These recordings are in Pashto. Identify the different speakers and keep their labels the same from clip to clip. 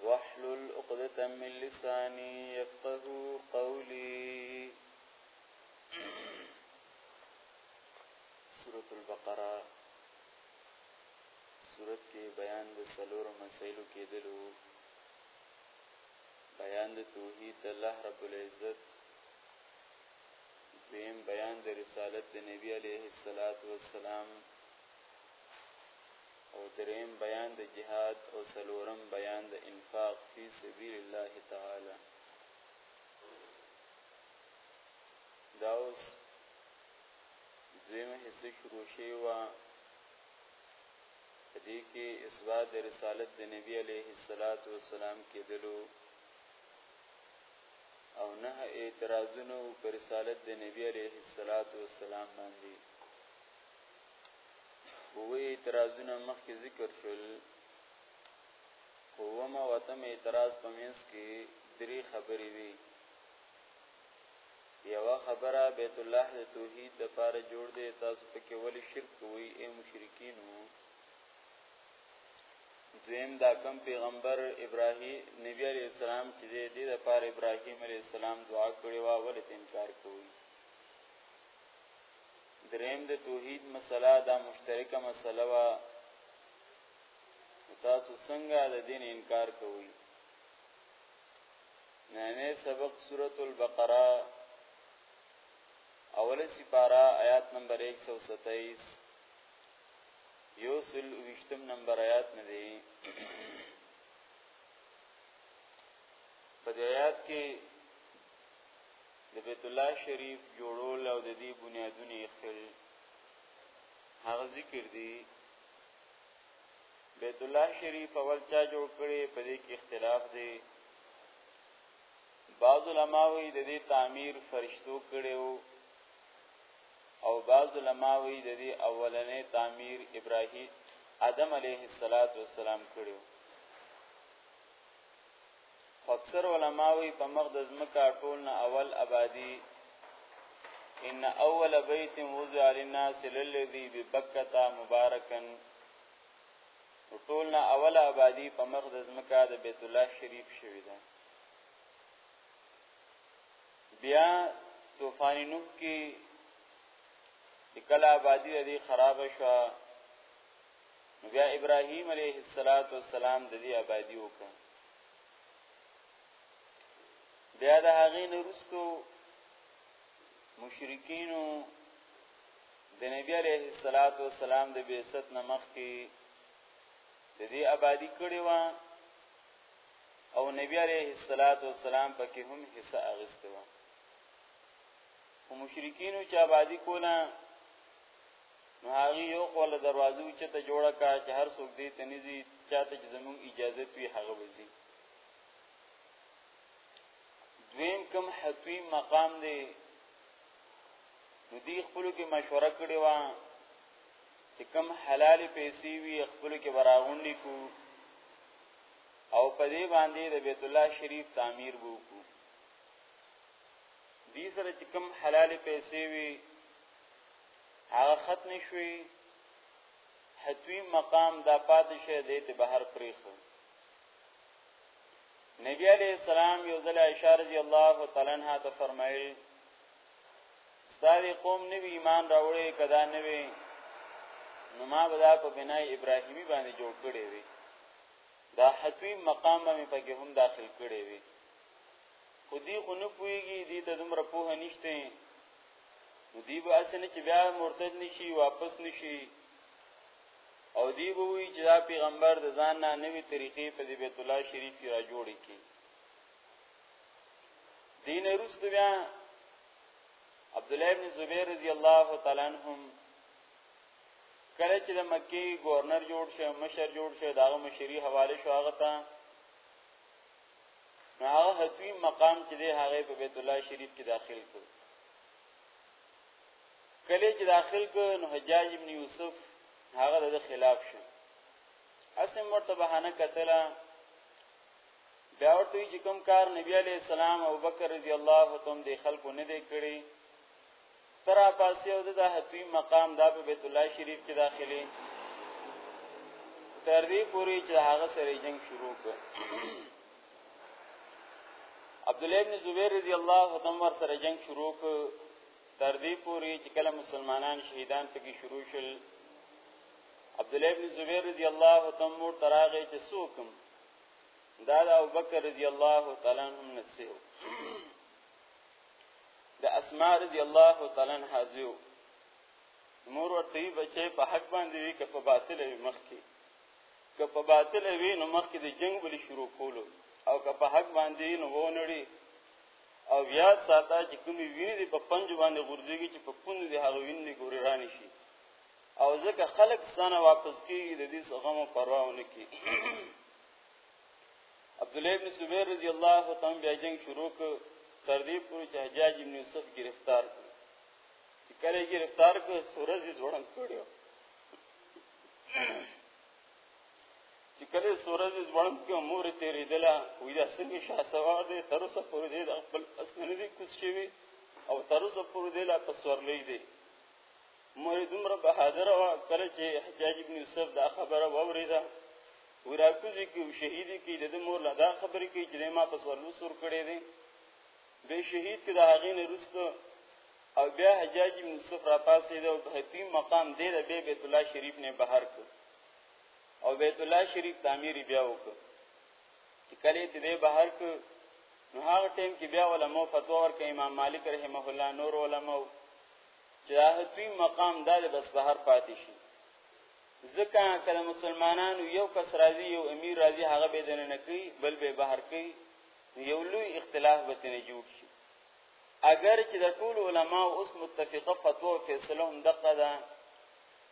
Speaker 1: واحلل عقدة من لساني يفقه قولي سورة البقرة سورة کې بیان د سلور مسائلو کېدلو بیان د توحید د الله رب العزت دویم بیان د رسالت د نبی علیه الصلاۃ والسلام او دریم بیان د جهاد او څلورم بیان د انفاق فی سبیل الله تعالی دا اوس دویمه حصه شروع شوې وه په دې کې اثبات د رسالت د نبی علیه الصلاۃ والسلام کېدلو او نه اعتراضونه پر رسالت د نبی علیه الصلاۃ والسلام باندې اووه اعتراضونه مخکې ذکر شول اوومه او اتمه اعتراض په منځ کې درې خبرې وي یوه خبره بیت الله د توحید د پاره جوړ دی تاسو پکې ولی شرک کوئ اے مشرکینو دویم دا کم پیغمبر ابراهیم نبی علی السلام چې د دې لپاره ابراهیم علی السلام دعا کړې و ولې انکار کوي دریم د توحید مسله دا مشترکه مسله وا تاسو څنګه د دین انکار کوئ نه نه سبق سورۃ البقره اوله سپاره آیات نمبر 127 یو سل وشتم نمبر آیات نه دی په آیات کې د بیت الله شریف جوړول او د دې بنیادونه اخل هغه ذکر دی بیت الله شریف اول چا جوړ کړي په دې کې اختلاف دی بعض علماوی د دې تعمیر فرشتو کړو او بعض علماوی د دې اولنې تعمیر ابراهیم آدم علیه السلام کړو خو اکثر علما وی په مخ د زمکا ټول نه اول آبادی ان اول بیت وضع للناس للذي ببکتا مبارکن ټول نه اول آبادی په مخ د زمکا د بیت الله شریف شوی ده بیا طوفان نوح کې کله آبادی د خراب شوه نو بیا ابراهیم علیه السلام د دې آبادی وکړه بیا د هغې نورستو مشرکینو د نبی علیه السلام د بعثت نه مخکې د دې آبادی کړې و او نبی علیه السلام پکې هم حصہ اغسته و او مشرکینو چې آبادی کوله نو هغه یو خو له دروازو چې ته جوړه کا چې هر څوک دې ته نزي چاته چې زموږ اجازه وي هغه وځي دویم کم حتوی مقام دی نو دی خپل کې مشوره کړې و چې کم حلال پیسې وي خپل کې براغونډي کو او په دې باندې د بیت الله شریف تعمیر وکړو دې سره چې کم حلال پیسې وي هغه ختم شوی حتوی مقام دا پادشه دې ته بهر پریخو نبی علی السلام یو ځل عائشہ رضی الله تعالی عنها ته فرمایل ستاسو قوم نوی ایمان راوړی کدا نوی نو ما بدا په بنای ابراهیمی باندې جوړ کړی وی دا حتوی مقام باندې پکې هم داخل کړی وی خودی خو نه پويږي دې ته دومره پوهه نشته نو دی به اسنه چې بیا مرتد نشي واپس نشي او دی به وی چې دا پیغمبر د ځان نه نوې طریقې په دې بیت الله شریف کې را جوړې کی دین روس بیا عبد الله ابن زبیر رضی الله تعالی عنهم کله چې د مکی گورنر جوړ شو مشر جوړ شو داغه مشری حواله شو هغه ته نو هغه حتوی مقام چې دی هغه په بیت الله شریف کې داخل کړ کله چې داخل کړ نو حجاج ابن یوسف هغه د خلاف شو اسم ورته بهانه کتله بیا ورته چې کوم کار نبی علی السلام او بکر رضی الله تعالی عنہ د خلکو نه دی کړی ترا پاسې او د هتوی مقام دا په بیت الله شریف کې داخلي تر دې پوري چې هغه سره جنگ شروع کړ عبد الله بن زبیر رضی الله عنه ور سره جنگ شروع کړ تر دې پوري چې کله مسلمانان شهیدان پکې شروع شول عبد الله بن زبیر رضی الله عنه مور تراغه چې سوکم دا د ابوبکر رضی الله تعالی عنہ نسیو د اسماء رضی الله تعالی عنها زیو مور ورته وی بچي په حق باندې وی که په باطل وی مخ کې که په باطل وی نو مخ کې د جنگ ولې شروع کولو او که په حق باندې نو ونړي او یاد ساته چې کومې وینې دې په پنج باندې غورځيږي چې په پوند دې هغه وینې ګوري رانی شي او ځکه خلک ستانه واپس کیږي د دې غم او پروا ونه کوي عبد الله ابن زبیر رضی الله تعالی بیا جنگ شروع ک تر دې پورې چې حجاج ابن یوسف گرفتار کړ چې کله گرفتار کړ سورج یې ځوړن کړو چې کله سورج یې ځوړن کړ مور ته ریدلا وې دا څنګه شاه سوار دې تر اوسه پورې دې خپل اسمنه دې کوس شي او تر اوسه پورې دې لا پسور لې دې مور دومره بهادر او کله چې حجاج ابن یوسف دا خبره ووریده وراکوزي کې او شهیدي کې د مور له دا خبرې کې چې ما په سوالو سور کړې دي به شهید کې د هغې نه رسته او بیا حجاج یوسف را پاسې ده او بهتی مقام دې د بیت الله شریف نه بهر کو او بیت الله شریف تعمیر بیا وکړ چې کله دې بهر کو نو هغه ټیم کې بیا علماء فتوا ورکړ امام مالک رحمه الله نور علماء چې هغه مقام دال بس بهر پاتې شي ځکه که د مسلمانانو یو کس راځي یو امیر راځي هغه به دنه نه کوي بل به بهر کوي یو لوی اختلاف به تنه جوړ شي اگر چې د ټول علما اوس متفقه فتوا او فیصله هم دقه ده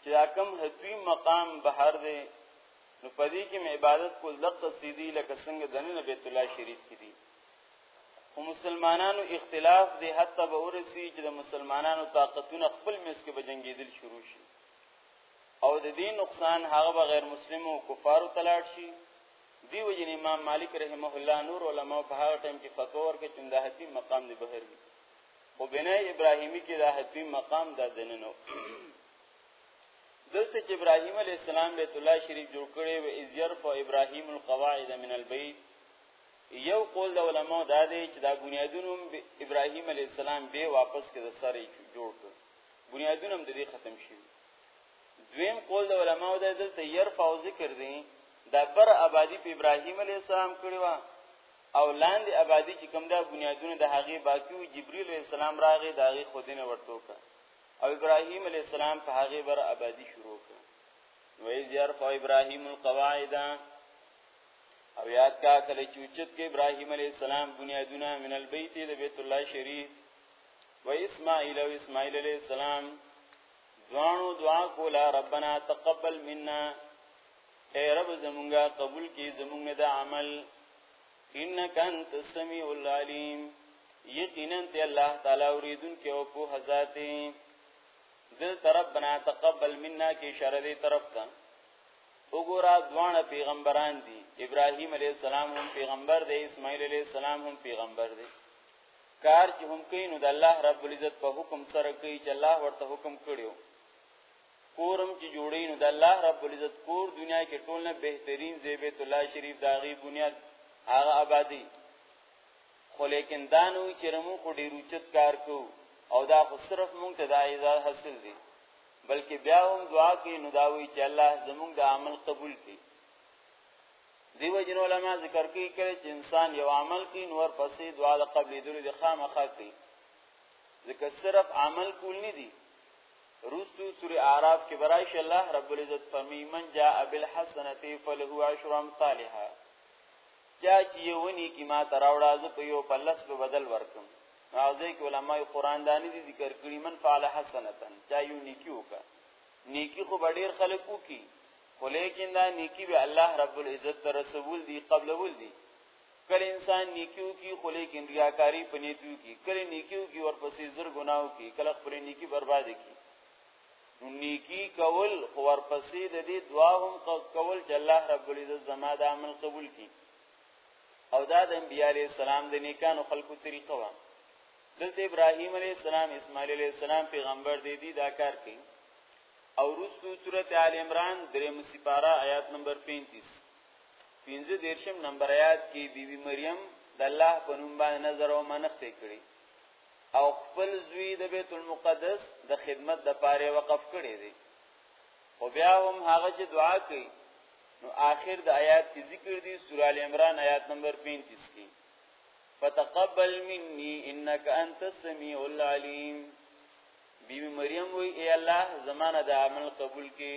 Speaker 1: چې دا کم هدوی مقام بهر دی نو پدې کې عبادت کول دقه سیدی لکه څنګه دنه بیت الله شریف کې دي خو مسلمانانو اختلاف دی حتی به ورسی چې د مسلمانانو طاقتونه خپل مس کې بجنګیدل شروع شي او د دې نقصان هغه به غیر مسلمو کفارو تلاړ شي دی وجن امام مالک رحمه الله نور علما په هغه ټیم کې فتوا ورکړه چې دا حتمی مقام دی بهر دی خو بنای ابراهیمی کې دا حتمی مقام دا دننو دلته چې ابراهیم علی السلام بیت الله شریف جوړ کړي و از يرفع ابراهیم القواعد من البيت یو قول د علماء دا دی چې دا بنیادونو ابراهیم علی السلام به واپس کې د سره جوړ کړ بنیادونه هم د دې ختم شي دویم قول د علماو د دلته يرفع او ذکر دي دا بر آبادی په ابراهیم علی السلام کړی و او لاندې آبادی چې کوم دا بنیادونه د هغه باقی او جبرئیل علی السلام راغی دا غي خودینه ورته وکړه او ابراهیم علی السلام په هغه بر آبادی شروع کړ نو یې يرفع ابراهیم القواعد او یاد کا کله چې چت کې ابراهیم علی السلام بنیادونه من البیت د بیت الله شریف و اسماعیل او اسماعیل علیہ السلام دوانو دعا کولا ربنا تقبل منا اے رب زمونږه قبول کی زمونږه د عمل انک انت السمیع العلیم یقینا ته الله تعالی اوریدون کې او په حزاتی دل طرف بنا تقبل منا کې اشاره دی طرف ته وګوره دوانه پیغمبران دي ابراهیم علی السلام هم پیغمبر دی اسماعیل علی السلام هم پیغمبر دی کار چې هم کوي نو د الله رب العزت په حکم سره کوي چې الله ورته حکم کړیو کورم چې جوړی نو د الله رب العزت کور دنیا کې ټولنه بهترین زی بیت الله شریف داغي بنیاد هغه آبادی خو لیکن دا نو چې رمو خو ډیر اوچت کار کو او دا خو صرف مونږ ته دا عزت حاصل دي بلکې بیا هم دعا کوي نو دا وی چې الله زمونږ د عمل قبول کړي دیو جن علماء ذکر کوي کله چې انسان یو عمل کوي نور پسې دعا د قبل دلو د خامخا کوي ځکه صرف عمل کول نه دي روستو سوره اعراف کې برایش الله رب العزت فرمی من جاء بالحسنه فله عشر امثالها چا چې ونی کی ما تراوړه ز په یو پلس په بدل ورکم راځي کې علماء قران دانی دي ذکر کړي من فعل حسنه چا یو نیکی وکړه نیکی خو ډیر خلکو کی خو لیکن دا نیکی به الله رب العزت ته رسول دی قبلول دی کله انسان نیکیو کی خو لیکن ریاکاری پنیتیو کی کله نیکیو کی ورپسې زر ګناو کی کله خپل نیکی برباد کی نو نیکی کول خو ورپسې د دې دعا هم کول چې الله رب العزت زما د عمل قبول کړي او دا د انبیاء علی السلام د نیکانو خلقو طریقه و دلته ابراهیم علی السلام اسماعیل علی السلام پیغمبر دی دی دا کار کوي او رسو سورت آل عمران درم سپارا آیات نمبر 35 پینزه دیرشم نمبر آیات کی بی بی مریم د الله په نوم باندې نظر او منښت کړي او خپل زوی د بیت المقدس د خدمت د پاره وقف کړي دي او بیا هم هغه چې دعا کوي نو آخر د آیات کی ذکر دی سورہ ال عمران آیات نمبر 35 کی فتقبل مني انك انت السميع العليم بیبي مریم وی ای الله زمانه د عمل قبول کی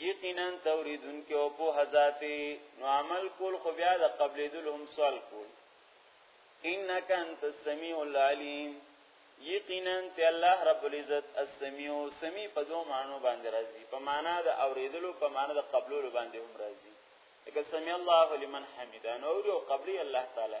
Speaker 1: یقینا توریدون کې او په حزاتی نو عمل کول خو بیا د قبل دل هم سوال کول انک انت السمیع العلیم یقینا ته الله رب العزت السمیع سمیع په دوه معنی باندې راځي په معنا د اوریدلو په معنا د قبولو باندې هم راځي لکه سمیع الله لمن حمده نو او قبلی الله تعالی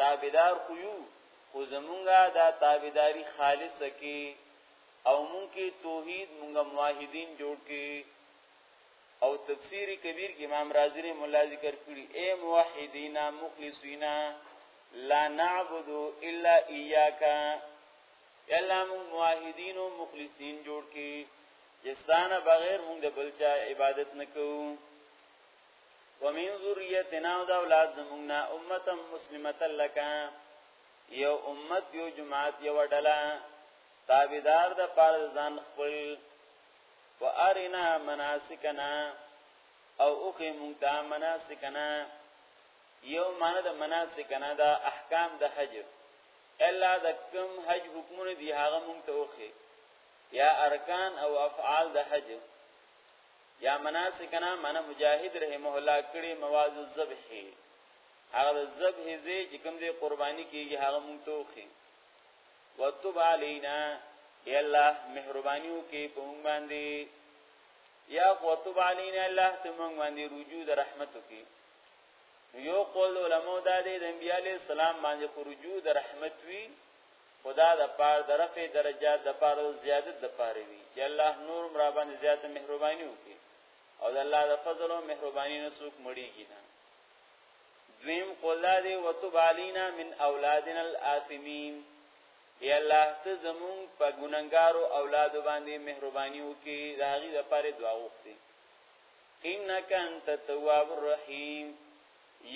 Speaker 1: تابعدار خو یو خو زمونږه دا تابعداري خالص کی او مونږ کې توحید مونږ موحدین جوړ کی او تفسیر کبیر کې امام رازی رحم الله ذکر کړی اے موحدین مخلصین لا نعبد الا اياک یلا مون موحدین او مخلصین جوړ کی جستانه بغیر مونږ د بلچا عبادت نکوو ومن ذریتنا او د اولاد زمونږه امه مسلمه لک یو امت یو جماعت یو ډله تابعدار د پاره ځان خپل وارنا مناسکنا او اوخه مونږ ته مناسکنا یو معنی د مناسکنا دا احکام د حج الا د کوم حج حکمونه دی هغه مونږ ته اوخه یا ارکان او افعال د حج یا مناسکنا من مجاهد رحمه الله کړي مواز الذبح هغه الذبح زی چې کوم دی قرباني کیږي هغه مونږ توخي وتب علینا یا الله مهربانيو کې په مونږ باندې یا وتب علینا الله ته مونږ باندې رجوع د رحمتو کې یو قول علماء دا دی د انبیاء علی السلام باندې رجوع د رحمت وی خدا د پاره د رفع درجات د پاره او زیادت د پاره وي چې الله نور مرا باندې زیاته مهرباني وکړي او د الله د فضل او مهرباني نه څوک مړیږي نه دویم قولا دی وتب علینا من اولادنا الاثمین یا الله ته زمون په ګننګارو اولاد باندې مهرباني وکړي د هغه د پاره دعا وکړي انک انت التواب الرحیم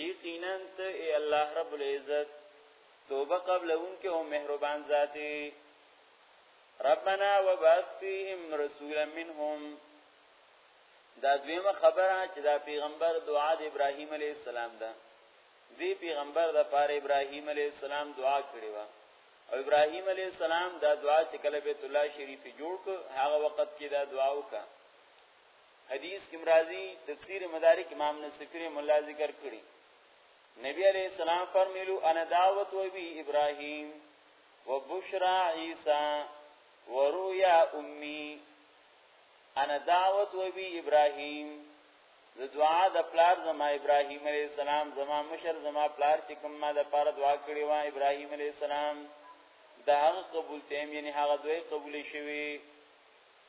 Speaker 1: یقینا ته ای الله رب العزت توبه قبلونکي او مهربان ذاتي ربنا وبعث فيهم رسولا منهم دا دویمه خبره چې دا پیغمبر دعا د ابراهیم علی السلام ده دی پیغمبر د پار ابراهیم علی السلام دعا کړې و او ابراهیم علی السلام دا دعا چې کله بیت الله شریف جوړ ک هغه وخت کې دا دعا وکړه حدیث کې مرাজি تفسیر مدارک امام نصفی مولا ذکر کړی نبی علیہ السلام فرمیلو انا دعوت و بی ابراہیم و بشرا عیسی و رویا امی انا دعوت و بی ابراہیم د دعا د پلار زما ابراهیم علی السلام زما مشر زما پلار چې کوم ما د پاره دعا کړې و ابراهیم علی السلام د هغه قبول تیم یعنی هغه دوی قبول شوی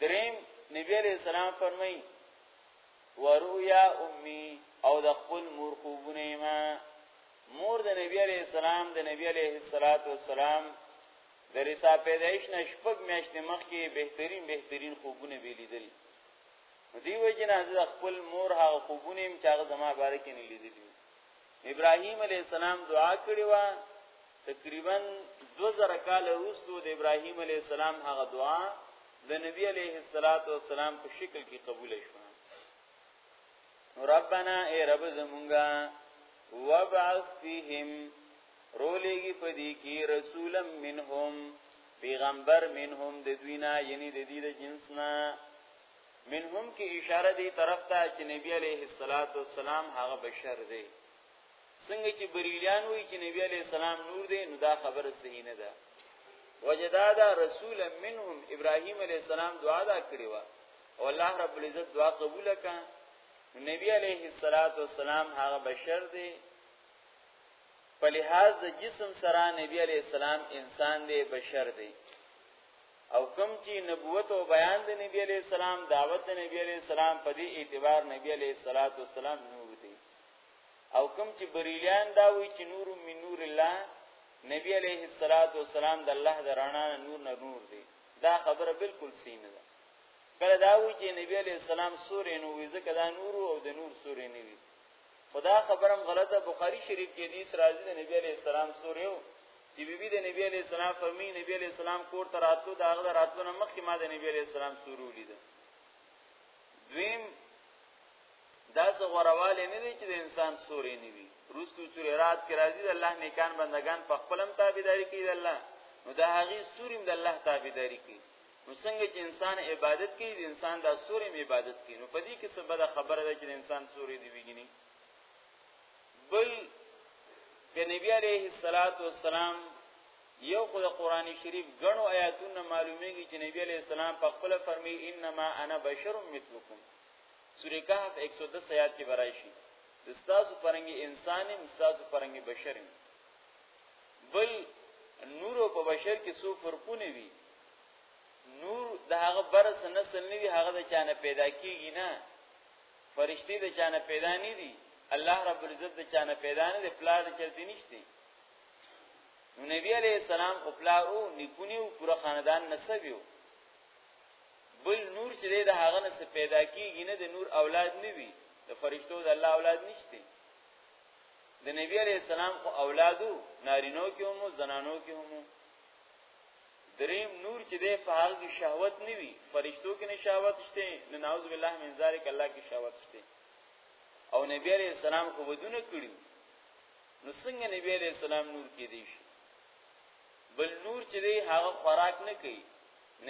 Speaker 1: دریم نبی علیہ السلام فرمایي ورؤیا امي او د خپل مور خوبونه ما مور د نبی علیہ السلام د نبی علیہ الصلات والسلام د رسا پیدایش نه شپږ میاشتې مخکې بهترین بهترین خوبونه ویلیدل دی وجنه زه خپل مور هغه خوبونه چې هغه زما باره کې نه لیدلی ابراهيم عليه السلام دعا کړې و تقریبا 2000 کال وروسته د ابراهيم عليه السلام هغه دعا د نبی عليه الصلاه والسلام په شکل کې قبول شو ربنا اے رب زمونږه وبعث فيهم رولیږي په دې کې رسولا منهم پیغمبر منهم د دوینا یعنی د دې د جنسنا منهم کې اشاره دی طرف ته چې نبی عليه الصلاة والسلام هغه بشر دی څنګه چې بریلیان وی چې نبی عليه السلام نور دی نو دا خبره صحیح نه ده وجدادا رسول منهم ابراهيم عليه السلام دعا دا کړې و او الله رب العزت دعا قبول کړه نبی عليه الصلاة والسلام هغه بشر دی په لحاظ د جسم سره نبی عليه السلام انسان دی بشر دی او کوم چې نبوت او بیان د نبی علی السلام دعوت د نبی علی السلام په دې اعتبار نبی علی الصلاه والسلام نور دی او کوم چې بریلیان دا وی چې نور من نور الله نبی علیه الصلاۃ والسلام د الله د رڼا نور نه نور دی دا خبره بالکل سینه ده کله دا وی چې نبی علیه السلام سورې نو وی ځکه دا نور او د نور سورې نه وی خدا خبرم غلطه بخاری شریف کې حدیث راځي د نبی علی السلام سوریو چې بیبي د نبی علی السلام فرمی نبی علی السلام کور ته راتلو دا غره راتلو نه مخکې ما د نبی علی السلام سورو لید دویم دا څه غورواله نه دي چې د انسان سورې نه وي روستو سورې رات کې راځي د الله نیکان بندگان په خپلم تابعداري کوي د الله نو دا هغه سوریم د الله تابعداري کوي نو څنګه چې انسان عبادت کوي د انسان د سوري می عبادت کوي نو په دې کې څه بل خبره ده چې انسان سوري دی وګینی بل د نبی عليه الصلاه والسلام یو خو د قران شریف غنو آیاتونه معلومیږي چې نبی عليه السلام په خپل فرمی انما انا بشر مثلکم سوره کهف 110 آیات کې برایشي استاسو پرنګي انسانم استاسو پرنګي بشرم بل نورو په بشر کې څو فرقونه وي نور د هغه برس نسل نه دی هغه د چانه پیدا کیږي نه فرشتي د چانه پیدا نه دي الله رب العزت د چانه پیدا نه دی پلار د چلتی نشته نو نبی علیہ السلام خو پلار او نکونی او پورا خاندان نسبیو بل نور چې د هغه نه پیدا کیږي نه د نور اولاد نه وي د فرشتو د الله اولاد نشته د نبی علیہ السلام خو اولادو نارینو کې هم زنانو کې هم دریم نور چې ده په هغه کې شهوت نه وي فرشتو کې نه شهوت شته نه نعوذ بالله من ذلک الله کې شهوت شته او نبی عليه السلام خو ودونه کړی نو څنګه نبی عليه السلام نور کې دی شي بل نور چې دی هغه خوراک نه کوي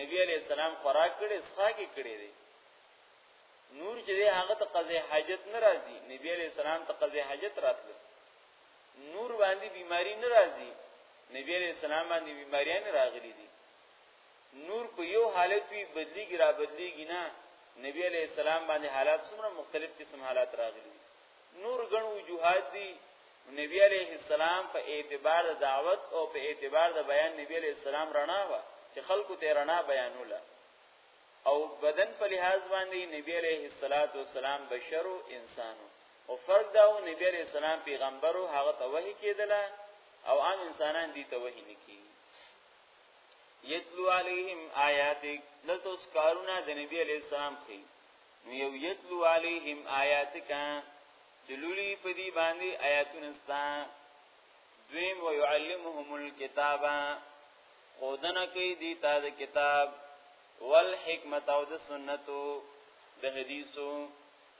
Speaker 1: نبی عليه السلام خوراک کړي څخه کې کړي دی نور چې دی هغه ته قضې حاجت نه راځي نبی عليه السلام ته قضې حاجت راتله نور باندې بیماری نه راځي نبی علیہ السلام باندې بیماریان راغلي دي نور په یو حالت وی بدلیږي را بدلیږي نه نبی علیہ السلام باندې حالات څومره مختلف قسم حالات راغلي نور غن وجوهات دي نبی علیہ السلام په اعتبار د دعوت او په اعتبار د بیان نبی علیہ السلام رڼا و چې خلکو ته رڼا بیانوله او بدن په لحاظ باندې نبی علیہ الصلات والسلام بشر او انسانو او فرق دا و نبی عليه السلام پیغمبرو هغه ته وحی کېدله او عام انسانان دي ته وحی نکي یتلو علیهم آیاتک دلته اوس کارونه د نبی علی السلام خي نو یو یتلو علیهم آیاتک چلولی په دې باندې آیاتونه ستا دویم و يعلمهم الكتاب خودنه کوي دي تا د کتاب والحکمت او د سنتو د حدیثو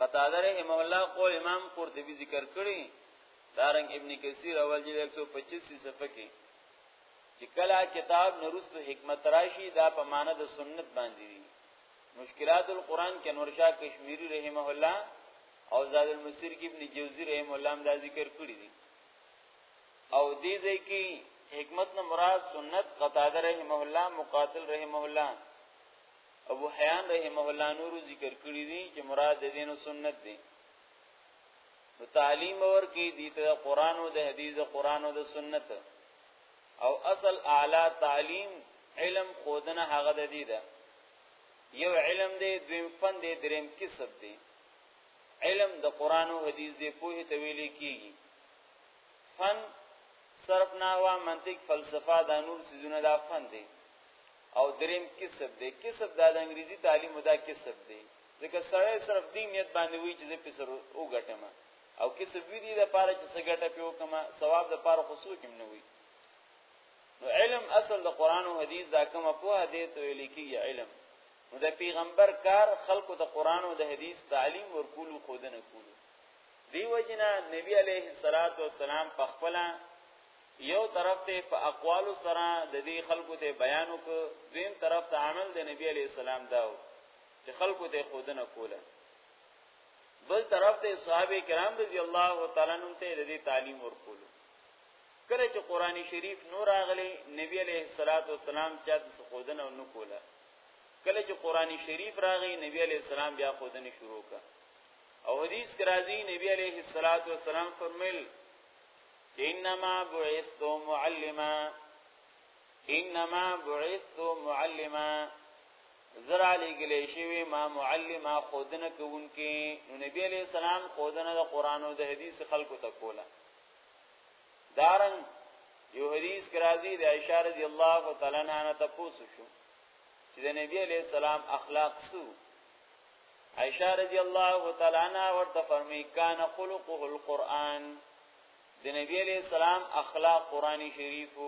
Speaker 1: قتاده رحمه الله قول امام قرطبي ذکر کړی دارنګ ابن کثیر اول جلد 125 صفحه کې چې کله کتاب نورست حکمت راشي دا په معنی د سنت باندې دي مشکلات القرآن کې نورشاه کشمیری رحمه الله او زاد المسیر کې ابن جوزی رحمه الله هم دا ذکر کړی دي او دې ځای کې حکمت نه مراد سنت قتاده رحمه الله مقاتل رحمه الله ابو حیان رحمه الله نور ذکر کړی دي چې مراد د دین سنت دي نو تعلیم اور کې دي ته قران او د حدیث قران او د سنت او اصل اعلی تعلیم علم خودنه هغه د دې ده یو علم دی دویم فن دی دریم کسب دی علم د قران او حدیث دی په هی تویل کیږي فن صرف نحوا منطق فلسفه دا نور سيزونه دا فن دي او دریم کسب دی کسب دا د انګریزي تعلیم دا کسب دی ځکه سړی صرف دین نیت باندې وی چې په سر او ګټم او کسب وی دی د پاره چې څه ګټه پیو کما ثواب د پاره خو سوچ نه وی نو علم اصل د قران او حدیث دا کوم په هدیت ویل کی علم نو د پیغمبر کار خلکو د قران او د حدیث تعلیم ورکول خو دنه کول دی وجنا نبی علیه الصلاۃ والسلام په خپل یو طرف ته په اقوال سره د دې خلکو ته بیان وک دویم طرف ته عمل د نبی علی السلام داو چې خلکو ته خودنه کوله بل طرف ته صحابه کرام رضی الله تعالی عنهم ته د دې تعلیم ورکول کله چې قران شریف نور اغلی نبی علی الصلاۃ والسلام چا د خودنه نو کوله کله چې قران شریف راغی نبی علی السلام بیا خودنه شروع کړه او حدیث کرازی نبی علیہ الصلات والسلام فرمایل انما بعثت معلما انما بعثت معلما زرا لګلې شوی ما معلما خودنه کوونکی نو نبی علیہ السلام خودنه د قران او د حدیث خلکو ته کوله دارن یو حدیث کرازی د عائشہ رضی الله تعالی عنها ته پوښتنه شو چې د نبی علیہ السلام اخلاق څه عائشہ رضی الله تعالی عنها ورته فرمایي کان خلقه القرآن د نبی علیہ السلام اخلاق قران شریف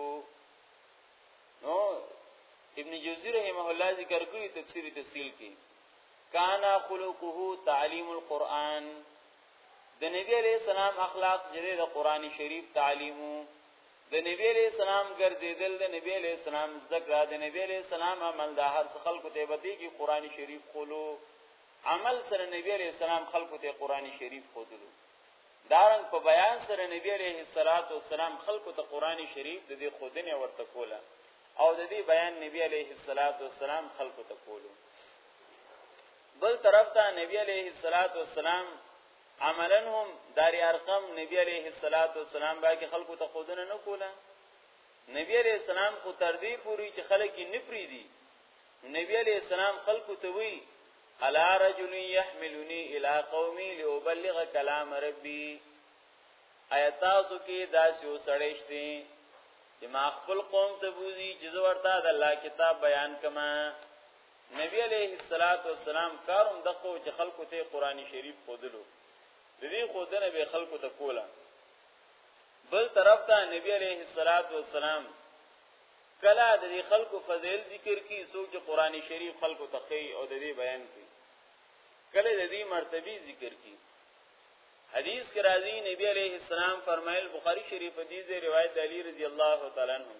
Speaker 1: نو ابن جوزی رحمه الله ذکر کوي تفسیر تسهیل کې کان خلقه تعلیم القرآن د نبی علیہ السلام اخلاق جری د قران شریف تعلیمو د نبی علیہ السلام ګرځیدل د نبی علیہ السلام ذکر د نبی علیہ السلام عمل د هر خلکو ته بدی کی قران شریف خلو عمل سره نبی علیہ السلام خلکو ته قران شریف خودلو دارن په بیان سره نبی علیہ الصلات والسلام خلکو ته قران شریف د دې خودنه ورته کوله او د دې بیان نبی علیہ الصلات والسلام خلکو ته کولو بل طرف ته نبی علیہ الصلات والسلام عملا هم داری ارقم نبی علیه الصلاۃ والسلام باقي خلکو ته خودنه نه کوله نبی علیه السلام خو تر دې پوری چې خلک یې نپری دي نبی علیه السلام خلکو ته وی الا رجل يحملني الى قومي لابلغ كلام ربي ایا تاسو کې داسې وسړی شته چې ما خپل قوم ته بوزي چې زه ورته د الله کتاب بیان کما نبی علیه الصلاۃ والسلام کاروم دغه چې خلکو ته قرآني شریف خودلو د دې خودنه به خلکو ته کوله بل طرف ته نبی علیه الصلاۃ والسلام کلا د دې خلکو فضیل ذکر کی سوچ قرآني شریف خلکو ته کوي او د دې بیان کوي کله د دې مرتبه ذکر کی حدیث کې راځي نبی علیه السلام فرمایل بخاری شریف حدیث روایت علی رضی الله تعالی عنہ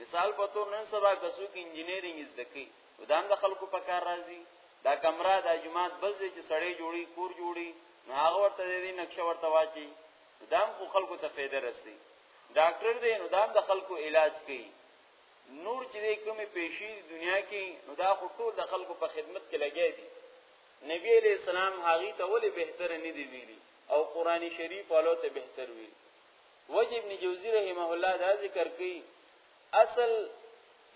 Speaker 1: مثال په تور نن سبا کسو کې انجینیرینګ زده کوي ودان د خلکو په کار راځي دا کمره د جماعت بل ځای چې سړی جوړي کور جوړي نو هغه ورته دې نقشه ورته واچي دام خو خلکو ته فایده رسي ډاکټر دې نو دام د خلکو علاج کوي نور چې کومې پیشي دنیا کې نو دا خو ټول د خلکو په خدمت کې لګیا دي نبی علیہ السلام هغه ته ولې بهتر نه دی ویلي او قران شریف ولوته بهتر ویلي وجه ابن جوزی رحمه الله دا ذکر کوي اصل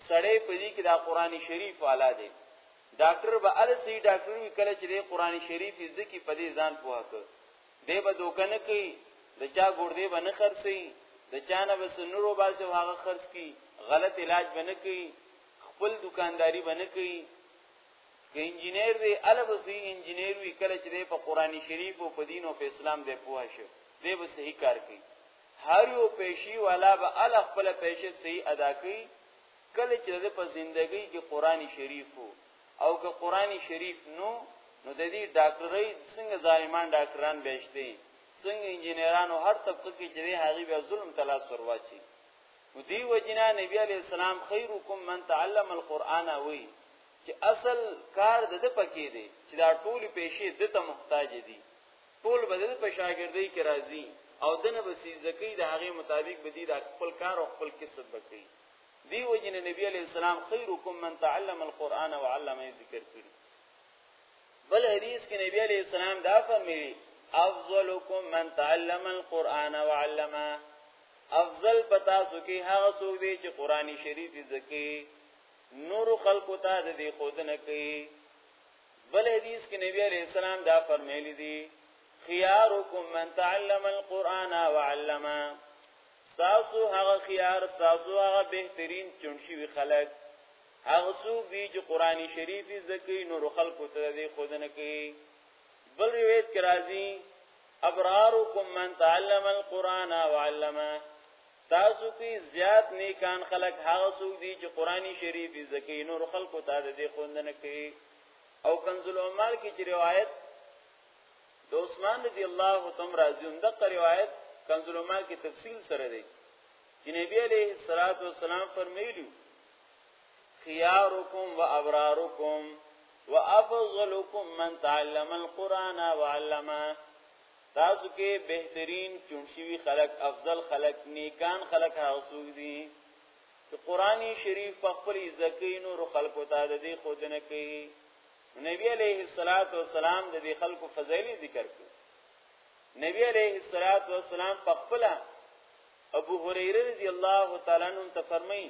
Speaker 1: سړی په دې کې دا قران شریف والا دی ډاکټر به ال سي ډاکټر وی کله چې قران شریف زده کی په دې ځان پوهه ک دی به دوکنه کوي د چا ګردې به نه خرسي د چا نه بس نورو باسه هغه خرڅ کی غلط علاج به نه کوي خپل دکانداری به نه کوي که انجینر دی اله به صحیح انجینر وی کله چې دی په قران شریف او په دین او په اسلام دی پوه شي دی به صحیح کار کوي هر یو پیشي والا به اله خپل پیشه صحیح ادا کوي کله چې د په زندګۍ کې قران شریف او که قران شریف نو نو د دې ډاکټرۍ څنګه ظالمان ډاکټران بهشته څنګه انجینرانو هر طبقه کې چې هغه بیا ظلم تلاش ورواچي نو دی وجنا نبی علی السلام خیرکم من تعلم القرآن وی چې اصل کار د د پکې دی چې دا ټول پیسې د ته محتاج دي ټول بدل په شاګردۍ کې راځي او دنه به سیزکی د هغه مطابق به دی د خپل کار او خپل کسب بکړي دی وجنه نبی علی السلام خیرکم من تعلم القرآن وعلم ذکر کړي بل حدیث کې نبی علی السلام دا فرمایي افضلکم من تعلم القرآن وعلمه افضل پتا سو کې هغه څوک دی چې قرآني شریف زکی نور خلقو ته د دې خود نه کوي بل حدیث کې نبی عليه السلام دا فرمایلی دی خياركم من تعلم القرآن وعلمه تاسو هغه خيار تاسو هغه بهترین چونشي خلک هغه څوک دی چې قرآني شریف زکی نور خلقو ته دې خود نه کوي بل روایت کې راځي ابرارکم من تعلم القرآن وعلمه تاسو کې زیات نیکان خلق هغه څوک دي چې قرآني شریف زکه نور خلقو ته د دې خوندنه کوي او کنز العمال کې چې روایت د عثمان رضی الله تعالی راضي هم دغه روایت کنز العمال کې تفصیل سره دی چې نبی عليه الصلاه والسلام فرمایلی خياركم وابراركم وافضلكم من تعلم القران وعلمه تاسو کې بهترین چونشوي خلق افضل خلق نیکان خلق هاوسوګ دي چې قرآني شریف په خپل ځکه نور خلقو ته د دې خودنه کوي نبی عليه الصلاة والسلام د دې خلقو فضایل ذکر کړ نبی عليه الصلاة والسلام په خپل ابو هريره رضی الله تعالی عنہ ته فرمایي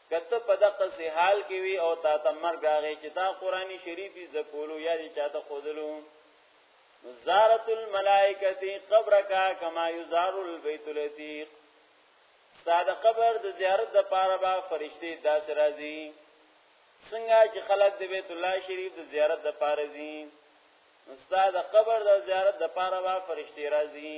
Speaker 1: کته په دغه سي حال کې وي او تا ته مرګ راغی چې دا قرآني شریف یې زکولو یا دې چاته خودلو زارت الملائکتی قبرک کما یزار البیت العتیق استاد قبر د زیارت د پاره با فرشتي داس راځي څنګه چې خلک د بیت الله شریف د زیارت د پاره ځي استاد قبر د زیارت د پاره با فرشتي راځي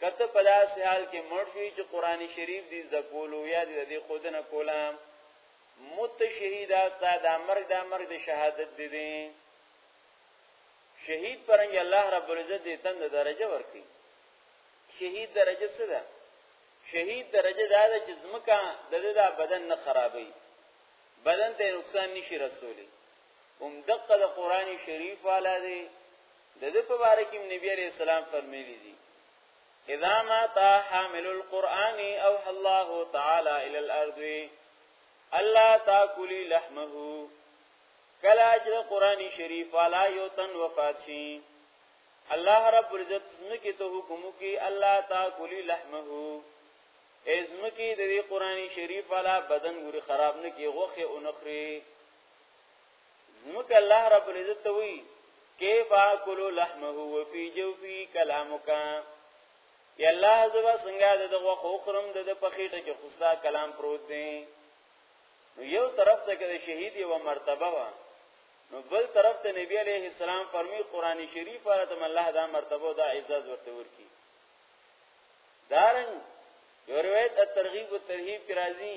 Speaker 1: کته په داسې حال کې مړ شوی چې قران شریف دې زکولو یا دې دې خودنه کولا مت شهید استا د امر د امر د شهادت دې دې شهید پرنګ الله رب العزت دې تند درجه ورکړي شهید درجه څه ده شهید درجه دا ده چې زمکا د دې د بدن نه خرابوي بدن ته نقصان نشي رسولي هم دقه د قران شریف والا دی د دې په باره کې نبی عليه السلام فرمایلی دي اذا ما تا حامل القرآن او الله تعالی الى الارض الله تاکلی لحمه کلا چې قرآن شریف والا یو تن وفات شي الله رب عزت زمکه ته حکم کوي الله تاکلی لحمه ازمکی د دې قرآنی شریف والا بدن ګوري خراب نه کی غوخه او نخري ځمکه الله رب العزت ته وی کیف اکل لحمه وفي جوفي کلامک یا الله زبا څنګه د غو خوخرم د پخېټه کې خوستا کلام پروت دی نو یو طرف ته کې شهید یو مرتبه وا نو بل طرف ته نبی عليه السلام فرمی قران شریف ورته الله دا مرتبه دا عزت ورته ورکی دارن یو روایت الترغیب والترهیب کی راضی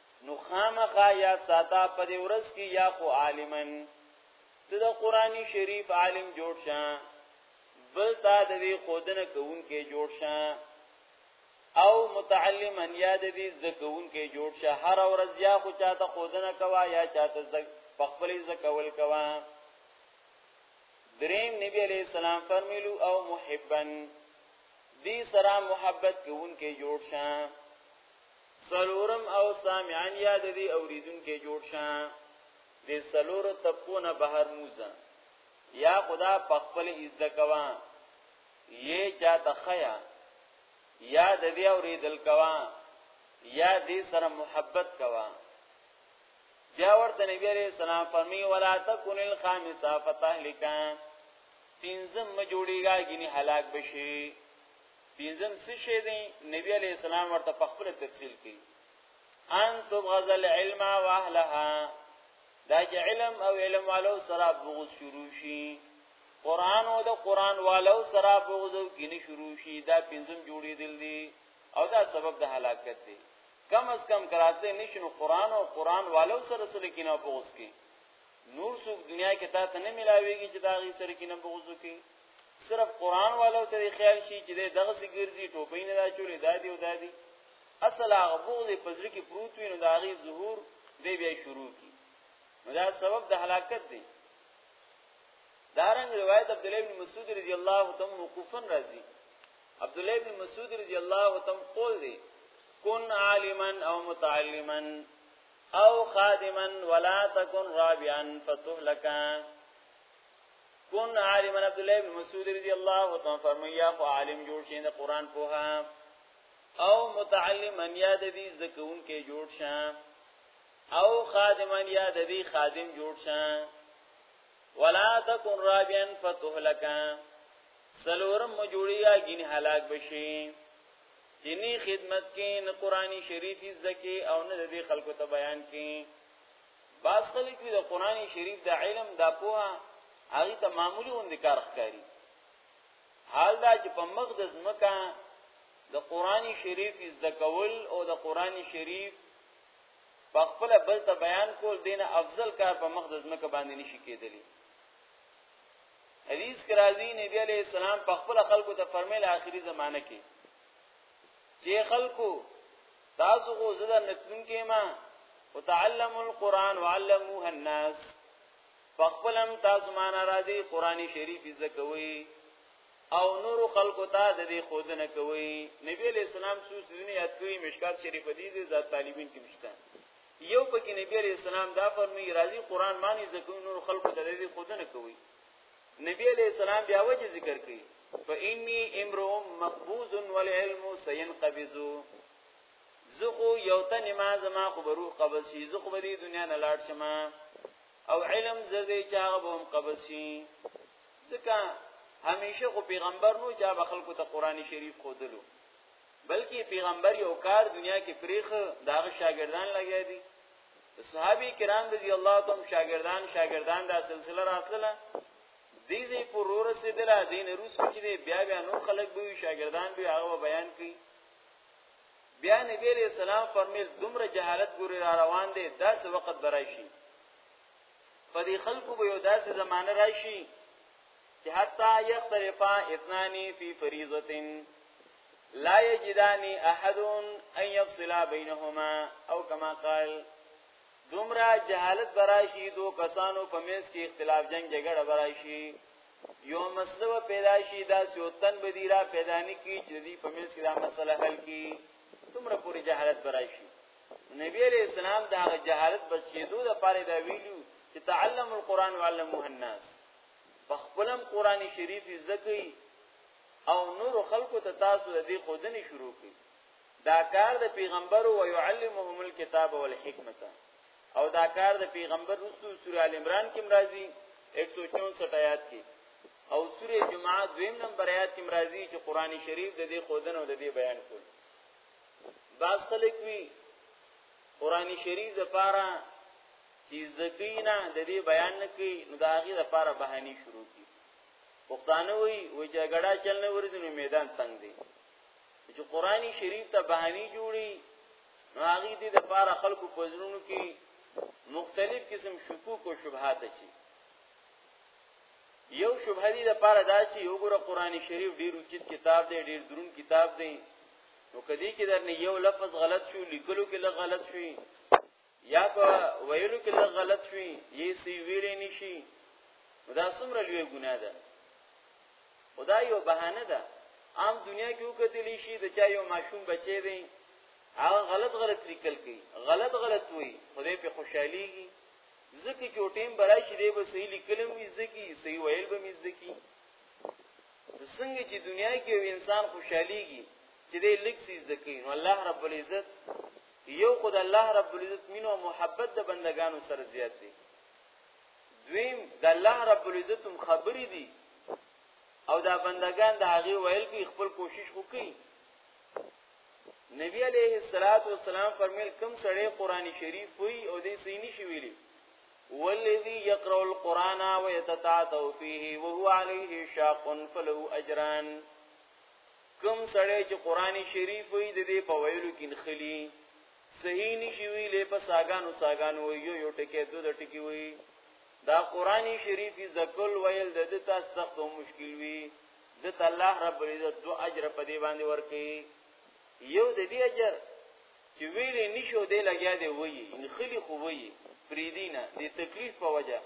Speaker 1: نو خامخا یاد ساته په دې ورځ کې یا خو عالمن ته د قرآني شریف عالم جوړ شه بل تا د دې خودنه کوونکې جوړ شه او متعلما یا د دې زکوونکې جوړ شه هر ورځ یا خو چاته خودنه کوا یا چاته زک په خپل زکول کوا دریم نبی علیہ السلام فرمیلو او محبن دی سره محبت کوونکې جوړ شه سلورم او سامعان یاد دی اوریدون کې جوړ شه د سلور تپونه بهر موزه یا خدا پخپل عزت کوا یې چا تخیا یا د دې اوریدل کوا یا دې سره محبت کوا بیا ورته نبی عليه السلام فرمی ولا تکن الخامسه فتهلکان پینځم جوړیږي غني هلاک بشي پنځم څه شی دی نبی علی السلام ورته په خپل تفصیل کې ان تبغض العلم واهلها دا چې علم او علم والو سره بغض شروع شي قران او د قران والو سره بغض او کینه شروع شي دا پنځم جوړې دل دي او دا سبب د هلاکت دی کم از کم کراته نشنو قران او قران والو سره سره کینه بغض کی نور څوک دنیا کې تا ته نه ملاويږي چې دا غي سره کینه بغض کی صرف قران والو ته خیال شي چې دغه سګرځي ټوپې نه دا چولې دادی او دادی اصل هغه بغض په ځل کې پروت وي نو دا غي ظهور دی بیا شروع کی نو دا سبب د هلاکت دی دارنګ روایت عبد الله بن مسعود رضی الله تعالی موقوفن راځي عبد الله بن مسعود رضی الله تعالی قول دی کن عالما او متعلما او خادما ولا تكن رابعا فتهلكا کون عالم عبد الله بن مسعود رضی الله تعالی فرمایا خو عالم جوړ شین د قران په او متعلم ان یاد دې زکون کې جوړ شه او خادم ان یاد دې خادم جوړ شه ولا تکن رابعا فتهلک سلورم مجوړیا گین هلاک بشي چینی خدمت کې نه قرآنی شریف زکی او نه دې خلکو ته بیان کې بعض خلک د قران شریف د علم د پوها هغه ته معمولی غوندې کار ښکاري حال دا چې په مخ د ځمکه د قران شریف زده کول او د قران شریف په خپل بل ته بیان کول دین افضل کار په مخ د ځمکه باندې نشي کېدلی حدیث کې راځي نبی علی السلام په خپل خلکو ته فرمایله آخري زمانہ کې چې خلکو تاسو خو زده نتون کې ما او تعلم القرآن وعلموه الناس فخپلم تاسو معنا راځي قرآني شریف زکوي او نور خلقو ته د دې خود نه کوي نبی علیہ السلام سو سونه یاد کوي مشکات شریف دې دې ذات طالبین کې مشته یو پکې نبی علیہ السلام دا فرمایي راځي قرآن معنی زکوي نور خلقو ته دې خود نه کوي نبی علیہ السلام بیا وجه ذکر کړي فإني امرؤ مقبوض والعلم سينقبض زخو یو تن ما زما خو بروح قبض شي زخو به دې دنیا نه لاړ شم او علم زده چاغه به هم قبض شي ځکه همیشه خو پیغمبر نو چا به خلکو ته قران شریف خودلو بلکې پیغمبر یو کار دنیا کې پریخ داغه شاګردان لګیا دي صحابي کرام رضی الله تعالی شاګردان شاګردان دا سلسله راتله دې دې پر ورسېدل دین روس چې بیا بیا نو خلک به شاګردان به هغه بیان کړي بیا نبی علیہ السلام فرمیل دومره جهالت ګوري را روان دي داس وخت درایشي په دې خلکو به یو داسې زمانه راشي چې حتا یختلفا اثنانی فی فریضه لا یجدانی احد ان یفصل بینهما او کما قال دومره جهالت براشي دو کسانو په منځ کې اختلاف جنگ جګړه براشي یو مسله پیدا شي دا سیوتن بدیرا پیدا نه کی چې دې په منځ کې دا مسله حل کی دومره پوری جهالت براشي نبی علیہ السلام دا جهالت بچیدو د پاره دا ویلو چې تعلم القرآن وعلموه الناس پخپلم قران شریف زده کوي او نور خلکو ته تاسو د دې خودنې شروع کړي دا کار د پیغمبر او يعلمهم الكتاب والحکمت او دا کار د پیغمبر رسو سوره ال عمران کې مرাজি 164 آیات کې او سوره جمعه دویم نمبر آیات کې مرাজি چې قران شریف د دې خودنې او د دې بیان کول باز خلک وی قران شریف د پاره چې ځکې نه د دې بیان نه کوي نو دا غي د پاره بهاني شروع کی پښتانه وی و جګړه چل نه ورځي نو میدان تنگ دی چې قرآني شریف ته بهاني جوړي نو هغه دې د پاره خلکو پزړونو کې مختلف قسم شکوک او شبهات اچي یو شبهه دې د پاره دا چې یو ګره قرآني شریف ډیر اوچت کتاب دی ډیر درون کتاب دی نو کدی کې درنه یو لفظ غلط شو لیکلو کې لغ غلط شوی یا په ویلو کې لږ غلط شوي یې سی ویلې نشي دا څومره لوی ګناه ده خدا یو بهانه ده عام دنیا کې وکتل شي د چا یو ماشوم بچی دی هغه غلط غلط لیکل کوي غلط غلط وي خدای په خوشحاليږي ځکه چې ټیم برای شي دی به صحیح لیکلم وځي کی صحیح ویل به مزد کی څنګه چې دنیا کې یو انسان خوشحاليږي چې دې لیک سیز دکې نو الله رب العزت یو خو د الله رب العزت مين او محبت د بندگانو سره زیات دي دویم د الله رب العزت هم خبرې دي او دا بندگان د هغه ویل کې خپل کوشش وکړي نبی علیه الصلاۃ والسلام فرمایل کوم سړی قران شریف وی او دې سینې شي ویلي والذي يقرأ القرآن ويتتعتو فيه وهو عليه شاق فله أجران کم سړی چې قران شریف وي د دې په ویلو کې نخلي صحیح نشي ویلې په ساګانو ساګانو یو یو ټکی دو د ټکی وي دا قران شریف ذکل ویل د دې تاسو سخت او مشکل وي د الله رب العزت دو اجر په دې باندې ورکي یو د دې اجر چې ویلې نشو دې لګیا دی وي نخلي خو وي پریدینا د تکلیف په وجه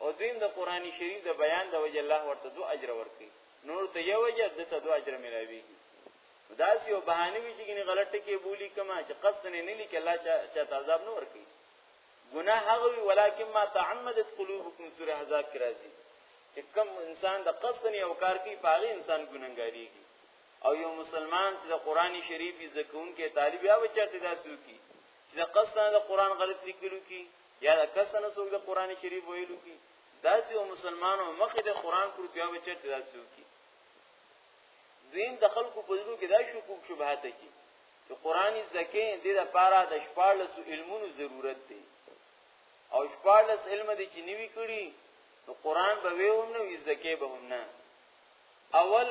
Speaker 1: او دین د قران شریف د بیان د وجه الله ورته دو اجر ورکي نور ته یو اجر د ته دوه اجر ملاوي دا سی او بهانه وی چې ګنې غلط ټکی بولی کما چې قصد نه نه لیکه الله چا ته عذاب نه ورکي ګناه هغه وی ولکن ما تعمدت قلوبکم سوره حزاب کې راځي چې کم انسان د قصد نه او کار کوي پاغي انسان ګننګاریږي او یو مسلمان چې د قرآنی شریف زکون کې طالب یا بچاته داسو کی چې د قصد نه د قرآن غلط لیکلو کی یا د قصد نه څوک د قرآنی شریف ویلو کی داسې او مسلمانو مخې د قران پر بیا به چرته داسې وکي دویم د خلکو په زړه کې دا شکوک شبهات کی چې قران زکه د لپاره د شپارلس علمونو ضرورت دی او شپارلس علم دي چې نیوي کړي نو قران به وهم نه زکه به هم نه اول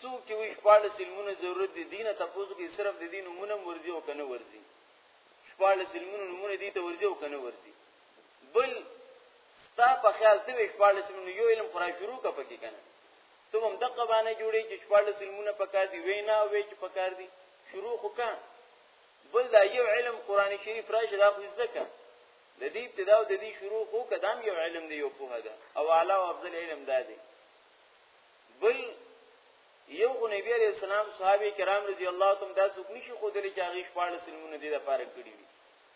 Speaker 1: سو کې وي شپارلس علمونو ضرورت دي دینه تاسو کې صرف د دین نمونه ورزي او کنه ورزي شپارلس علمونو نمونه دي ته ورزي او کنه ورزي بل ستا په خیال ته ویش پاړل سم نو یو علم خورا شروع کا پکې کنه ته هم د قبانه جوړې چې پاړل سلمونه پکار دی وینا وې چې پکار دی شروع خو کا بل دا یو علم قران شریف راشه دا خو زده کا د دې ابتدا او د دې شروع خو کدام یو علم دی یو په ده او اعلی او افضل علم دا دی بل یو خو نبی علیہ السلام صحابه کرام رضی الله تعالی دا څوک نشي خو دلی چې هغه شپږ سلمونه دي د پاره کړی وي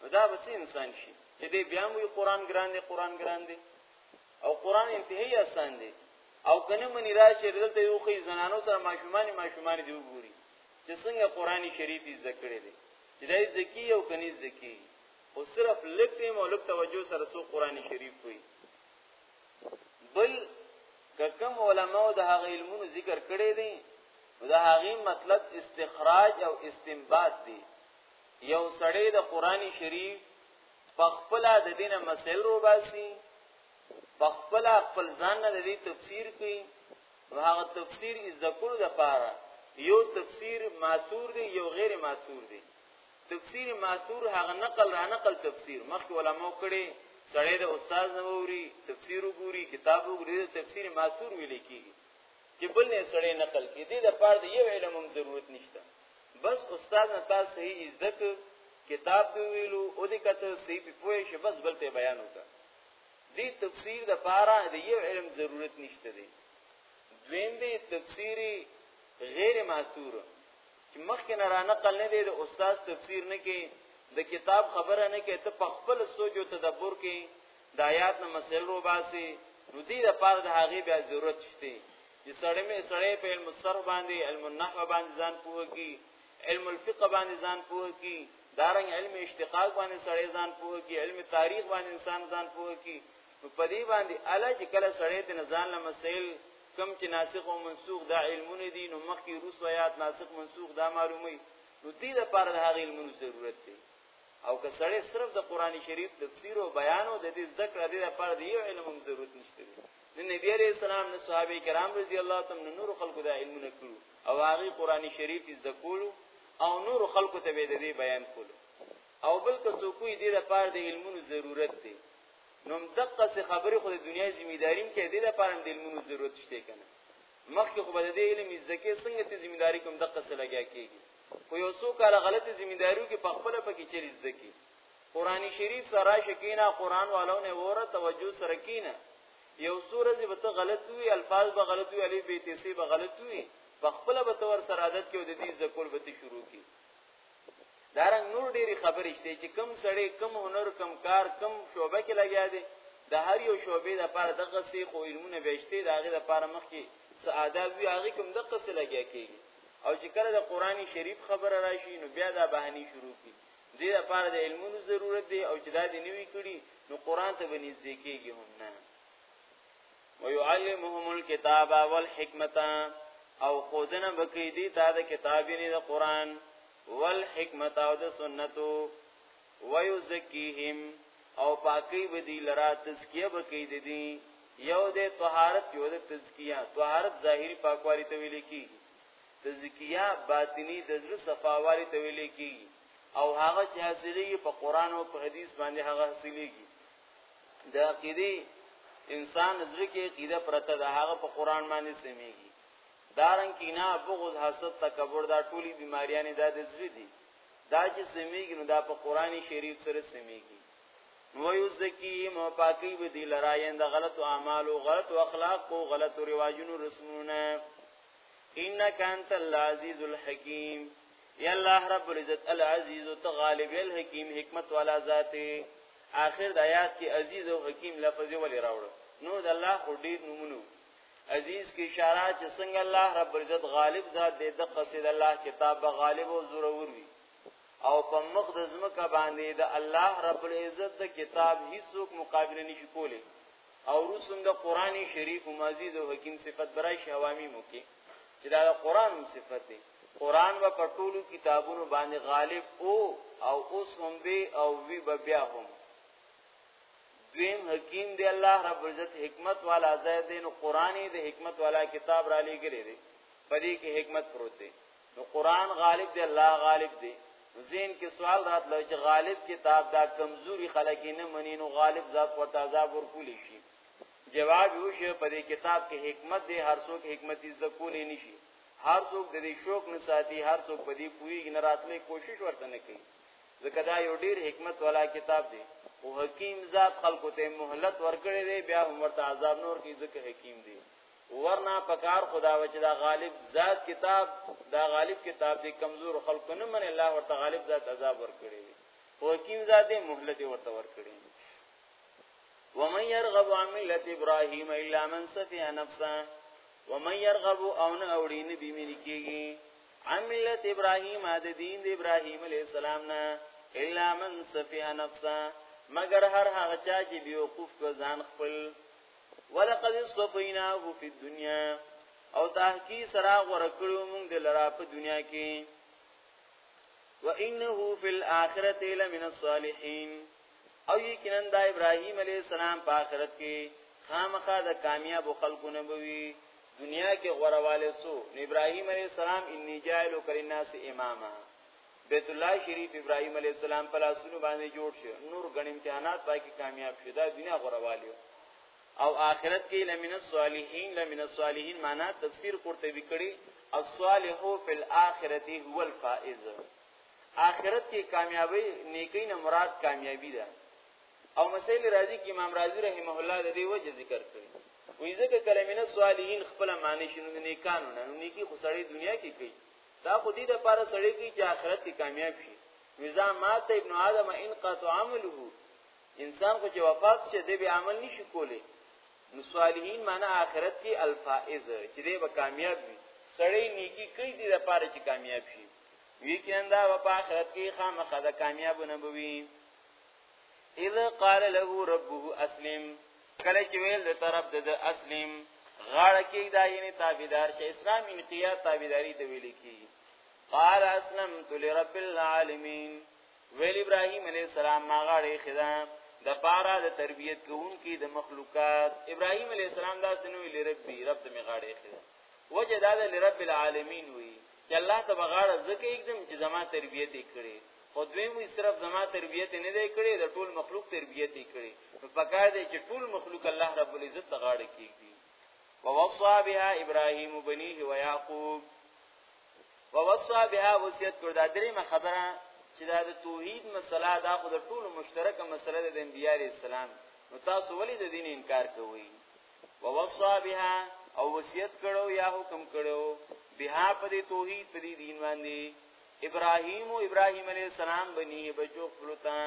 Speaker 1: نو دا به انسان شي چې دې بیا موي قران ګران دی قران ګران دی او قران انتهایی آسان دی او کنه منی راشي دلته یو خې زنانو سره ماشومان ماشومان دی وګوري چې څنګه قران شریف زده کړی دی چې دای زکی او کني زکی او صرف لکټه مو لک توجه سره سو قران شریف وي بل ککم علماء د هغه علمونو ذکر کړی دی دا هغه مطلب استخراج او استنباط دی یو سړی د قران شریف په خپل د دین مسائل رو باسي په خپل خپل ځان نه د تفسیر کوي نو هغه تفسیر از د کول د پاره یو تفسیر معصور دی یو غیر معصور دی تفسیر معصور هغه نقل را نقل تفسیر مخکې علماو کړي سړی د استاد نه ووري تفسیر وګوري کتاب وګوري تفسیر معصور ویل کیږي چې بل نه سړی نقل کړي دې د پاره د یو علم هم ضرورت نشته بس استاد نه تاسو صحیح زده ک کتاب دی ویلو او دې کته صحیح په پوهې شه بس بل ته بیان وکړه دې تفسیر د پاره د یو علم ضرورت نشته دی دویم دې تفسیری غیر معصور چې مخکې نه را نقل نه دی د استاد تفسیر نه کې د کتاب خبره نه کې ته په خپل سوچ او تدبر کې د آیات نه مسل رو باسي نو دې د پاره د هغه بیا ضرورت شته چې سړی مې سړی په علم الصرف باندې علم النحو باندې ځان پوه کی علم الفقه باندې ځان پوه کی دارنګ علم اشتقاق باندې سړی ځان پوه کی علم تاریخ باندې انسان ځان پوه کی په دې باندې الا چې کله سړی ته ځان له مسائل کم چې ناسخ او منسوخ دا علمونه دي نو مخکې روس آیات ناسخ منسوخ دا معلومي نو دې لپاره د هغه علمونو ضرورت دی او که سړی صرف د قران شریف تفسیر او بیان او د دې ذکر دې لپاره دی علم هم ضرورت نشته نو نبی عليه السلام نو صحابه کرام رضی الله تعالی عنهم نور خلکو د علمونه کړو او هغه قران شریف زده کولو او نور خلکو ته به د دې بیان کولو او بل که څوک یې د لپاره د علمونو ضرورت دی نو دقه څه خبره خو د دنیا ذمہداري کې د لپاره د علمونو ضرورت شته کنه مخکې خو به د علم زکه څنګه ته ذمہداري کوم دقه څه لګیا کیږي خو یو څوک هغه غلطه ذمہداري کې په خپل پکې چلیز دکی قران شریف سره شکینا قران والو نه وره توجه سره کینا یو سورې به ته غلط وي الفاظ به غلط وي الف به تیسي به غلط وي په خپل به تور سره عادت کې د دې ذکر به ته شروع کی دارنګ نور ډېری خبرې شته چې کم سړی کم هنر کم کار کم شوبه کې لګیا دی د هر یو شوبې د پاره دغه سی خو علمونه بهشته د هغه د پاره مخ کې ساده وی هغه کوم دغه څه لګیا کیږي او چې کله د قرآني شریف خبره راشي نو بیا دا بهاني شروع کی دې لپاره د علمونو ضرورت دی او چې دا دې نوي کړي نو قران ته به نږدې کېږي هم نه ويعلمهم الكتاب والحکمت او خودنه بکې دي تا د کتابینه د قران والحکمت او د سنتو ويزکیهم او پاکی بدی لرا تزکیه بکې دي دي یو د طهارت یو د تزکیه طهارت ظاهری پاکوالی ته ویل کیږي تزکیه باطنی د زړه صفاوالی ته ویل کیږي او هغه چې حاصلېږي په قران او په حدیث باندې هغه حاصلېږي د عقیده انسان زړه کې عقیده پرته ده هغه په قران باندې سميږي دارن کې نه بغض حسد تکبر دا ټولي بیماریاں دا د زړه دي دا چې سميږي نو دا په قران شریف سره سميږي نو یو زکی مو پاکي به دي لراین د غلط اعمال او غلط اخلاق او غلط رواجونو رسمونه انك انت العزيز الحكيم یا الله رب العزت العزیز تو غالب الحکیم حکمت والا ذات آخر د آیات کې عزیز او حکیم لفظ ولې راوړ نو د الله خو ډیر نمونه عزیز کی اشاره چې څنګه الله رب العزت غالب ذات دې د قصید الله کتاب به غالب او ضرور وي او په مخ د زمکه باندې د الله رب العزت د کتاب هیڅوک مقابله نشي کولی او رسوم د قران شریف مازی د حکیم صفت برای شوامی مو کې چې دا د قران صفت دی قران و په ټولو کتابونو باندې غالب او او اوس هم به او وی به بیا هم دویم حکیم دی الله رب عزت حکمت والا زید نو قران دی حکمت والا کتاب را لګی دی پدې کې حکمت پروت دی نو قران غالب دی الله غالب دی زین کې سوال راتلو چې غالب کتاب دا کمزوري خلک نه مني نو غالب ذات و تعذاب ورکول شي جواب یو شی په دې کتاب کې حکمت دی هر څوک حکمت یې ذکولې نشي هر څوک د دې شوق نه ساتي هر څوک په دې پوری نه راتلې کوشش ورته نه کوي ځکه دا یو ډیر حکمت والا کتاب دی او حکیم ذات خلکو ته مهلت ورکړي دی بیا هم ورته عذاب نور کې ځکه حکیم دی ورنا پکار خدا وچ دا غالب ذات کتاب دا غالب کتاب دی کمزور خلق نه من الله ورته غالب ذات عذاب ور کړی دی حکیم ذات دی مهلت ورته ور کړی دی ومن يرغب عن ملت ابراهيم الا من سفي نفسه ومن يرغب او نه اوړي نه بي ملي کیږي عن ملت ابراهيم د دین د ابراهيم عليه السلام نه الا من سفي نفسه مگر هر هغه چا چې بيوقوف کو ځان خپل ولقد اصطفيناه في الدنيا او تحقی سرا غره کړو موږ د لرا په دنیا کې وانه فی الاخرۃ لمن الصالحین او یقینا د ابراهیم علی السلام په آخرت کې خامخا د کامیاب خلکو نه بوي دنیا کې غورواله سو ابراهیم علی السلام انی جاعل کلناس اماما بیت الله شریف ابراهیم علی السلام په لاسونو باندې جوړ شو نور غن امتحانات پاکي کامیاب شو دا دنیا غروالیو او آخرت کې لمن الصالحین لمن الصالحین معنا تفسیر قرطبی کړي الصالح فی الاخرته هو الفائز آخرت کې کامیابی نیکی نه مراد کامیابی ده او مسائل راضی کې امام رازی رحمه الله د دې وجه ذکر کړی وې ځکه کلمینه صالحین خپل معنی شنو نه کانونه نو نیکی خو سړی دنیا کې کوي دا خو دې د پاره سړی کی چې آخرت کې کامیاب شي وزا مات ابن آدم ان قطع عمله انسان خو چې وفات شه دې به عمل نشي کولی نو صالحین معنی آخرت کې الفائز چې دې به کامیاب وي سړی نیکی کوي دې د پاره چې کامیاب شي یقینا دا په آخرت کې خامخا د کامیاب نه بوي اذا قال له ربه اسلم کله چې ویل د طرف د اسلم غاړه کې دا یعنی تابعدار شه اسلام انقیاد تابعداري ته ویل کی قال اسلمت لرب العالمین ویل ابراهیم علیه السلام ما غاړه خدا د پارا د تربیت کوونکی د مخلوقات ابراهیم علیه السلام دا سنوی لربی رب د می غاړه خدا وجه دا د لرب العالمین وی چې الله ته بغاړه زکه یکدم چې زما تربیت یې کړې خو دوی مې صرف زما تربیت نه دی کړې د ټول مخلوق تربیت یې کړې په پکار دی چې ټول مخلوق الله رب العزت ته غاړه کیږي ووصى بها ابراهيم بنيه ويعقوب ووصى بها وصیت کړ دا درې خبره چې دا د توحید مسله دا خو د ټول مشترکه مسله د انبیای اسلام نو تاسو ولې د دین انکار کوئ ووصى بها او وصیت کړو یا حکم کړو بها په دې توحید په دې دین باندې ابراهیم او ابراهیم علی السلام بنی بچو خپلتا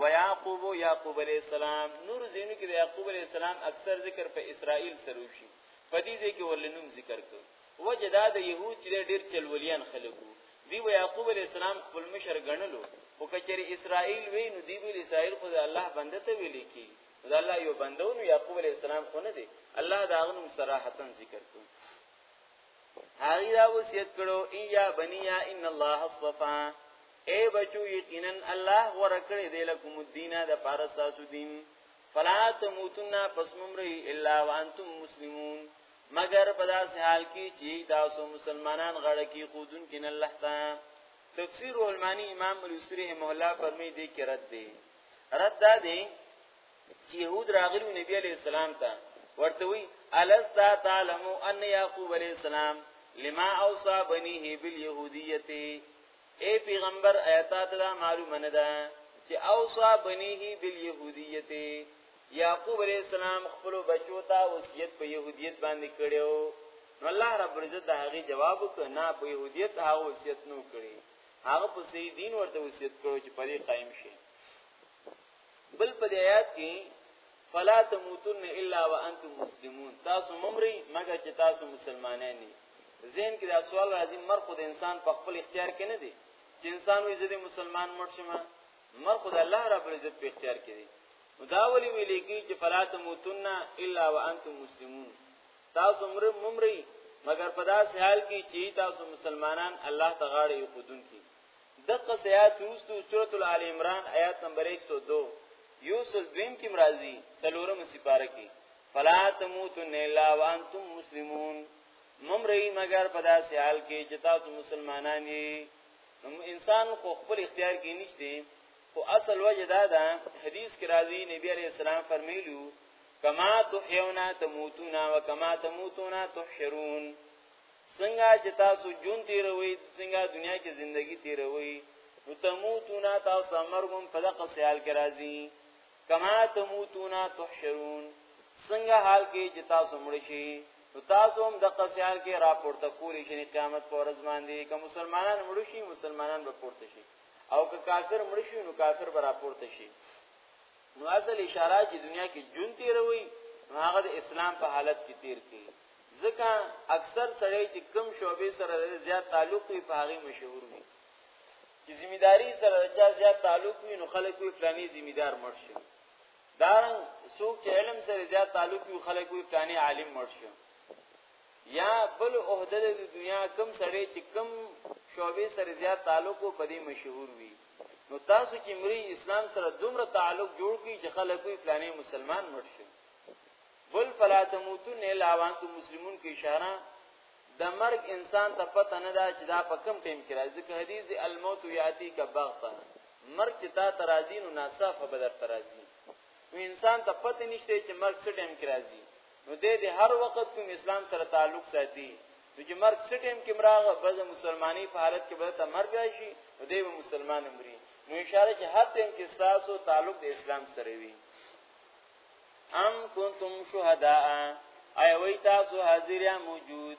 Speaker 1: و یعقوب او یعقوب علی السلام نور زینو کې د یعقوب علی السلام اکثر ذکر په اسرائیل سره وشي په دې ځکه ولنوم ذکر کړ وجدا د يهود چې ډېر چلولیان خلکو دی و یعقوب علی السلام خپل مشر غنلو او کچری اسرائیل وینو دی ویل اسرائیل خو د الله بنده ته ویل کی نو دا الله یو بنده نو یعقوب علی السلام خو نه دی الله دا غنوم صراحتن ذکر کړ هغه دا وصیت کړو ان یا بنیا ان الله اصطفى اے بچو یقینا الله ورکړې دی لکم الدین د پارس تاسو دین فلا تموتن پس ممری الا وانتم مسلمون مگر په داسې حال کې چې تاسو مسلمانان غړه کې خودون کین الله تعالی تفسیر المانی امام الوسری رحمه الله فرمی دی کې رد دی رد دا دی چې يهود راغلو نبی عليه السلام ته ورته وی الستا تعلم ان يعقوب عليه السلام لما اوصى بنيه باليهوديه اے پیغمبر ایتا ته معلومه نه ده چې اوصى بنيه باليهوديه یعقوب علیہ السلام خپل بچو ته وصیت په يهودیت باندې کړو نو الله رب عزت دا هغه جواب وکړ نه په يهودیت هغه وصیت نو کړی هغه په صحیح دین ورته وصیت کړو چې پرې قائم شي بل په دې آیات کې فلا تموتن الا وانتم مسلمون تاسو ممري مګر چې تاسو مسلمانان نه زین کې دا سوال راځي مر خود انسان په خپل اختیار کې نه دی چې انسان وي زده مسلمان مړ شي مر خود الله رب العزت په اختیار کې دی دا ولی ویلې کې چې فلا تموتن الا وانتم مسلمون تاسو مر ممری مگر په داسې حال کې چې تاسو مسلمانان الله ته غاړه یو خودون کی دغه آیات روستو سورۃ ال عمران آیات نمبر 102 یوسل دویم کې مرাজি سلورم سپاره کې فلا تموتن الا وانتم مسلمون ممری مگر په داسې حال کې چې تاسو مسلمانان یې انسان خو خپل اختیار کې نشته خو اصل وجه دا ده حدیث کې راځي نبی عليه السلام فرمایلیو کما تحیونا تموتونا و کما تموتونا تحشرون څنګه چې تاسو جون تیروي څنګه دنیا کې ژوندۍ تیروي نو تموتونا تاسو مرګم په دغه سیال کې راځي کما تموتونا تحشرون څنګه حال کې چې تاسو مړ شي نو تاسو هم د قصيان کې راپورته کولی شي قیامت پر ورځ باندې که مسلمانان مړ شي مسلمانان به پورته شي او که کافر مړ شي نو کافر به راپورته شي نو اصل اشاره چې دنیا کې جون تیروي نو هغه د اسلام په حالت کې تیر کی ځکه اکثر سړی چې کم شوبې سره زیات تعلق وي په هغه مشهور وي چې ځمیداری سره چا زیات تعلق وي نو خلک وي فلاني ځمیدار مرشي دارن څوک چې علم سره زیات تعلق وي خلک وي فلاني عالم مرشي یا بل عہده د دنیا کم سړی چې کم شوبې سره زیات تعلق او پدې مشهور وي نو تاسو چې مری اسلام سره دومره تعلق جوړ کړئ چې خلک وي فلانه مسلمان مړ شي بل فلا تموتون الا وانتم مسلمون کې اشاره د مرګ انسان ته پته نه ده چې دا په کم ټیم کې راځي ځکه حدیث دی الموت یاتی کا بغتا مرګ چې تا ترازی نو ناصافه بدر ترازی نو انسان ته پته نشته چې مرګ څه ټیم کې راځي نو دې د هر وخت کوم اسلام سره تعلق ساتي نو چې مرګ سټیم کې مراغه بز مسلمانۍ په حالت کې به ته مرګ راشي نو دې به مسلمان مري نو اشاره چې هر ټیم کې تاسو تعلق د اسلام سره وي ام کنتم شهداء اي وای تاسو حاضر یا موجود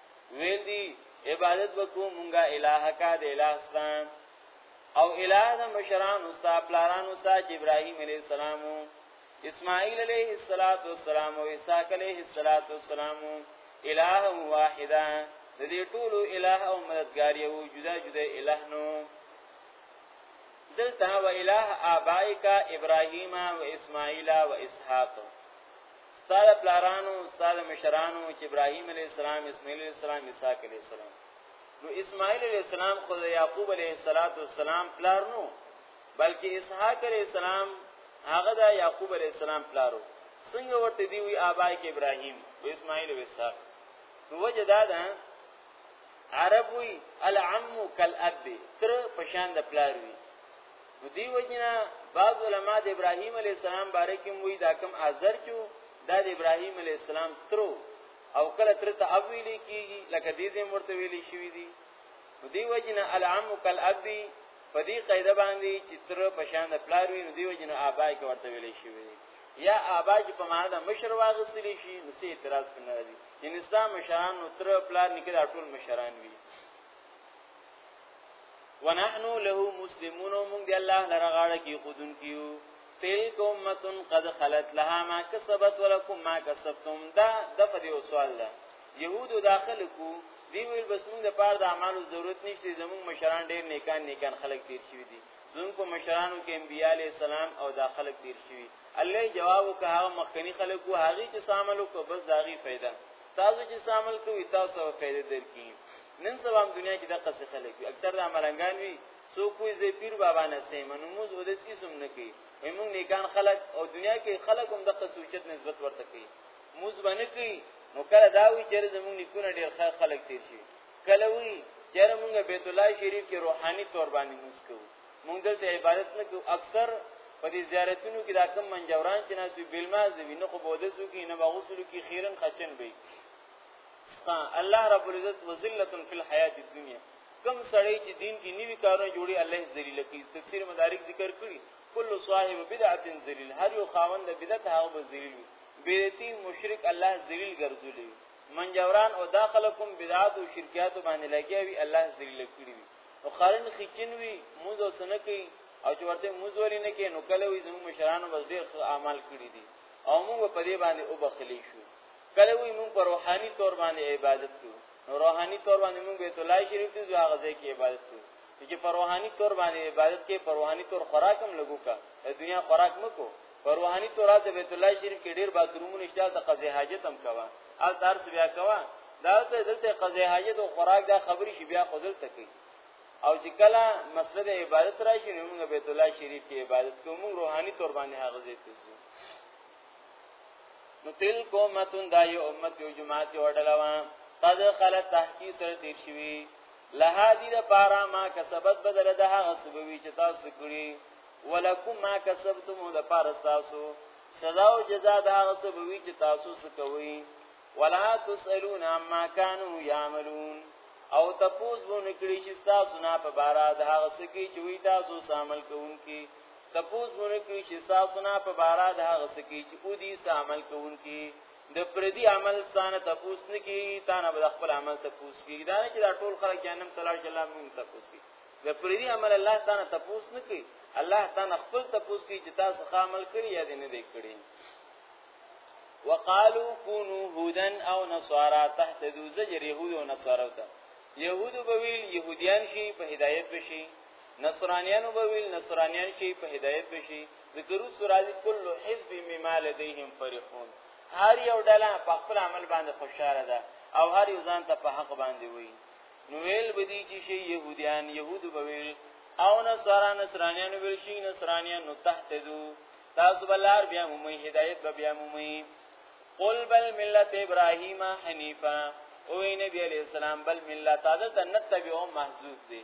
Speaker 1: ویل دی عبادت وکړو مونږه الہ کا د الہ ستان او الہ د مشران استا پلاران استا چې ابراهيم عليه السلام اسماعیل علیہ الصلات والسلام او اسحاق علیہ الصلات والسلام الہ واحده د دې ټولو الہ او مددگار یو جدا جدا الہ نو دلته و الہ آبائک ابراهیم و اسماعیل و اسحاق ستاده پلارانو ستاده مشرانو چې ابراهيم عليه السلام اسماعيل عليه السلام اسحاق عليه السلام نو اسماعيل عليه السلام خو د يعقوب عليه السلام پلار نو بلکې اسحاق عليه السلام هغه د يعقوب عليه السلام پلارو څنګه ورته دی وی آبای کې ابراهيم او اسماعيل او اسحاق نو وجه دا ده عرب وی العم کالاب تر پشان د پلار وی نو دی وجنا بعض علما د ابراهیم علی السلام باره کې وی دا کم ازر چو دا د ابراهیم علی السلام ترو او کله تر ته اب ویل کیږي لکه دې زم ورته ویل شوی دی نو دی وجنا العم کل ابي په دې قاعده باندې چې تر په شان د پلار وی نو دی وجنا ابای کې ورته ویل شوی دی یا ابا چې په معنا د مشر واغسلی شي نو سي اعتراض کنه راځي ان اسلام مشران نو تر پلان نکړه ټول مشران وي ونحن له مسلمون موږ دی الله لره غاړه کې خودن کیو تلک امتن قد خلت لها ما کسبت ولکم ما کسبتم دا دغه دی سوال ده يهودو داخل کو دی ویل بس موږ د پاره د اعمالو ضرورت نشته زموږ مشران ډیر نیکان نیکان خلک تیر شوی دي زموږ په مشرانو کې انبیاء علی السلام او دا خلک تیر شوی الله جواب وکړ هغه مخکنی خلک وو هغه چې عمل وکړ بس داغي فائدہ تاسو چې عمل کوي تاسو فائدہ درکې نن سبا دنیا کې دغه څه خلک وي اکثر د ملنګان وي سو کوی زی پیر بابا نه سي منموز او د اسم نه کوي همون نیکان خلک او دنیا کې خلک هم دغه سوچت نسبت ورته کوي موز باندې کوي نو کله دا وی چې زموږ نیکونه ډیر خلک تیر شي کله وی چې موږ بیت الله شریف کې روحاني تور باندې موز کوو موږ دلته عبادت نه کوو اکثر په دې زیارتونو کې دا کم منجوران چې ناسو بلماز وي نه خو بودسو کې نه بغوسلو کې خیرن خچن وي الله رب العزت وذلت فی الحیات الدنیا کم سړی چې دین کې نیوی کارونه جوړي الله ذلیل کوي تفسیر مدارک ذکر کړی کل صاحب بدعت ذلیل هر یو خاوند بدعت هغه به ذلیل وي بیرتی مشرک الله ذلیل ګرځولې منجوران او داخلكم بدعات او شرکیات باندې لګیاوي الله ذلیل کړی وي او خارن خچن وي موزه سن کوي او چې ورته موزوري نه کې نو کله وي زموږ مشرانو بس ډېر اعمال کړی دي او موږ په دې باندې وبخلی شو کله وی مونږ پر روحاني تور باندې عبادت کوو نو روحاني تور باندې مونږ بیت الله شریف ته ځو هغه ځای کې عبادت کوو چې پر روحاني تور باندې عبادت کې پر روحاني تور خوراک هم لګو کا دنیا خوراک مکو پر روحاني تور د بیت الله شریف کې ډیر باترومونه شته د قضې حاجت هم کوا ال تر څه بیا کوا دا ته دلته قضې حاجت او خوراک دا خبرې شي بیا خودل تکي او چې کله مسله د عبادت راشي نو موږ بیت الله شریف کې عبادت کوو موږ روحاني تور باندې هغه ځای ته ځو نو تلک امتون دا یو امت یو جماعت یو ډلوا قد خلت تحقیق سره تیر شوی لها دی دا پارا ما کسبت بدل ده هغه سبوی چې تاسو کړی ولکم ما کسبتم دا پارا تاسو سزا او جزا ده هغه سبوی چې تاسو سکوي ولا تسالون عما كانوا يعملون او تپوس بونه کړی چې تاسو نه په بارا ده هغه سکی چې وی تاسو عمل کوونکی تپوس مونږ کوي چې تاسو نه په بارا د هغه سکی چې او دي عمل کوونکي د پردي عمل سانه تپوس نه کی تا نه بل خپل عمل تپوس کی دا نه چې دا ټول خلک جهنم ته لاړ شي الله مونږ تپوس کی د پردي عمل الله تعالی تپوس نه کی الله تعالی خپل تپوس کی چې تاسو ښه عمل کړی یا نه دی کړی وقالو کونو هودن او نصارا تحت دو زجر یهود او نصارا ته یهود بویل یهودیان شي په هدایت بشي نصرانیانو به ویل نصرانیان شي په هدایت بشي ذکر سورازی کل حزب مما لديهم فرحون هر یو ډله په خپل عمل باندې خوشاله ده او هر یو ځان ته په حق باندې وي نو ویل بدی چې شي يهوديان يهود به ویل او نصارا نصرانیان ویل شي نصرانیان نو تهتدو تاسو بلار بیا مومي هدایت به بیا مومي قل بل ملت ابراهیم حنیفا او نبی علیہ السلام بل ملت عادت نتبعو محذوب دی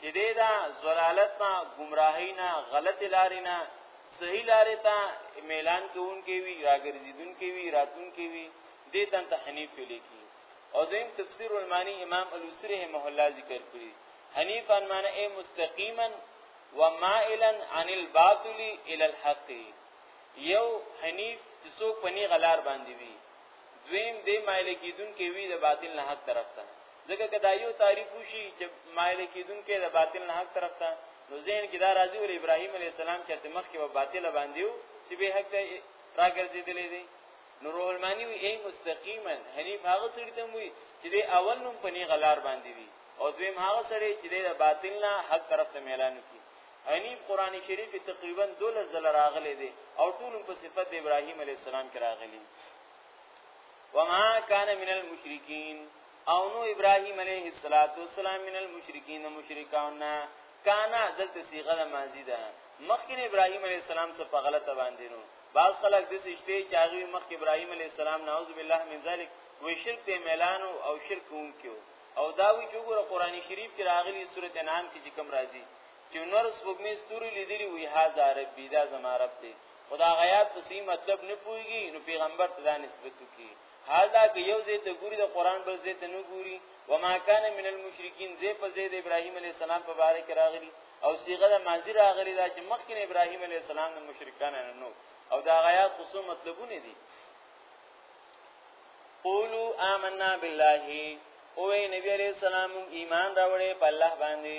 Speaker 1: چې دې دا زلالت نه گمراهی نه غلط لارې نه صحیح لارې ته میلان کوونکې وي راګرځیدونکې وي راتونکې وي دې تن ته حنیف لیکي او زم تفسیر المانی امام الوسری رحمه الله ذکر کړی حنیفا معنی اے مستقیما ومائلا عن الباطل الى الحق یو حنیف چې څوک پنی غلار باندې وي دویم دی مایل کیدون کې وی د باطل نه حق طرف ته ځکه کدا یو تعریف وشي چې مایل کیدون کې د باطل نه حق طرف ته نو ذهن کې دا راځي ول ابراهیم علی السلام چې مخ کې په باطل باندې وو چې به حق ته راګرځیدلې دي نو روح المانی وی ای مستقیما حنیف هغه سړی ته وی چې د اول نوم په نی غلار باندې وی او دویم هغه سړی چې د باطل نه حق طرف ته میلان کی حنیف قران شریف کې تقریبا 12 ځله راغلي دي او ټول په صفت د ابراهیم علی السلام کې راغلي وما كان من المشرکین او نو ابراهیم علیه السلام من المشرکین مشرکان کانا دلته صيغه د ماضی ده مخکې ابراهیم علیه السلام څخه په غلطه باندې نو بعض خلک د سشته چاغي مخکې ابراهیم علیه السلام نعوذ بالله من ذلک وی شرک ته ميلان او شرک هم کیو او دا وی چې ګوره قران شریف کې راغلي سورته انعام کې چې کوم راځي چې نور سپوږمۍ ستوري لیدلی وي هاذا ربي دا زما رب دی خدا غیات په سي مطلب نه پويږي نو پیغمبر ته دا نسبت کوي هاذا که یو زه ته ګوري د قران بل زه ته نه ګوري وما كان من المشرکین زه په زید ابراهیم علی السلام په باره کې راغلی او صيغه د ماضی راغلی دا چې مخکې ابراهیم علی السلام د مشرکان نه نو او دا غیات خصو مطلبونه دي قولوا آمنا بالله او نبی علیہ السلام ایمان راوړې په الله باندې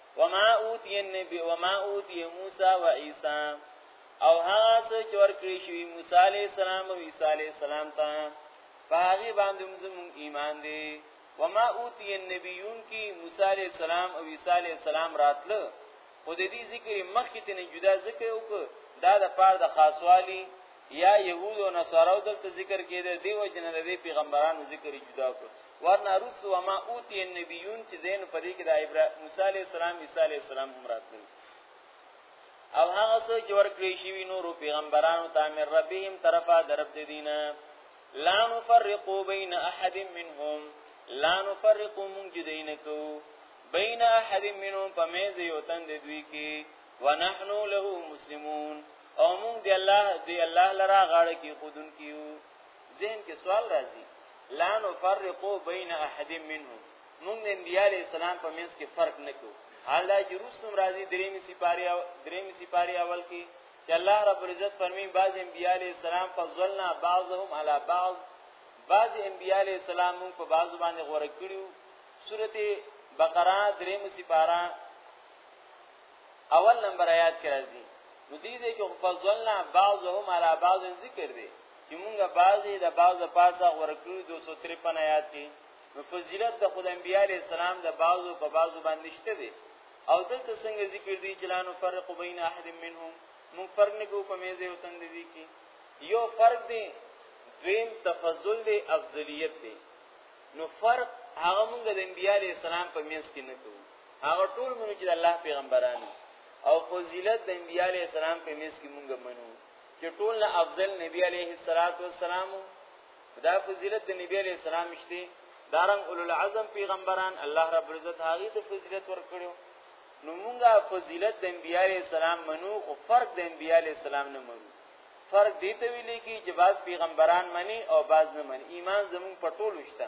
Speaker 1: وما اوتی النبی وما اوتی موسی و عیسی او هغه څه چې ورکړی شوی موسی علی السلام او عیسی علی السلام ته فهغه باندې موږ ایمان دی وما اوتی النبیون کی موسی علی السلام او عیسی علی السلام راتله خو د دې ذکر مخکې ته نه جدا ذکر وکړه دا د پاره د خاصوالي یا يهود او نصارو دلته ذکر کېده دی و جن د دې پیغمبرانو ذکر جدا کړ ورنه رس و ما اوتی النبیون چې دین په دې کې د ابراهیم موسی علی السلام عیسی علی السلام هم راتلل او هغه څه چې ورکړي شي نور پیغمبرانو ته امر ربهم طرفا درب دي دینه لا نفرقو بین احد منهم لا نفرقو مونږ جدین کو بین احد منهم پمیز یو تند دوی کې ونحنو له مسلمون او موږ دی الله دی الله لرا غاړه کې خودن کیو ذهن کې سوال راځي لا نفرقو بین احد منهم موږ د انبیاء علی السلام په منځ کې فرق نکو حالا چې روسم راځي درېمې سپاره او درېمې سپاره اول کې چې الله رب العزت فرمایي بعض انبیاء علی السلام فضلنا بعضهم علی بعض بعض انبیاء علی السلام موږ په بعض باندې غوړه کړیو سورته بقره درېمې سپاره اول نمبر آیات کې راځي نو دې دې کې فضلنا بعضهم على بعض ذکر دی چې مونږه بعضي د بعض پاسه ورکړو 253 آیات کې نو فضیلت د خدای انبیاء علی السلام د بعضو په بعضو باندې شته دی او دلته څنګه ذکر دی چې لانو فرق بین احد منهم مون فرق نه کو په میزه او تند دي کې یو فرق دی دویم تفضل دی افضلیت دی نو فرق هغه مونږ د انبیاء علی السلام په میز کې نه کوو هغه ټول مونږ چې الله پیغمبران او فضیلت د انبیاء علی السلام په میس کې مونږ منو چې ټول نه افضل نبی علیه الصلاۃ والسلام دا فضیلت د نبی علیه السلام شته دارنګ اولو العزم پیغمبران الله رب العزت هغه ته فضیلت ورکړو نو مونږه فضیلت د انبیاء علیه السلام منو او فرق د انبیاء علیه السلام نه منو فرق دی ته ویلې کی چې بعض پیغمبران منی او بعض نه منی ایمان زمون پټول وشته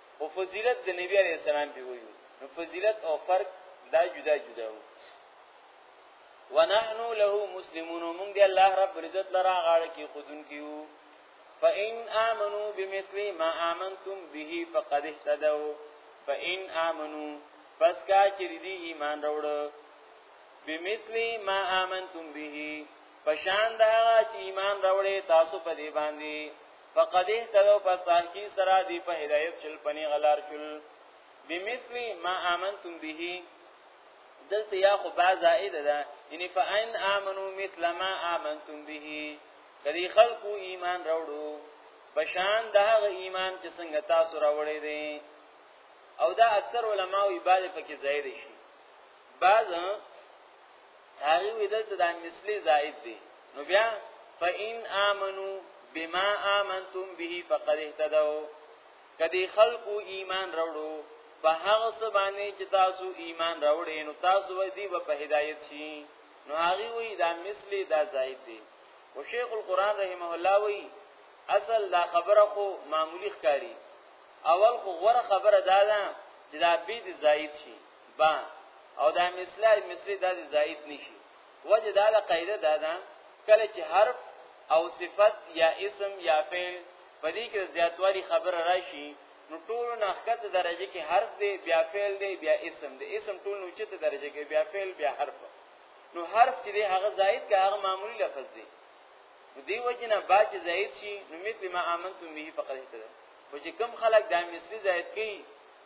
Speaker 1: خو فضیلت د نبی علی السلام به ویو نو فضیلت او فرق دا جدا جدا وو ونحنو له مسلمون مونږ دی الله رب عزت لرا غاړه کې خودن کیو فإن آمنوا بمثل ما آمنتم به فقد اهتدوا فإن آمنوا پس کا چې دی ایمان راوړ بمثل ما آمنتم به پشان دا چې ایمان راوړې تاسو په دې باندې فقد اهتدوا پس تحقیق سره دی په هدایت شل پنی غلار شل بمثل ما آمنتم به دلته یا خو با زائد ده یعنی فان آمنو مثل ما آمنتم به کدی خلقو ایمان راوړو بشان دا هغه ایمان چې څنګه تاسو راوړی دی او دا اکثر علماوی باندې پکې زائد شي بعض هغه وی دلته د مثلی زائد دی نو بیا فإن آمنو بما آمنتم به فقد اهتدوا کدی خلقو ایمان راوړو په هغه څه باندې چې تاسو ایمان راوړې نو تاسو ودی و په هدایت شي نو هغه وی دا مثلی دا زائد دی او شیخ القران رحمه الله وی اصل دا خبره خو معمولی ښکاری اول خو غوره خبره دا ده چې دا بيد زائد شي با او دا مثله مثلی دا زائد نشي وجه دا د قاعده دا ده کله چې حرف او صفت یا اسم یا فعل په دې کې زیاتوالی خبره راشي نو ټول نخکت درجه کې حرف دی بیا فعل دی بیا اسم دی اسم ټول نو چته درجه کې بیا فعل بیا حرف نو حرف چې دی هغه زائد که هغه معمولی لفظ دی نو دی وجنه با چې زائد شي نو مثل ما امنتم به فقط هتره او چې کم خلک دا مثلی زائد کوي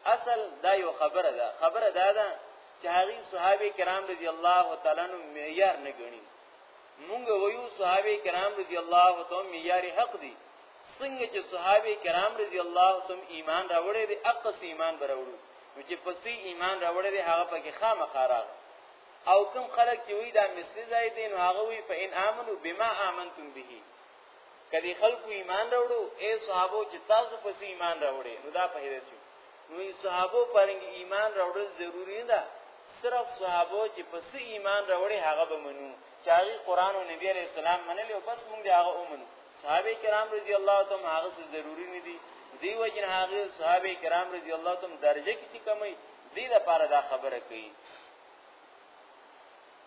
Speaker 1: اصل دا یو خبره ده خبره دا ده چې هغه صحابه کرام رضی الله تعالی عنهم معیار نه ګڼي مونږ ویو صحابه کرام رضی الله تعالی معیار حق دي څنګه چې صحابه کرام رضی الله تعالی ایمان راوړې دي اقص ایمان براوړو نو چې پسې ایمان راوړې دي هغه پکې خامخا راغله او کوم خلک چې وی دا مثلی ځای دي نو هغه وی فإن آمنو بما آمنتم به کدی خلکو ایمان راوړو اے صحابو چې تاسو پس ایمان راوړي نو دا په هدایت شو نو ای صحابو پرنګ ایمان راوړل ضروری نه ده صرف صحابو چې پس ایمان راوړي هغه به منو چې هغه قران او نبی عليه السلام منلی او بس موږ هغه ومنو صحابه کرام رضی الله تعالی هغه څه ضروری نه دي دی وجن هغه صحابه کرام رضی الله تعالی درجه کې کمی دی لپاره دا خبره کوي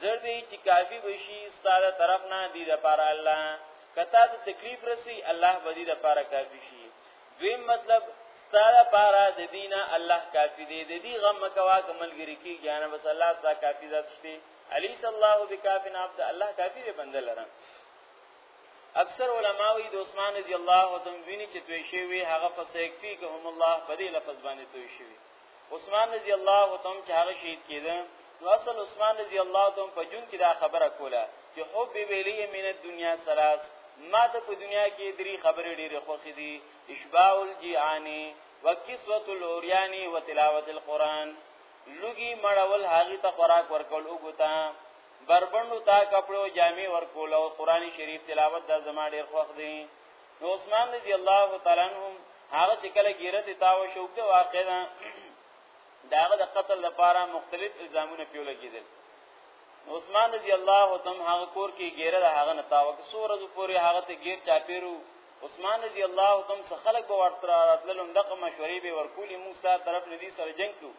Speaker 1: زر دی چې کافی بشي ستاره طرف نه دی د پاره الله کته ته تکلیف رسی الله به دی د پاره کافی شي دویم مطلب ستاره پاره د دینه الله کافی دی د دې غم کوا کملګری کی ګیان بس الله ستا کافی ذات شته علی صلی الله بکافن عبد الله کافی دی بنده لره اکثر علماوی د عثمان رضی الله عنه ویني چې توی شوی هغه فسیکفی که هم الله په دې لفظ باندې توی شوی عثمان رضی الله تعالی چې هغه شهید کېده نو اصل عثمان رضی الله تعالی په جون کې دا خبره کوله چې حب ویلی من الدنيا ثلاث ما ته په دنیا کې درې خبرې ډېرې خوښې دي اشباع الجیعانی وکسوه الاوریانی وتلاوت القرآن لوګي مړول هغه ته خوراک ورکول وګتا بربندو تا کپړو جامې ورکول او قرآنی شریف تلاوت د زما ډېر خوښ دي نو عثمان رضی الله تعالی عنہ هغه چې کله غیرت تاو شو د واقع دا داغه د قتل لپاره مختلف الزامونه پیو لګیدل عثمان رضی الله تم هغه کور کې غیره د هغه نه تاو کې سور ز پورې هغه ته غیر چا پیرو عثمان رضی الله تم څخه خلق به ورته راتللم دغه مشورې به ورکولې موږ سره طرف ندي سره جنگ کو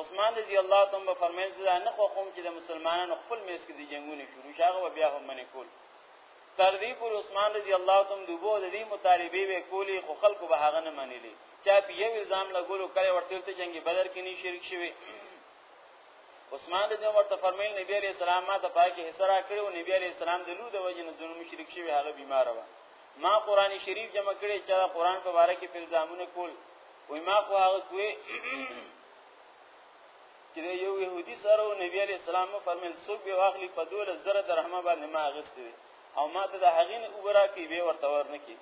Speaker 1: عثمان رضی الله تم به فرمایي زه نه خو کوم چې د مسلمانانو خپل میس کې د جنگونه شروع شاغه بیا هم منې کول تر دې پورې عثمان رضی الله عنه هم دوبو د دې مطالبه وکولې خو خلکو به هغه نه منلې چا په یو الزام لګولو کړي ورته ته جنگي بدر کې نه شریک شوی عثمان رضی الله عنه فرمایل نبی عليه السلام ما ته پاکي حصہ را کړو نبی عليه السلام د لوده وجه نه ظلم شریک شوی هغه بیمار و ما قران شریف جمع کړي چې قران په اړه کې الزامونه کول وای ما خو هغه کوی چې یو يهودي سره نبی عليه السلام فرمایل څوک به واخلي په 12000 درهم باندې ما غوښتي او ما ته د هغې نه وګرا کې به ورته ورنکي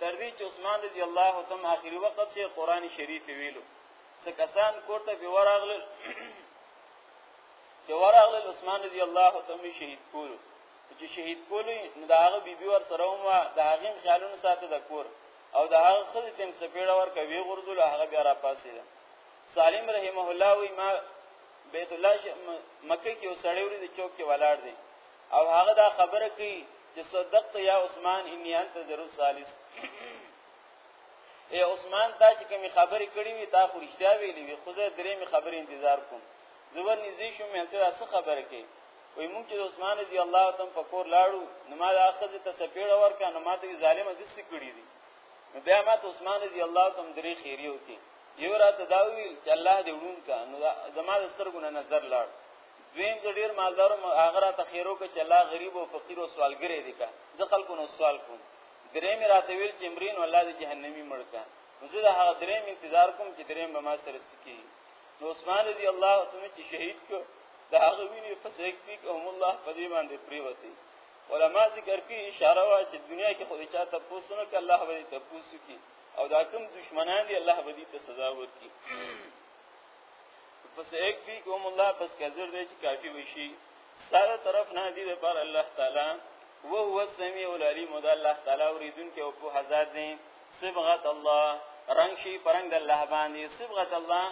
Speaker 1: تر دې چې عثمان رضی الله تعالی اخري وخت چې قران شریف ویلو څه کسان کوټه به وراغل چې وراغل عثمان رضی الله تعالی شهید کولو چې شهید کولو نو دا هغه بیبي ور سره هم دا هغه خیالونو ساته د کور او دا هغه خدای تم سپیړه ور کوي غرزول هغه بیا را پاسې ده سالم رحمه الله وی ما بیت الله مکه کې وسړی ورې د چوک کې ولاړ دی او هغه دا خبره کوي چې صدقت یا عثمان انی انت ذرو ثالث اے عثمان تا چې کوم خبرې کړې وي تا خو رښتیا ویلې وي خو زه درې می خبرې انتظار کوم زور نږدې شوم مې ته څه خبره کوي وای مونږ چې عثمان رضی الله تعالی په کور لاړو نو ما د اخذ ته سپیړه ورکا نو ما ته ظالم د څه کړی دي نو بیا ما ته عثمان رضی الله تعالی عنہ درې خیری وکي یو را ته دا ویل چې الله دې وډون کا نو زما د سترګو نه نظر لاړ دویم زه ډیر مالدار او هغه را ته خیرو کې چې الله غریب او فقیر او سوالګری دي کا زه خلکو نو سوال کوم درې مې راته ویل چې امرین الله دې جهنمی مړ کا زه د هغه درې انتظار کوم چې درې به ما سره سکی نو عثمان رضی الله تعالی چې شهید کو دا هغه ویني فسیک فیک هم الله په دې باندې پریوتی علما ذکر کوي اشاره وا چې دنیا کې خو دې چا ته پوسنه ک الله به دې ته پوسو کی او دا کوم دشمنان دي الله به دې ته سزا ورکړي پس ایک دی کوم الله پس کذر دې چې کافی وشي ساده طرف نه دي پر الله تعالی و هو السميع العليم دا الله تعالی اوریدون کې او په هزار دي صبغت الله رنگ شي پرنګ د الله باندې صبغت الله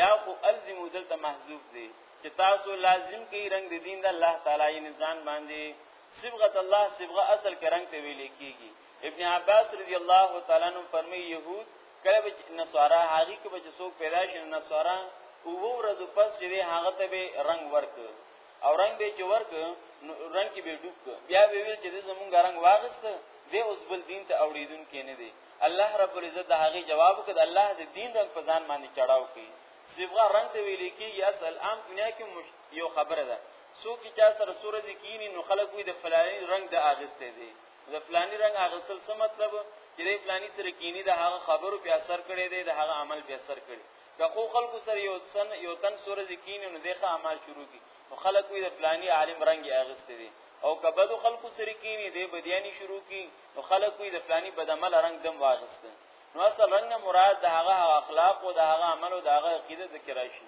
Speaker 1: یا خو الزم دلته محذوف دي چې تاسو لازم کې رنگ د دین د الله تعالی یې نزان باندې صبغت الله صبغه اصل کې رنگ ته ویل کیږي ابن عباس رضی الله تعالی عنہ فرمایي يهود کله به نصارا هغه کې به څوک پیدا شي نصارا او ورځو پس چې هغه ته به رنگ ورک او رنگ به چې ورک رنگ کې به ډوب بیا به ویل چې زمونږ رنگ واغست دی اوس بل دین ته اوریدون کې نه دی الله رب العزت هغه جواب کړ الله د دین رنگ په ځان باندې چړاو کړي صبغه رنگ ته ویل کیږي اصل عام دنیا کې مش... یو خبره ده څوک چې چا سره سورې ځکینی نو خلک وي د فلانی رنگ د اغسته دي د فلانی رنگ اغسل څه مطلب چې د فلانی سره کینی د هغه خبرو په اثر کړي دي د هغه عمل په اثر کړي که خو خلکو سره یو سن یو تن سورې ځکینی نو دغه عمل شروع کی نو خلک وي د فلانی عالم رنگ اغسته دي او که بدو خلکو سره کینی دی بدیانی شروع کی نو خلک وي د فلانی بدعمل رنگ دم واغسته نو اصل رنګ نه مراد د هغه اخلاق او د هغه عمل او د هغه عقیده ذکر راشي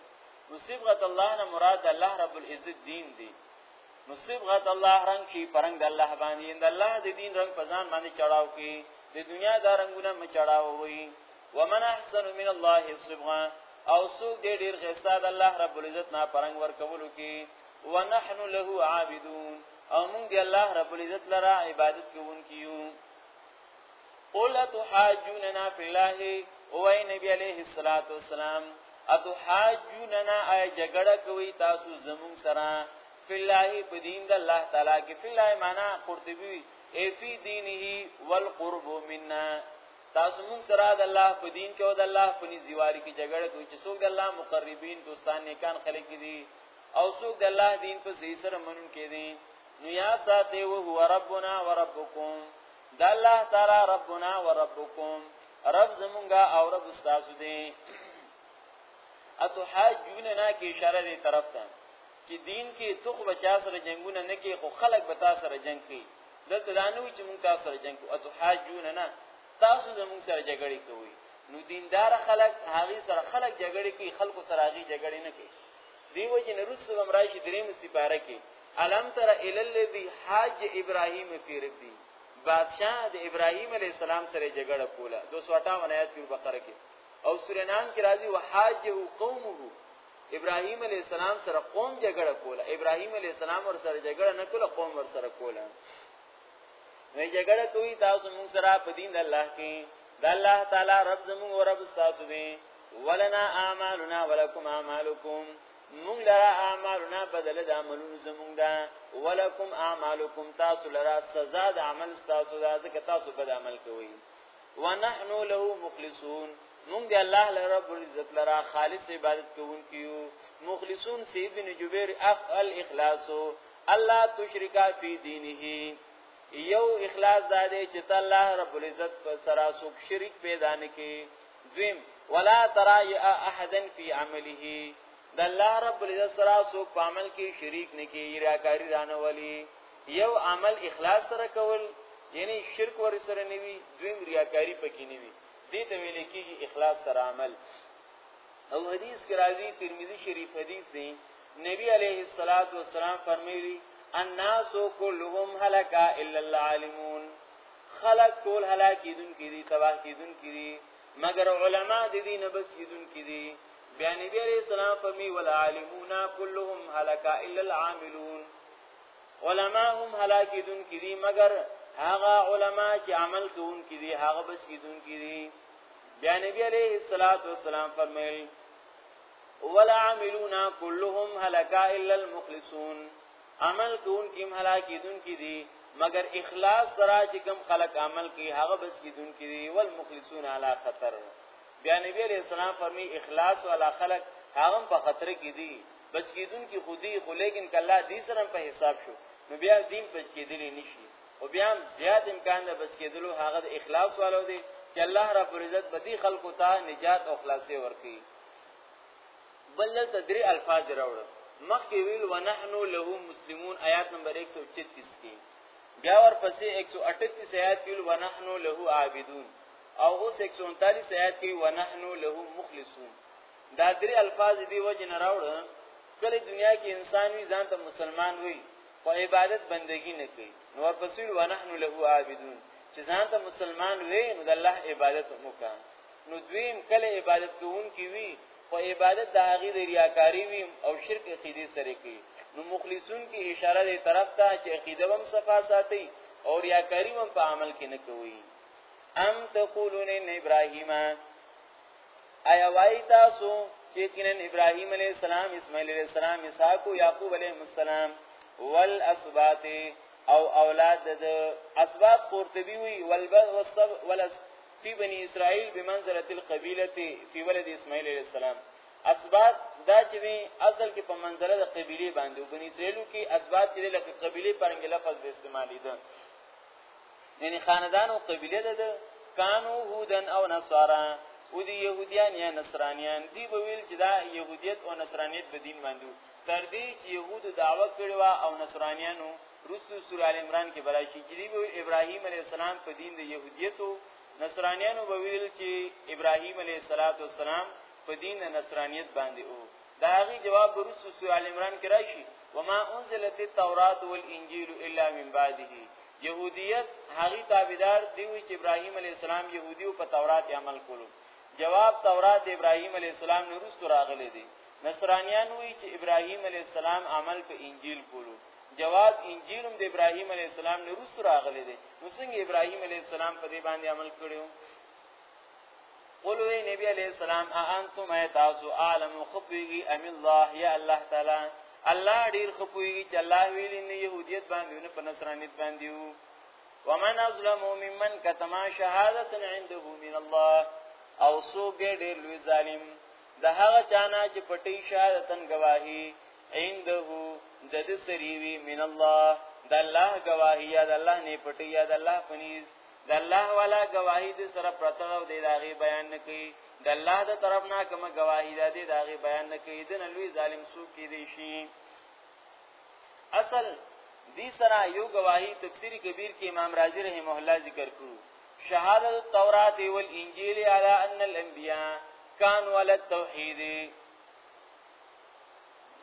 Speaker 1: مصیبت الله نه مراد الله رب العزت دین دی مصیبت الله رنگ شي پرنګ د الله باندې د الله د دین رنگ په ځان باندې چړاو کی د دنیا د رنگونه مچړاو وي ومن احسن من الله صبغا او سوق دې ډیر غیستا د الله رب العزت نه پرنګ ورکولو کی ونحن له عابدون او موږ دی الله رب العزت لرا عبادت کوونکیو قل تحاجوننا فی الله او ای نبی علیہ الصلوۃ والسلام اتحاجوننا ای جګړه کوي تاسو زمون سره فی الله په دین د الله تعالی کې فی الله معنا قرطبی ای فی دینه والقرب منا تاسو مون سره د الله په دین کې او د الله په نزیوالي کې جګړه کوي چې څوک د الله مقربین دوستان نیکان خلک دي او څوک د الله دین په ځای سره منون کې دي نو یا ساته او هو ربنا وربکم د الله تعالی ربنا وربکم رب زمونږه او رب تاسو دی اتو حاجونه نه کې اشاره دی طرف ته چې دین کې تخ بچا سره جنگونه نه کې خو خلق بتا سره جنگ کوي دلته دانو چې مونږ تاسو سره جنگ کوو اتو حاجونه نه تاسو زمونږ سره جګړه کوي نو دیندار خلک هغه سره خلک جګړه کوي خلکو سره هغه جګړه نه کوي دیو جن رسول هم راشي دریم سپاره کې الم تر ال الذی حاج ابراهیم فی ربی بادشاہ د ابراهیم علی السلام سره جګړه کوله 258 آیات په بقره کې او سورې نام کې راځي وحاجه قومه ابراهیم علی السلام سره قوم جګړه کوله ابراهیم علی السلام ور سره جګړه نه کوله قوم ور سره کوله نه جګړه کوي تاسو موږ سره په دین د الله کې د الله تعالی رب زموږ او رب تاسو دی ولنا اعمالنا ولکم اعمالکم موږ لرا اعمالنا بدل د عملونو زموږ ده ولکم اعمالکم تاسو لرا سزا د عمل تاسو ده ځکه تاسو بد عمل کوئ ونحن له مخلصون مونږ دی الله له رب العزت لرا خالص عبادت کوونکیو مخلصون سید بن جبیر اف الاخلاص الله تشرکا فی دینه یو اخلاص دا دی چې ته الله رب العزت پر سره سوک شریک پیدا نکې دویم ولا ترای احدن فی عمله د الله رب العزت سره سوک په عمل کې شریک نکې راکاری رانه ولی یو عمل اخلاص سره کول یعنی شرک ور سره نیوی دویم ریاکاری پکې نیوی دې ته ویل کېږي اخلاص سره عمل او حدیث کې راځي ترمذی شریف حدیث دی نبی علیه الصلاۃ والسلام فرمایلی الناس كلهم هلك الا العالمون خلق ټول هلاکیدون کړي تباہ کیدون کړي مگر علما د دین بچ کیدون کړي بیا نبی علیہ السلام فرمی والعالمون كلهم هلك الا العاملون علما هم هلاکیدون کړي مگر هغه علما چې عمل کوون کړي هغه بچ کیدون کړي بیا نبی علیہ الصلوۃ والسلام فرمایل ولا عاملون كلهم هلك الا المخلصون عمل کون کیم هلاکی دن کی دی مگر اخلاص سره چې کم خلق عمل کی هغه بچ کی دن کی دی والمخلصون علی خطر بیا نبی علیہ السلام فرمی اخلاص والا خلق هغه په خطر کې دي بچ کیدون کې خودي خو لیکن کله دې سره په حساب شو نو بیا دین بچ کیدلی نشي خو بیا هم زیات امکان د بچ کېدلو هغه د اخلاص والو دی چې الله رب العزت بدی خلکو ته نجات او خلاصي ورکړي بل تدری الفاظ راوړ مخکې ویل ونحنو له مسلمون آیات نمبر 136 کې بیا ورپسې 138 آیات ویل ونحنو له عابدون او اوس 139 آیات کې ونحنو له مخلصون دا درې الفاظ دی وجه نه راوړ کله دنیا کې انسان وي ځان ته مسلمان وي خو عبادت بندگی نه کوي نو ورپسې و نحن له عابدون چې ځان ته مسلمان وي نو د الله عبادت وکړه نو دویم کله عبادت کوونکی وي خو عبادت د هغه د ریاکاری وي او شرک عقیده سره کوي نو مخلصون کې اشاره دی طرف ته چې عقیده هم صفا ساتي او ریاکاری هم په عمل کې نه کوي ام تقولون ان ابراهیم آیا وای تاسو چې کینن ابراهیم علی السلام اسماعیل علی السلام اسحاق او یعقوب علی السلام والاسباط او اولاد د اسباط قرطبی وی والبغ والصب والس فی بنی اسرائیل بمنزله القبیله فی ولد اسماعیل علی السلام اسباط دا چې وی اصل کې په منزله د قبیله باندې بنی اسرائیل کې اسباط چې لکه قبیله پرنګ لفظ به استعمالی ده یعنی خاندان او قبیله ده کانو هودن او نصارا او دی يهوديان یا نصرانيان دی به ویل چې دا يهودیت او نصرانيت په دین باندې تر دې چې يهود دعوه کړې و او نصرانيانو رسو سورہ ال عمران کې برای شي چې دی به ابراهيم عليه السلام په دین د يهودیت او نصرانيانو به ویل چې ابراهيم عليه السلام په دین د نصرانيت باندې او دا غي جواب ورسو سورہ ال عمران کې راشي وما انزلت التوراۃ والانجیل الا من بعده يهوديت هغه تابعدار دی چې ابراهيم عليه السلام يهودي او په تورات عمل کولو جواب تورات د ابراهيم عليه السلام نه وروسته راغلي دي نصرانيان وی چې ابراهيم عليه السلام عمل په انجیل کولو جواب انجیل هم د ابراهيم عليه السلام نه وروسته راغلي دي نو څنګه ابراهيم عليه السلام په دې باندې عمل کړو قل وی نبی علیہ السلام انتم ایتاسو عالم خبیگی ام الله یا الله تعالی الله ډیر خبیگی چې الله ویلی نه يهودیت باندې نه په نصرانیت باندې وو ومن ازلم ممن کتما شهادت عنده من الله او سو ډیر لوی ظالم د هغه چانا چې پټي شهادتن گواهی عنده د دې سریوی من الله د الله گواهی یا د الله نه پټي یا د الله پنيز د الله والا گواهی د سره پرته او د داغي بیان نه کوي د الله د طرف نه کوم گواهی د دې داغي بیان نه کوي د لوی ظالم سو کې دی شي اصل دې سره یو گواهی تفسیر کبیر کې امام رازی رحمه الله ذکر کړو شهادت التوراۃ والانجیل علی ان الانبیاء کانوا علی التوحید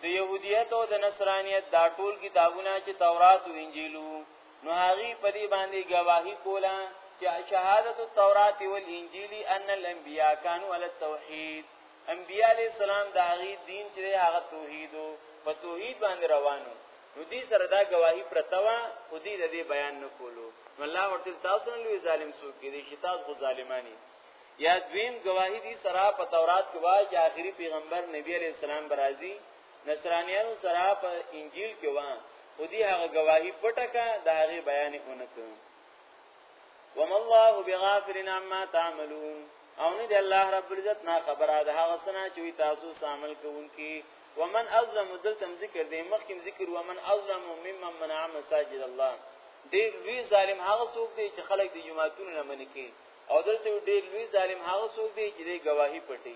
Speaker 1: د يهودیت او د نصرانیت دا ټول کتابونه چې تورات او انجیلو نو هغه په دې باندې گواہی کوله چې شهادت التوراۃ والانجیل ان الانبیاء كانوا على التوحید انبیاء علی السلام دا غي دین چې هغه توحید په توحید باندې روانو نو دې سره دا گواہی پرتوا خو دې دې بیان نکولو نو الله ورته تاسو نه لوی ظالم څوک دې چې تاسو خو ظالمانی یا دویم گواہی دې سره په تورات کې وایي چې آخري پیغمبر نبی علی السلام برازي نصرانیانو سره په انجیل کې و خو دې هغه گواهی پټه کا د هغه بیان اونکه وم الله بغافل عما تعملون او نه دی الله رب العزت نه خبره ده هغه سنا چې تاسو عمل کوونکی ومن ازلم دلتم ذکر دی مخکم ذکر ومن ازلم ممن منع مساجد الله ډیر لوی ظالم هغه څوک دی چې خلک د جماعتونو نه منکې او دلته ډیر لوی ظالم هغه څوک دی چې د گواهی پټي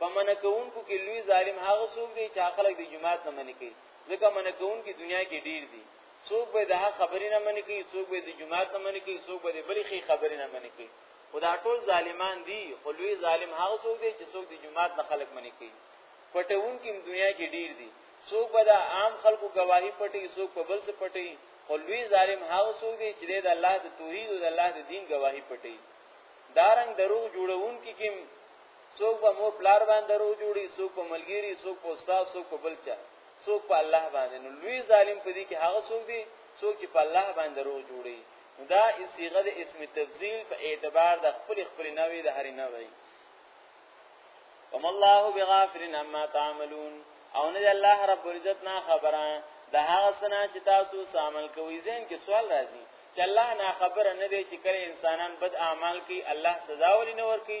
Speaker 1: په منکون کو کې لوی ظالم هغه څوک دی چې خلک د جماعت نه منې کوي ځکه منکون کې دنیا کې ډیر دي څوک به د حق خبرې نه منې کوي څوک به د جماعت نه منې کوي څوک به د بلې خې خبرې نه منې کوي خدا ټول ظالمان دي خو لوی ظالم هغه څوک دی چې څوک د جماعت نه خلک منې کوي پټون کې دنیا کې ډیر دي څوک به د عام خلکو گواهی پټي څوک په بل څه پټي خو لوی ظالم هغه څوک دی چې د الله د توحید او د الله د دین گواهی پټي دارنګ دروغ جوړون کې کوم څوک به مور پلار باندې رو جوړي څوک په ملګری څوک په استاد څوک په بلچا څوک په الله باندې نو لوی ظالم په دې کې هغه څوک دی څوک چې په الله باندې رو جوړي دا صيغه د اسم تفضیل په اعتبار د خپل خپل نوې د هر نوې وم الله بغافل عما تعملون او نه الله رب العزت نه خبره د هغه سنا چې تاسو عمل کوي زین کې سوال راځي چې الله نه خبره نه دی چې کله انسانان بد اعمال کوي الله سزا ولې نه ورکي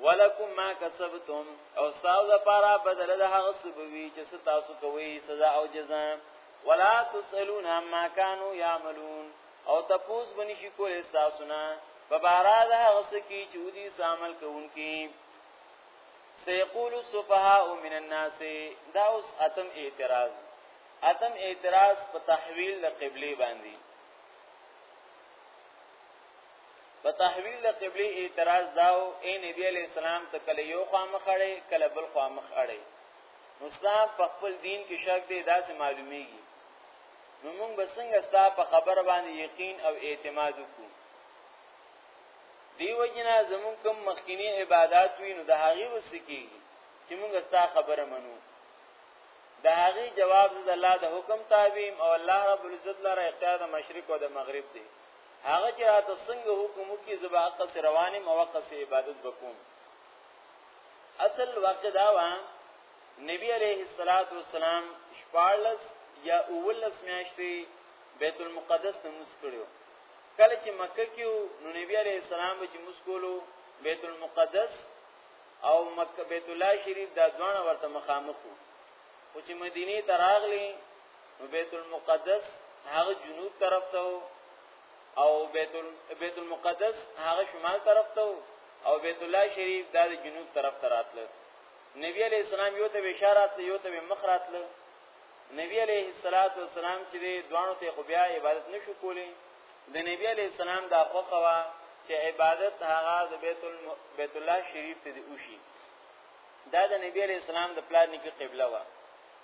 Speaker 1: ولکم ما کسبتم او تاسو لپاره بدل د هغه سبوی چې تاسو کوي سزا او جزا ولا تسالون عما كانوا يعملون او تاسو باندې شي کولای تاسو نه په بارا د هغه سکی چې ودي عمل کوونکي سيقول السفهاء من الناس دا اوس اتم اعتراض اتم اعتراض په تحویل د قبله باندې په تحویل د قبله اعتراض داو اے نبی علی السلام ته کله یو خوا مخ اړي کله بل خوا مخ اړي نو اسلام په خپل دین کې شک دی دا چې معلومیږي نو موږ به څنګه ستا په خبر باندې یقین او اعتماد وکړو دیو جنا زمون کوم مخکینی عبادت وی نو د هغه وسکی چې موږ ستا خبره منو د هغه جواب د الله د حکم تابع او الله رب العزت لپاره اختیار د مشرق او د مغرب دی هغه چې راته څنګه حکم وکي زبا عقل سره رواني موقع سره عبادت وکوم اصل وقت دا و نبی عليه الصلاه والسلام شپارلس یا اولس میاشتې بیت المقدس ته مسکړو کله چې مکه کې نو نبی عليه السلام چې مسکولو بیت المقدس او مکه بیت الله شریف دا ځوان ورته مخامخ وو چې مدینه ته راغلی نو بیت المقدس هغه جنوب طرف ته او بیت بیت المقدس هغه شمال طرف ته او بیت الله شریف د جنوب طرف ته راتله نبی علیہ السلام یو ته اشارات یو ته مخ راتله نبی علیہ الصلات والسلام چې دوانو ته خو بیا عبادت نشو کولی د نبی علیہ السلام دا خوخه وا چې عبادت هغه د بیت بیت الله شریف ته دی وشي دا د نبی علی السلام د پلان نیکی قبله و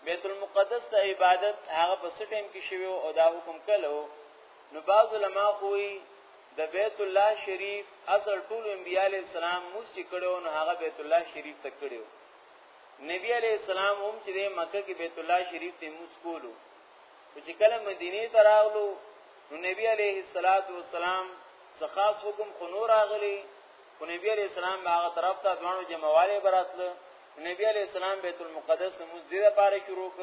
Speaker 1: بیت المقدس ته عبادت هغه په سټیم کې شوی او دا حکم کلو نو بعض علما کوی د بیت الله شریف اصل ټول انبیاء علی السلام موسی کړو نو هغه بیت الله شریف ته کړو نبی علی السلام هم چې مکه کې بیت الله شریف ته موس کولو چې کله مدینه ته راغلو نو نبی علیه الصلاۃ والسلام څه خاص حکم خو نور راغلی خو نبی علیه السلام هغه طرف ته ځوانو جمعواله براتله نبی علیه السلام بیت المقدس ته موږ دې لپاره شروع ک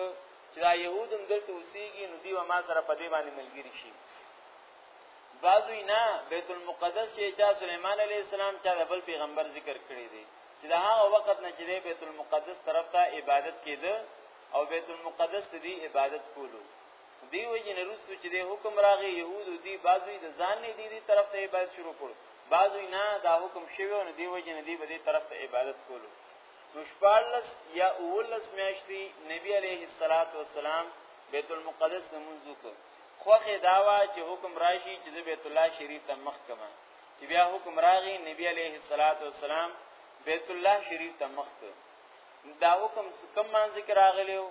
Speaker 1: چې دا يهودم دلته اوسېږي نو دی و ما سره په دې باندې ملګری شي بعضو نه بیت المقدس چې چا سليمان عليه السلام چا د بل پیغمبر ذکر کړی دی چې دا هغه وخت نه چې بیت المقدس طرف ته عبادت کېده او بیت المقدس ته دی عبادت کولو دی وجه نه رسو چې د حکم راغی يهودو دی بازوی د ځان نه دی دی طرف ته عبادت شروع کړو بازوی نه دا حکم شوی او دی وجه نه دی به دی طرف ته عبادت کولو نو شپارلس یا اولس میاشتي نبی علیه الصلاۃ والسلام بیت المقدس ته منځ وکړ خوخه داوا چې حکم راشي چې بیت الله شریف ته مخ کما چې بیا حکم راغی نبی علیه الصلاۃ والسلام بیت الله شریف ته مخ کړ دا حکم کوم مانځ کې راغلی وو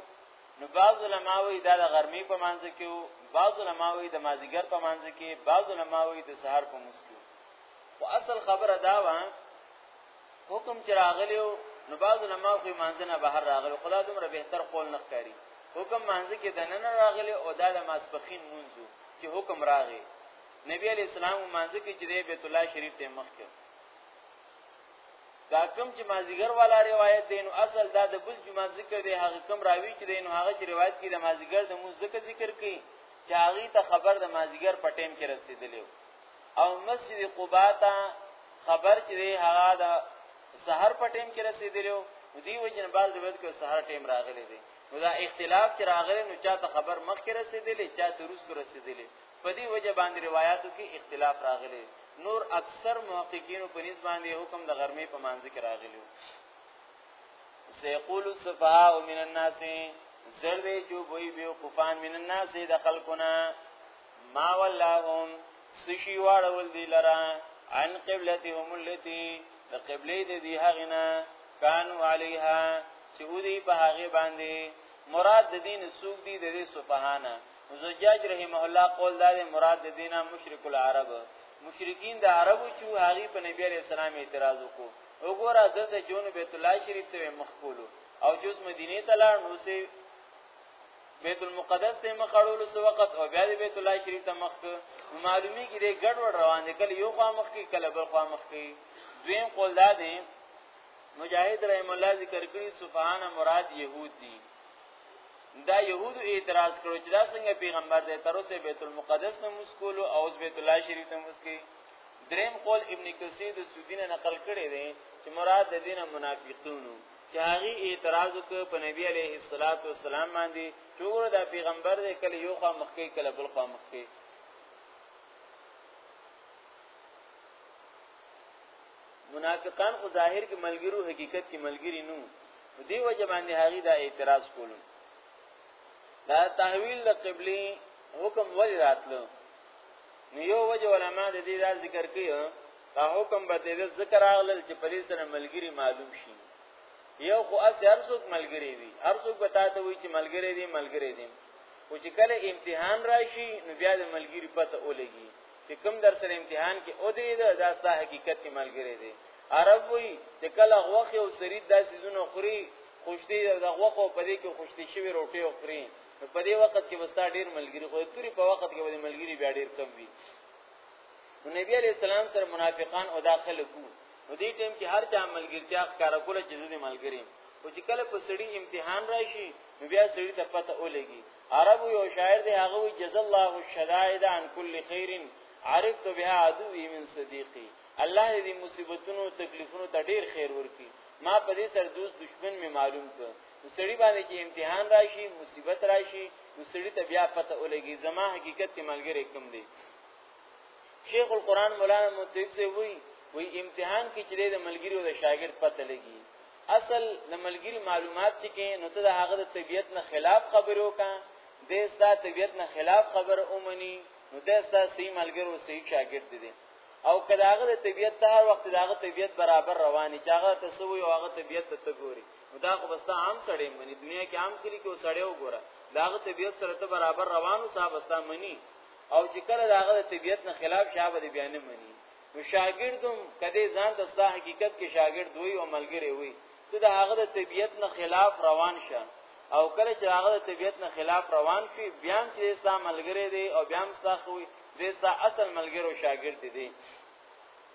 Speaker 1: نو بعض علما وی دا د غرمې په مانځ کې وو بعض علما وی د مازیګر په مانځ کې بعض علما وی د سحر په مونږ کې خو اصل خبره دا و حکم چې راغلی وو نو بعض علما خو مانځ نه بهر راغلی خو دا دومره بهتر قول نه ښکاري حکم مانځ کې د نن راغلی او دا د ماسپخین مونږ چې حکم راغی نبی علی السلام مانځ کې چې بیت الله شریف ته مخ کړ دا کوم چې مازیګر والا روایت دی نو اصل دا د بل جمعه ذکر دی هغه کوم راوی چې دی نو هغه چې روایت کې د مازیګر د مو ذکر ذکر کړي چې هغه ته خبر د مازیګر په ټیم کې رسیدلی او مسجد قباء ته خبر چې دی هغه د سحر په ټیم کې رسیدلی دی وجنه باز روایت کې سحر ټیم راغلی دی نو دا اختلاف چې راغلی نو چاته خبر مخکې رسیدلی چاته روس رسیدلی په دې وجه باندې روایتو کې اختلاف راغلی نور اکثر محققینو په نسبت باندې حکم د غرمې په مانځ کې راغلی سيقول السفهاء من الناس زروی جو بوئی بیو قفان من الناس د خلقنا ما ولاهم سشی واړول دی لرا عن قبلتهم التي د قبله د دی هغنا کانو علیها چې ودی په هغه باندې مراد د دین سوق دی د سفهانه زجاج رحمه الله قول دا دی مراد د دینه مشرک العرب مشرکین د عربو چې هغه په نبی علی السلام اعتراض وکړو وګوره دلته جون بیت الله شریف ته مخکولو او جز مدینه ته لاړ نو سه بیت المقدس ته مخړول سو وخت او بیا بیت الله شریف ته مخ معلومی کې د ګډ وډ روان دي کله یو خوا مخ کې کله بل خوا مخ کې دویم قول دا دی مجاهد رحم الله ذکر کړی سبحان مراد يهود دي دا يهودو اعتراض کړو چې دا څنګه پیغمبر دی تر اوسه بیت المقدس نه مسکول او اوس بیت الله شریف نه مسکی دریم قول ابن کثیر د سودینه نقل کړی دی چې مراد د دینه منافقینو چې هغه اعتراض وکړ په نبی علیه الصلاۃ والسلام باندې چې ګوره دا پیغمبر دی کله یو خوا مخکې کله بل خوا مخکې منافقان خو ظاهر کې ملګرو حقیقت کې ملګری نو دی وجه باندې هغه دا اعتراض کولو دا تحویل د قبله حکم ولی راتلو نو یو وجه علما د دې دا ذکر کوي دا حکم به د ذکر اغلل چې پرې سره ملګری معلوم شي یو خو اس هر څوک ملګری وي هر څوک بتاته وي چې ملګری دی ملګری دی او چې کله امتحان راشي نو بیا د ملګری پته ولګي چې کوم در سره امتحان کې او درې ده دا ستا حقیقت کې ملګری دی عرب وی چې کله غوخه او سرید داسې زونه خوري خوشتي د غوخه په دې کې خوشتي شوی روټي او خوري په دې وخت کې وستا ډیر ملګری خو توري په وخت کې به ملګری بیا ډیر کم وي نو نبی علی السلام سره منافقان او داخله کو نو دې ټیم کې هر چا ملګرتیا ښکار کوله چې زونه ملګری او چې کله په سړی امتحان راشي نو بیا سړی ته پته ولګي عرب یو شاعر دی هغه وی جزا الله الشدائد عن كل خير عرفت بها عدوي من صديقي الله دې مصیبتونو تکلیفونو ته ډیر خیر ورکړي ما په دې سر دوست دشمن می معلوم ک نو سړی باندې چې امتحان راشي مصیبت راشي نو سړی ته بیا پته ولګي زما حقیقت ته ملګری کم دی شیخ القران مولانا مطیب سے وی وی امتحان کې چې د ملګری او د شاګرد پته لګي اصل د ملګری معلومات چې کې نو ته د هغه د طبیعت نه خلاف خبرو کا د ستا طبیعت نه خلاف خبر اومني نو د ستا سی ملګرو سی شاګرد دي او کله هغه د طبیعت ته هر وخت دغه طبیعت برابر رواني چې هغه ته سوی او هغه طبیعت ته ګوري نو دا خو بس عام سړی مني دنیا کې عام کلی کې سړی وګوره داغه طبیعت سره ته برابر روانو صاحب استا مني او چې کله داغه طبیعت نه خلاف شابه بیان مني نو شاګردم کده ځان د ستا حقیقت کې شاګرد وي او ملګری وي ته د هغه د طبیعت نه خلاف روان شه او کله چې هغه د طبیعت نه خلاف روان شي بیا هم چې ستا ملګری دی او بیا هم ستا خوې دی ستا اصل ملګری او شاګرد دی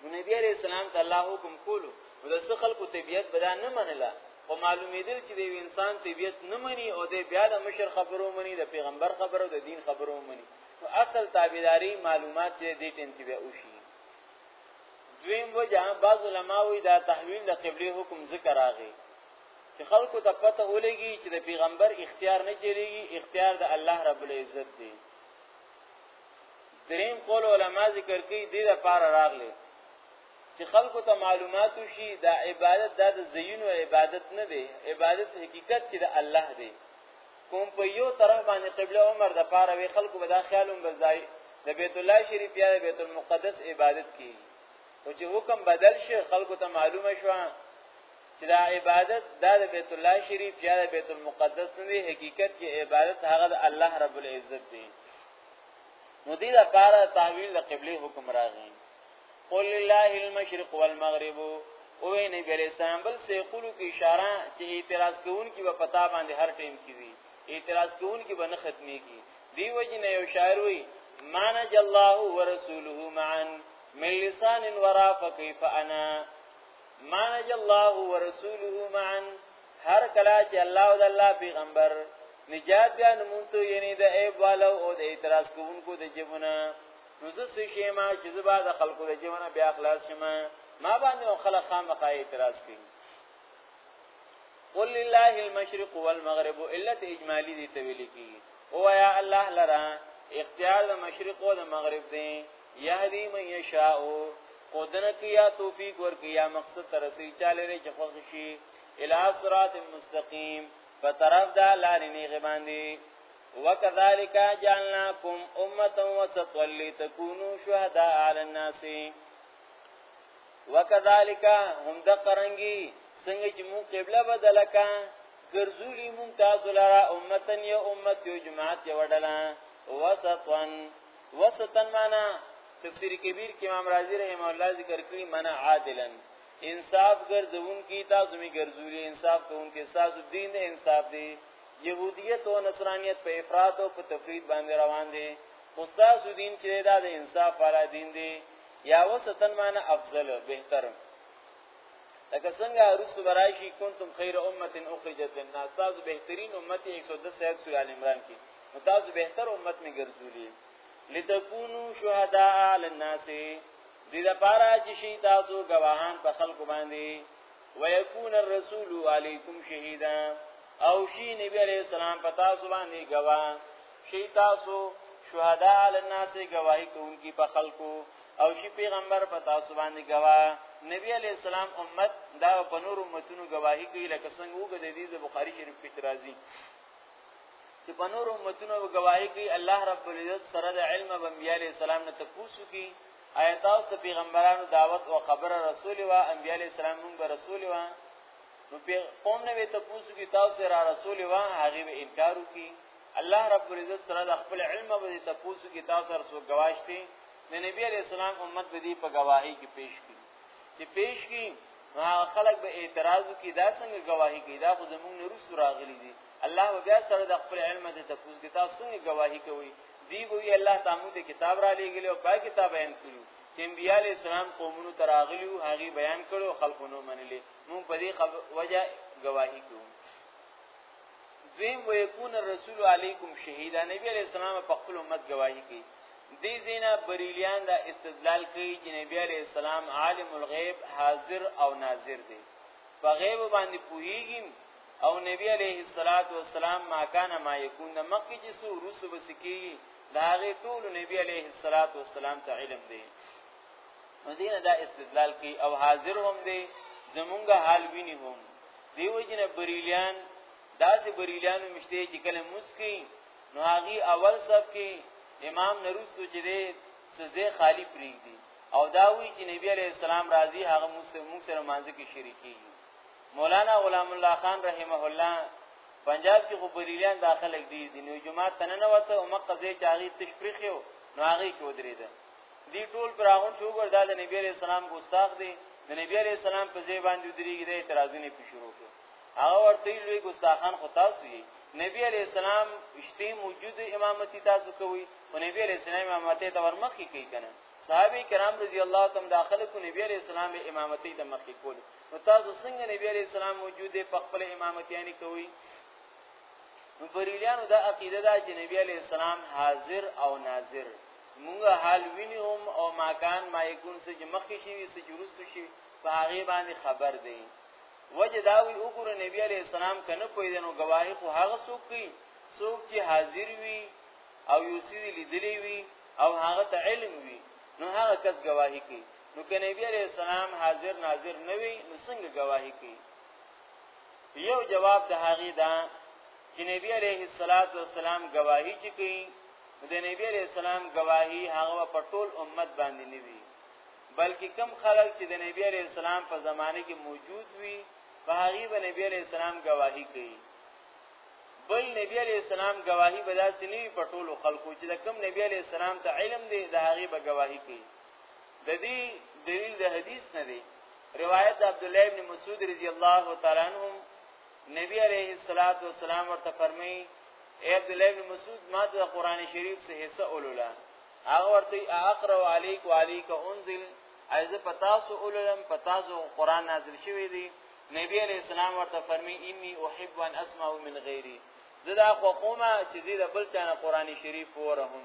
Speaker 1: نو نبی عليه السلام ته الله حکم کولو نو د څه خلکو طبیعت بدا نه منله او معلومیدل چې د انسان طبیعت نه مني او د بیا د مشر خبرو مني د پیغمبر خبرو د دین خبرو مني نو اصل تابعداري معلومات چې دې ټیم کې به وشي دویم وجه بعض علما وی دا تحویل د قبله حکم ذکر راغی چې خلکو ته پته ولګي چې د پیغمبر اختیار نه چلیږي اختیار د الله رب العزت دی دریم قول علما ذکر کوي د لپاره راغلی چې خلکو ته معلومات شي دا عبادت د زینو عبادت نه دی عبادت حقیقت کې د الله دی کوم په یو طرف باندې قبله عمر د پاره وی خلکو به دا خیالوم بزای د بیت الله شریف یا د بیت المقدس عبادت کی او چې حکم بدل شي خلکو ته معلومه شو چې دا عبادت دا د بیت الله شریف یا د بیت المقدس نه دی حقیقت کې عبادت هغه د الله رب العزت دی نو دې لپاره تعویل د قبله حکم راغی قل لله المشرق والمغرب او نبی علیہ السلام بل سه قلو کی اشاره چې اعتراض کوون کی په پتا باندې هر ټیم کی وی اعتراض کوون کی به نه ختمي کی دی وجنه یو شاعر وی مان جلاه ورسوله معا من لسان ورا فكيف انا مان جلاه ورسوله معا هر کلا چې الله او الله پیغمبر نجات بیا نمونتو یعنی د ایب والو او د اعتراض کوونکو د جبونه نو زه څه شي ما چې زبا د خلکو د جمعونه بیا خلاص شم ما باندې خلک خامخا اعتراض کوي قل لله المشرق والمغرب الا اجمالی دي تویل کی او یا الله لرا اختیار د مشرق او د مغرب دی یهدی من یشاء قدن کیا توفیق ور کیا مقصد ترسی چاله ری چفق شي الی صراط مستقیم په طرف دا لارې نه غباندي وکذالک جعلناکم امه وسطا لتكونوا شهداء علی الناس وکذالک هم د قرنګي څنګه چې مون قبله بدله کا ګرځولي مون تاسو لاره امتن یا امت یو جماعت یو ډله وسطا وسطا معنا تفسیر کبیر کې امام رازی رحم الله ذکر کړی معنا عادلا انصاف ګرځون کی تاسو می ګرځولي انصاف کوونکې تاسو دین انصاف دی يهوديت او نصرانيت په افراط او په تفرید باندې روان دي استاد دین چې دا د انصاف والا دین دی یا وسطن معنی افضل بهتر لکه څنګه روس برایشی کنتم خیر امه اخرجت للناس تاسو بهترین امت 110 آیت سورہ ال عمران کې تاسو بهتر امت می ګرځولې لتكونوا شهداء على الناس دې لپاره چې شي تاسو گواهان په خلکو باندې ويكون الرسول عليكم شهيدا او شي نبی عليه السلام پتا سبحان دی گوا شي تاسو شهدا علی الناس گواہی کوونکی په خلکو او شي پیغمبر پتا سبحان دی گوا نبی عليه السلام امت دا په نور امتونو گواہی کوي لکه څنګه وګد دي د بخاری شریف کې ترازی چې په نور امتونو گواہی کوي الله رب العزت سره د علم بنبي عليه السلام نه تفوسو کی آیا تاسو ته پیغمبرانو دعوت او خبره رسول و انبیاء علی السلام موږ به رسول و نو قوم نه وی ته پوسو کی تاسو را رسول و هغه به انکار وکي الله رب العزت سره د خپل علم به ته پوسو کی تاسو سره سو گواښتي د نبی علی السلام امت به دی په گواهی کې پیش کی چې پیش کی خلک به اعتراض کی دا څنګه گواهی کی دا خو زموږ نه رسو راغلي دي الله بیا سره د خپل علم د تفوز کې تاسو څنګه گواہی کوي دی وی الله تعالی ته کتاب را لېګل او پای کتاب بیان کړو چې انبیاء علی السلام قومونو تراغلی او هغه بیان کړو خلکو نو منلې مونږ په دې وجه گواہی کوو دویم ويكون الرسول علیکم شهیدا نبی علی السلام په خپل امت گواہی کوي دې زینا بریلیان دا استدلال کوي چې نبی علی السلام عالم الغیب حاضر او ناظر دی په غیب باندې پوهیږي او نبی علیه الصلاۃ والسلام ما کان ما یکون مکه چې سو روس بسکی دا غي ټول نبی علیه الصلاۃ والسلام ته علم دی مدینه دا استدلال کوي او حاضر هم دی زمونږه حال ویني هم دیو جن بریلیان دا چې بریلیان مشته چې کله مسکی نو هغه اول صف کې امام نروسو چې دی سزه خالی پریګ دی او دا وی چې نبی علیہ السلام راضی هغه موږ سره مانځ کې شریکي مولانا غلام الله خان رحمه الله پنجاب کې خو بریلیان داخله دي د نیو جماعت تنه نه وته او مکه زی چاغي تشپریخیو نو هغه کې ودرید دی ټول براغون شو ګر د نبی عليه السلام ګستاخ دی د نبی عليه السلام په زی باندې ودریږي د اعتراضونه په شروع کړ هغه ورته لوی ګستاخان خو تاسو یې نبی علی السلام اشتی موجود امامتی تاسو کوي او نبی علی السلام امامتی ته ورمخې کوي کنه صحابه کرام رضی الله تعالی داخله کو نبی علی السلام امامتی ته مخې کول نو تاسو څنګه نبی علی السلام موجود په خپل امامت یعنی کوي نو بریلیانو دا عقیده ده چې نبی علی السلام حاضر او ناظر موږ حال وینم او ماکان ما یکون سج مخکې شي سج ورستو شي په هغه باندې خبر دی وجه دا وی وګوره نبی علی السلام کنه پویدنو گواهی خو هغه څوک کوي څوک چې حاضر وي او یو سړي لیدلی وي او هغه ته علم وي نو هغه کس گواهی کوي نو که نبی عليه السلام حاضر ناظر نه وي نو څنګه گواهی کوي یو جواب د هغه دا چې نبی عليه الصلاه والسلام گواهی چې کوي د نبی عليه السلام گواهی هغه په ټول امت باندې نه وي بلکې کم خلک چې د نبی عليه السلام په زمانه کې موجود وي په هغه به نبی عليه السلام گواهی کوي بل نبی علیہ السلام گواہی بداسې نه په ټولو خلکو چې د کم نبی علیہ السلام ته علم دی د هغه به گواہی کوي د دې دلیل د حدیث نه دی روایت عبد الله ابن مسعود رضی الله تعالی عنہ نبی علیہ الصلات والسلام ورته فرمایي اے عبد الله ابن مسعود ما ته قران شریف څخه حصہ اولولا هغه ورته اقرا علیک وعلیک انزل از پتاسو اولولم پتاسو قران نازل شوی دی نبی علیہ السلام ورته فرمی انی احب ان اسمع من غیری زدا خو قومه چې دې بل چانه قران شریف ورهم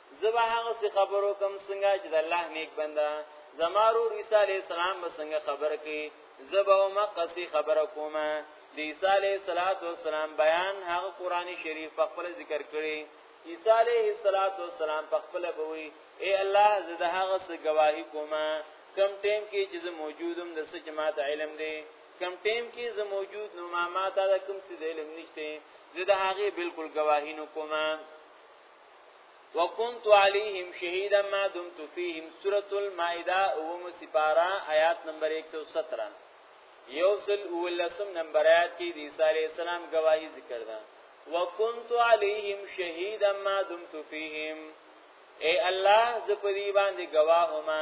Speaker 1: زبا هغه څه خبرو کم څنګه چې د الله نیک بنده زمارو عیسی علی السلام څنګه خبر کی زبا او مقصی خبره کومه د عیسی علی السلام بیان هغه قران شریف په خپل ذکر کړي عیسی علیه السلام په خپل بوي اے الله زه د هغه څه گواہی کوم کم ټیم کې چې زه موجودم د څه چې ماته علم دی کم ټیم کې زه موجود نو ما ماته د کوم څه علم نشته زه د هغه بالکل گواهی نه کوم وکنت علیهم شهیدا ما دمت فیهم سورۃ المائده اوم سپارا آیات نمبر 117 یوصل اولسم نمبر آیات کې د عیسی علی السلام گواہی ذکر ده وکنت علیهم شهیدا ما دمت فیهم اے الله ز په دی باندې گواه ما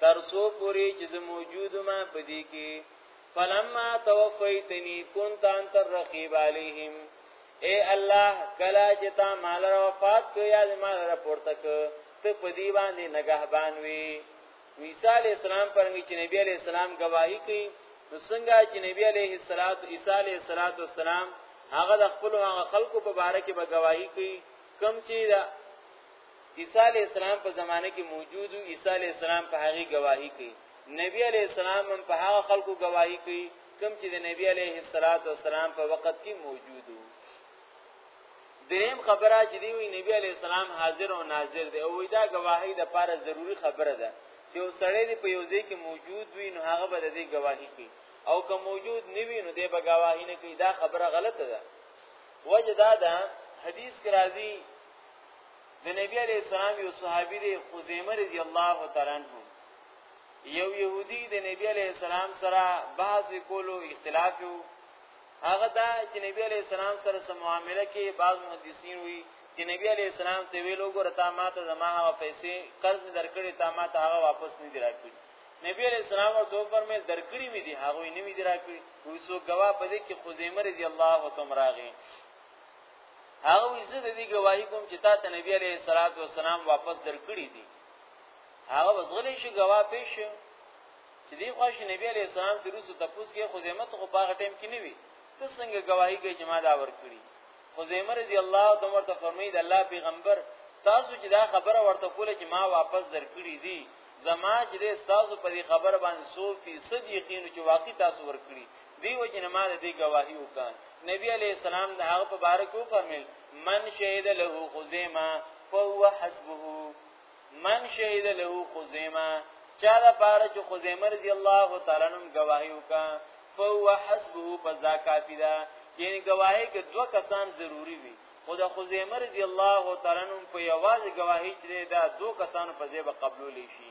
Speaker 1: تر سو پوری چې موجود ما پدی کې فلما توفیتنی كنت انت الرقیب علیهم اے الله کلا چې تا مال را وفات کو یا مال را پورته کو ته په دی باندې نگهبان وی عیسی علی السلام پرنګي چې نبی علی السلام گواہی کوي نو څنګه چې نبی علی الصلات عیسی علی الصلات والسلام هغه د خپل هغه خلکو په باره کې به گواہی کوي کم چې عیسی علی السلام په زمانه کې موجود او عیسی علی السلام په هغه گواهی کوي نبی علی السلام هم په هغه خلکو گواهی کوي کوم چې د نبی علی السلام په وخت کې موجود وو دریم خبره چې دی وی نبی علی السلام حاضر او ناظر دی او دا گواهی د پاره ضروری خبره ده چې یو سړی دی په یو ځای کې موجود وي نو هغه به د دې گواهی کوي او که موجود نه وي نو دې به گواهی نه کوي دا خبره غلطه ده وجه دا ده حدیث کې راځي د نبی علی السلام یو صحابي دی خزیمه رضی الله تعالی عنہ یو يهودي د نبی علی السلام سره بحث کولو اختلاف یو هغه دا چې نبی علی السلام سره سم معاملې کې بعض محدثین وی چې نبی علی السلام ته ویلو ګور تا ما ته زما هغه پیسې قرض نه درکړې تا ما ته هغه واپس نه درکړي نبی علیہ السلام ورته فرمایل درکړی مې دي هغه نه مې درکړي وسو غوا په دې کې خزیمه رضی الله تعالی عنها هغه وی زه د دې گواہی کوم چې تا ته نبی علیه الصلاۃ والسلام واپس درکړي دي هغه وزغلی شي گواه پیش چې دی خوښ نبی علیه السلام د روسو تپوس کې خزیمت خو په هغه ټیم کې نه وی ته څنګه گواہی کوي چې ما دا ورکړي خزیمه رضی الله د عمر ته فرمایي د الله پیغمبر تاسو چې دا خبره ورته کوله چې ما واپس درکړي دي زما چې د استادو په دې خبره باندې 100% یقین چې واقعي تاسو ورکړي دیو جن ما د دې گواهی وکړه نبی علی السلام د هغه په باره کې فرمایل من شهید له خزیمه فهو حسبه من شهید له خزیمه چا د پاره چې خزیمه رضی الله تعالی عنہ گواهی وکړه فهو حسبه فذا کافی ده یعنی گواهی کې دوه کسان ضروری وي خو د خزیمه رضی الله تعالی عنہ په یوازې گواهی چې دا دوه کسان په ځای به قبول شي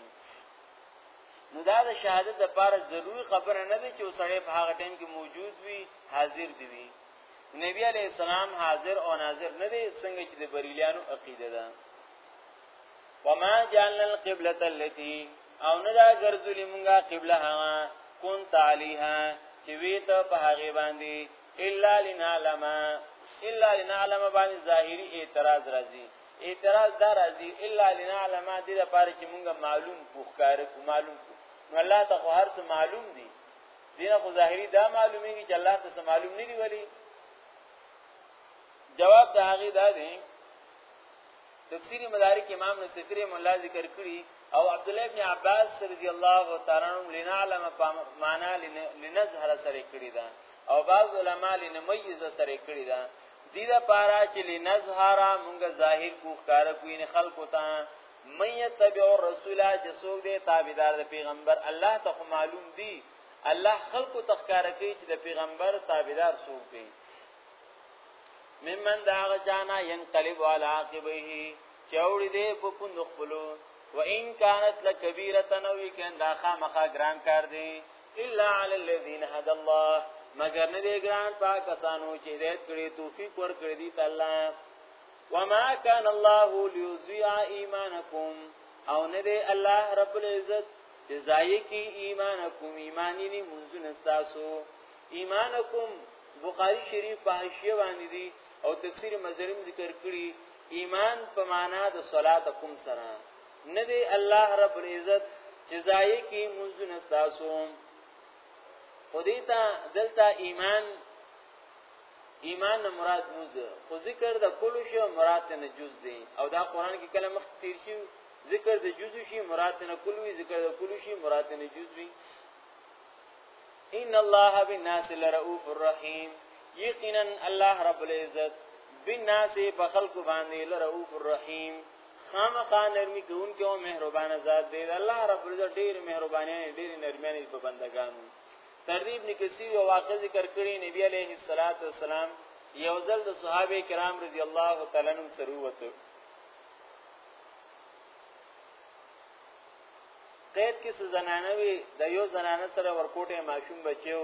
Speaker 1: نو دا د شهادت د پاره ضروری خبره نه دی چې وسړی په هغه ټیم کې موجود وي حاضر دی وي نبی علی السلام حاضر او ناظر نه دی څنګه چې د بریلیانو عقیده ده وما جعلنا القبلة التي او نه دا ګرځولې مونږه قبله هغه کون تعالیها چې وی ته په هغه باندې الا لنعلم الا لنعلم باندې ظاهری اعتراض راځي اعتراض دا راځي الا لنعلم دې لپاره چې مونږه معلوم کو ښکار کو معلوم کو نو الله ته خو هر څه معلوم دي دینه خو ظاهري دا معلومیږي چې الله ته څه معلوم نه دی ولی جواب د هغه دا دی تفسیری مدارک امام نصفری مولا ذکر کړی او عبد الله ابن عباس رضی الله تعالی عنہ لنعلم معنا لنظهر سره کړی دا او بعض علما لنمیز سره کړی دا دې لپاره چې لنظهر مونږ ظاهر کو ښکار کوی نه خلکو ته من يتبع الرسول جسوک دې تابعدار د پیغمبر الله ته معلوم دی الله خلکو تخکار کوي چې د پیغمبر تابعدار څوک دی ممن دا غچانا ينقلب على عاقبه چوڑی دے په پوند خپلو و ان كانت لكبيره نو یکن دا خامخا ګران کار دی الا علی الذین هدى الله مگر نه دی ګران پاکستانو چې هدایت کړي توفیق ور کړی دی تعالی وما كان الله ليضيع ايمانكم او نه دی الله رب العزت چې ځای کې ایمانکم ایمانی نه منځونه تاسو ایمانکم بخاری شریف په حاشیه باندې دی او تفسیر مزرم ذکر کړی ایمان په معنا د صلاتکم سره ندی الله رب العزت چې ځای کې منځونه تاسو خودی ته دلته ایمان ایمان نه مراد موز خو ذکر د کل شی مراد نه جز دی او دا قران کې کلمه مخ تیر شي ذکر د جز شی مراد نه کل وی ذکر د کل شی مراد نه جز وی ان الله بالناس لرؤوف الرحیم یقینا الله رب العزت بالناس په خلق باندې لرؤوف الرحیم خامخا نرمي کوونکی او مهربان ذات دی الله رب العزت ډیر مهرباني ډیر نرمي په بندگانو ترریب نکسی او واقع ذکر کړی نبی علیه الصلاۃ والسلام یو ځل د صحابه کرام رضی الله تعالی عنهم سره وته قید کې زنانه وی د یو زنانه سره ورکوټه ماشوم بچیو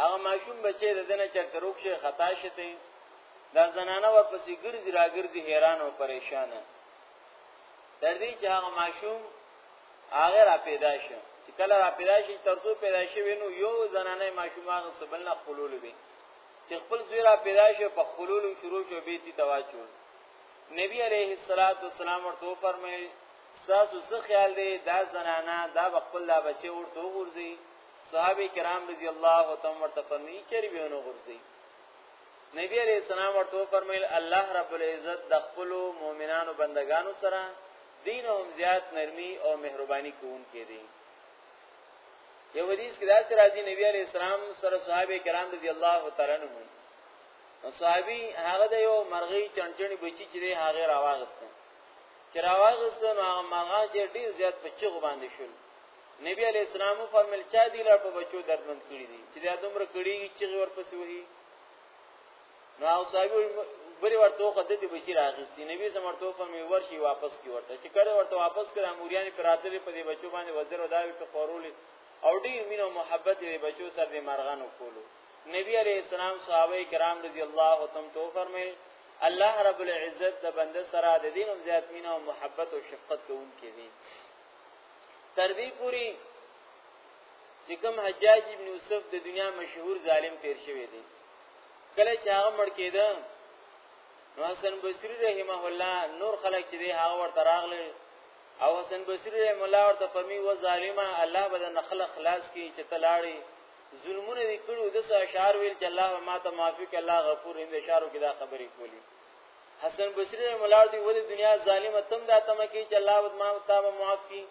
Speaker 1: هغه ماشوم بچی د دنه چرته روښه خطا شته دا زنانه و پسې ګرځي را ګرځي حیران او پریشان تر دې چې هغه ماشوم هغه را پیدا شو چې کله را پیدا شي تر څو پیدا شي وینو یو زنانه ماشوم هغه سبل نه خلول وي چې خپل زوی را پیدا شي په خلول شروع شو به تی تواچول نبی علیه الصلاۃ والسلام ورته فرمایي تاسو څه خیال دی دا زنانه دا خپل لا بچي ورته وګورځي صحابه کرام رضی الله تعالی عنهم ورته فرمایي چې ریونه وګورځي نبی علیہ السلام ورته فرمایل الله رب العزت د خپل مؤمنانو بندگانو سره دین او زیات نرمي او مهرباني کوونکې دي یو حدیث کې داسې راځي نبی علیہ السلام سره صحابه کرام رضی الله تعالی عنهم صحابي هغه د یو مرغی چنچنی بچی چې هغه راوغسته چې راوغسته نو هغه مرغان چې ډیر زیات په چغ باندې شول نبی علیہ السلام فرمایل چا دی لار په بچو دردمن کړی دي چې دا دومره کړیږي چې ورپسې وهي نو او صاحب بری ورته خو د دې بچی راغستی نبی زم ورته په می ورشي واپس کی ورته چې کړه ورته واپس کړه اموریان پراتلې په دې بچو باندې وزیر او داوی په خورولې او ډیر مين او محبت دې بچو سره دې مرغان وکولو نبی علیہ السلام صحابه کرام رضی الله تعالی تو فرمایي الله رب العزت د بنده سره د دین او زیات مين او محبت او شفقت کوونکې دي تر دې پوری چې کوم حجاج ابن یوسف د دنیا مشهور ظالم تیر شوی دی کله چې هغه مړ کېده نو حسن بصری رحمه الله نور خلک چې دی هغه ورته راغلی او حسن بصری رحمه الله ورته فمی و ظالما الله به د نخل خلاص کی چې تلاړي ظلمونه دي کړو د څه اشعار ویل چې الله ما ته معافي کې الله غفور هند اشعارو کې دا خبرې کولی حسن بصری رحمه الله دی ولې دنیا ظالمه تم دا تم کې چې الله ما ته معافي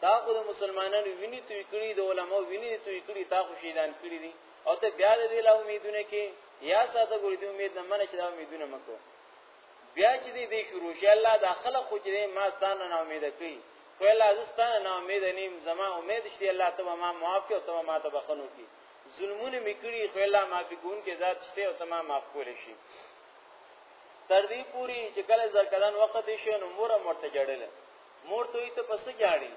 Speaker 1: تا خو د مسلمانانو ویني توی کړي د علماو ویني توی کړي تا خو شهیدان کړي دي او ته بیا د دې لا امیدونه کې یا ساته ګورې د امید نه منه چې دا امیدونه مکو بیا چې دې دې شروع شي الله دا خلق خو چې ما ستانه نه امید کړي خو الله زستانه نه امید نیم زما امید شته الله ته ما معاف کړي او ته ما ته بخنو کړي ظلمونه میکړي خو الله معافي کوون کې ذات شته او ته ما معاف کول شي تر دې پوری چې کله زرکدان وخت شي نو مور مرته جړل مور ته وي ته پس جاړي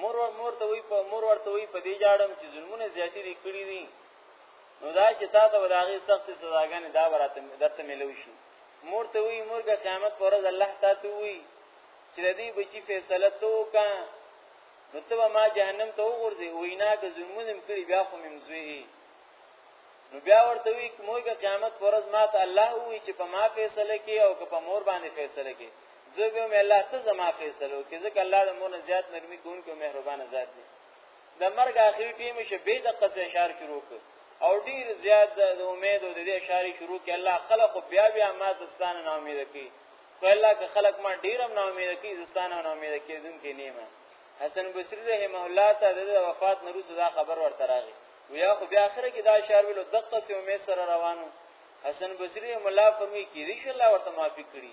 Speaker 1: مور ور مور ته وي په مور ورته وي په دې جاړم چې ظلمونه زیاتې دي کړی دي نو دا چې تا ته وداغي سخت سزاګانې دا ورته درته ملو شي مور ته وي مورګه قیامت پر ورځ الله تعالی ته وي چې دې بچي فیصله تو کا نو ته ما جهنم ته وګورځي وینا که ظلمونه کړی بیا خو ممزوي نو بیا ورته وی موږ قیامت پرز ماته الله وی چې په ما فیصله کې او که په مور باندې فیصله کې زه به مې الله ته زما فیصله وکړي ځکه الله د مونږ زیات نرمي کوونکی او مهربان ذات دی د مرګ اخري ټیم شي به د قصې اشاره شروع کړ او ډیر زیات د امید او د دې اشاره شروع کړي الله خلق بیا بیا ما دستان نه امید کړي خو الله که خلق ما ډیرم نه امید کړي دستان نه امید کړي دن کې نیمه حسن بصری رحمه الله ته د وفات نه روسه دا خبر ورته راغی ویا خو بیا اخره کې دا اشاره ویلو دقه سي امید سره روانو حسن بصری مولا فرمی کیږي چې الله ورته معافي کړي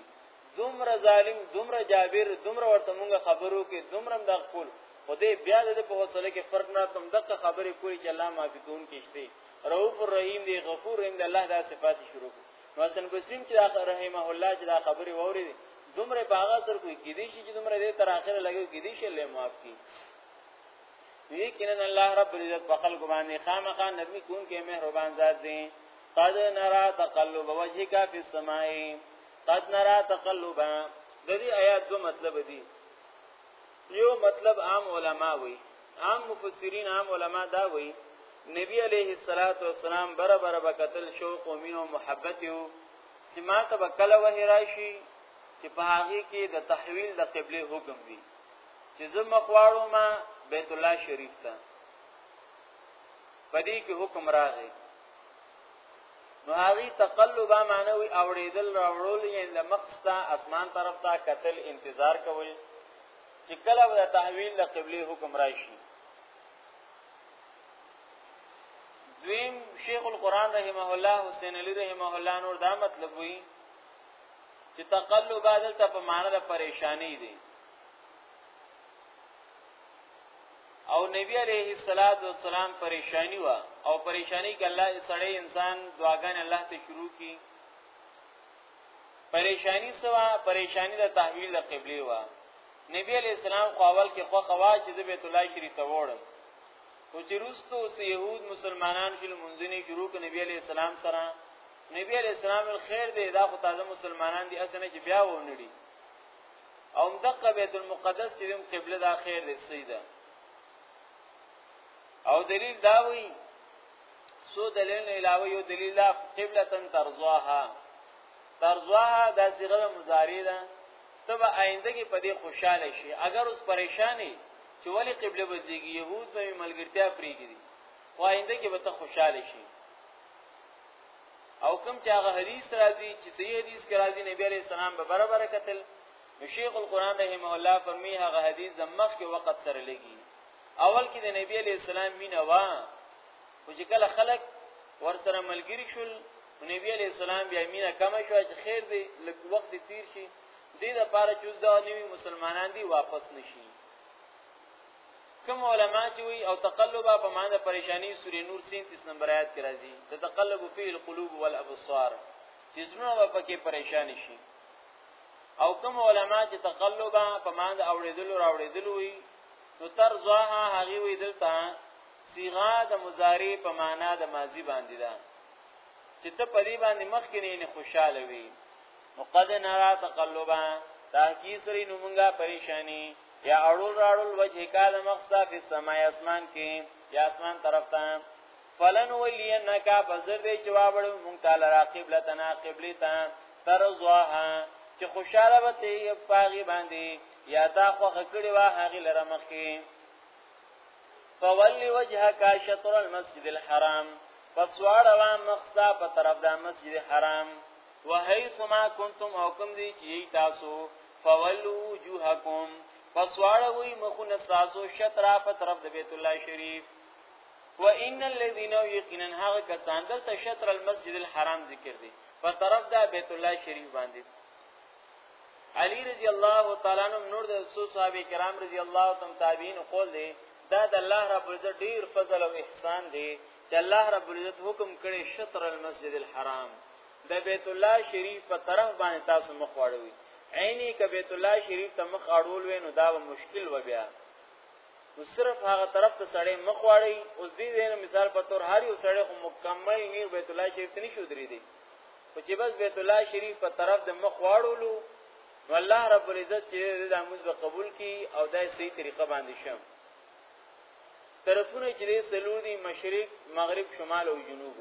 Speaker 1: دومره ظالم دومره جابر دومره ورته مونږ خبرو کې دومره د خپل خدای بیا د په حوصله کې فرق نه تم دغه خبرې کولی چې الله معافي کون کېشته رؤوف الرحیم دی غفور رحیم دی الله دا صفات شروع کړ نو حسن بصری چې دا رحمه الله چې دا خبرې ووري دومره باغ سر کوي کې دي چې دومره دې تر اخره لګي کې دي چې الله معاف کړي یقینا الله رب العزت په خلق باندې خامخا نرمي کون کې مهربان ذات دی قد نرا تقلب وجهك في السماء قد نرا تقلبا د دې آیات دو مطلب دي یو مطلب عام علما وي عام مفسرین عام علما دا وي نبی علیه الصلاۃ والسلام بره بره بکتل شوق او مين او محبت یو چې ما ته وکله وه راشي چې په هغه کې د تحویل د قبله حکم وي چې زما خواړو ما بیت الله شریف ته پدې کې حکم راغی نو هغه تقلبا معنوي اوړېدل راوړل یې د مخستا اسمان طرف ته قتل انتظار کول چې کله د تحویل د قبله حکم راشي دویم شیخ القران رحمه الله حسین علی رحمه الله نور دا مطلب وی چې تقلب بدل ته په معنی د پریشانی دی او نبی علیه الصلاۃ والسلام پریشانی وا او پریشانی کې الله سړی انسان دعاګان الله ته شروع کی پریشانی سوا پریشانی د تحویل د قبله وا نبی علیه السلام خو اول کې خو خوا چې د بیت الله شریف ته وړم او چې روستو سه يهود مسلمانان شل منځني شروع ک نبی عليه السلام سره نبی عليه السلام الخير دی دا خو تازه مسلمانان دي اسنه چې بیا ونړي او دغه بیت المقدس چې هم قبله د اخر د سیدا او دلیل دا وی سو دلیل نه علاوه یو دلیل دا قبله تن ترزاها ترزاها د صيغه مضارع ده تبا آینده کې پدې خوشاله شي اگر اوس پریشانی چې ولی قبله بدلیږي يهود به ملګرتیا پریږي خو آینده کې به ته خوشاله شي او کوم چې هغه حدیث راځي چې صحیح حدیث کې راځي نبی عليه السلام به برابر قتل نو شیخ القرآن رحمه الله فرمی هغه حدیث د مخ کې وخت سره لګي اول کې د نبی عليه السلام مینا وا خو چې کله خلک ورسره ملګری شول نبی عليه السلام بیا مینا کم شو چې خیر دی لږ وخت تیر شي دې د پاره چوز دا نیوی مسلمانان دی واپس نشي کوم علما چې وي او تقلب په معنی پریشانی سورې نور 37 نمبر آیات کې راځي د تقلب فی القلوب والابصار چې زړه په کې پریشان شي او کوم علما چې تقلب په معنی اوریدلو راوړیدلو وي نو تر زوها هغه وی دلته صیغه د مضارع په معنا د ماضی باندې ده چې ته په دې باندې مخکې نه خوشاله وي مقد نرا تقلبا تحقیق سری نمونگا پریشانی یا اړول راړول وجه کال مخستا فی السماء اسمان کې یا اسمان طرف ته فلن ولینک فزر دی جواب ورو مونږ تعالی را قبله تنا قبله تا ترزوها چې خوشاله به تی پاغي باندې یا تا خو خکړی واه هغه لره مخکې فولی وجهک شطر المسجد الحرام فسواړه وا مخستا په طرف د مسجد حرام وحيث ما كنتم حکم دي چې تاسو فولو وجوهکم پس واړوي مخونه تاسو شطر په طرف د بیت الله شریف و ان الذين يقينن هغه کسان دلته شطر المسجد الحرام ذکر دي په طرف د بیت الله شریف باندې علی رضی الله تعالی عنہ نور د صحابه کرام رضی الله تعالی تابعین قول دي دا د الله رب العزت ډیر فضل او احسان دی چې الله رب العزت حکم کړي شطر المسجد الحرام د بیت الله شریف په طرف باندې تاسو مخ واړوي عیني ک بیت الله شریف ته مخ اړول وینو دا به مشکل و بیا نو صرف هغه طرف ته سړی مخ واړی اوس دې دین مثال په تور هر یو سړی خو مکمل نیر بیت الله شریف ته نشو درې دی خو چې بس بیت الله شریف په طرف د مخ واړولو نو الله رب العزت چې دا موږ به قبول کی او دا صحیح طریقه باندې شم طرفونه چې سلور دي مشرق مغرب شمال او جنوب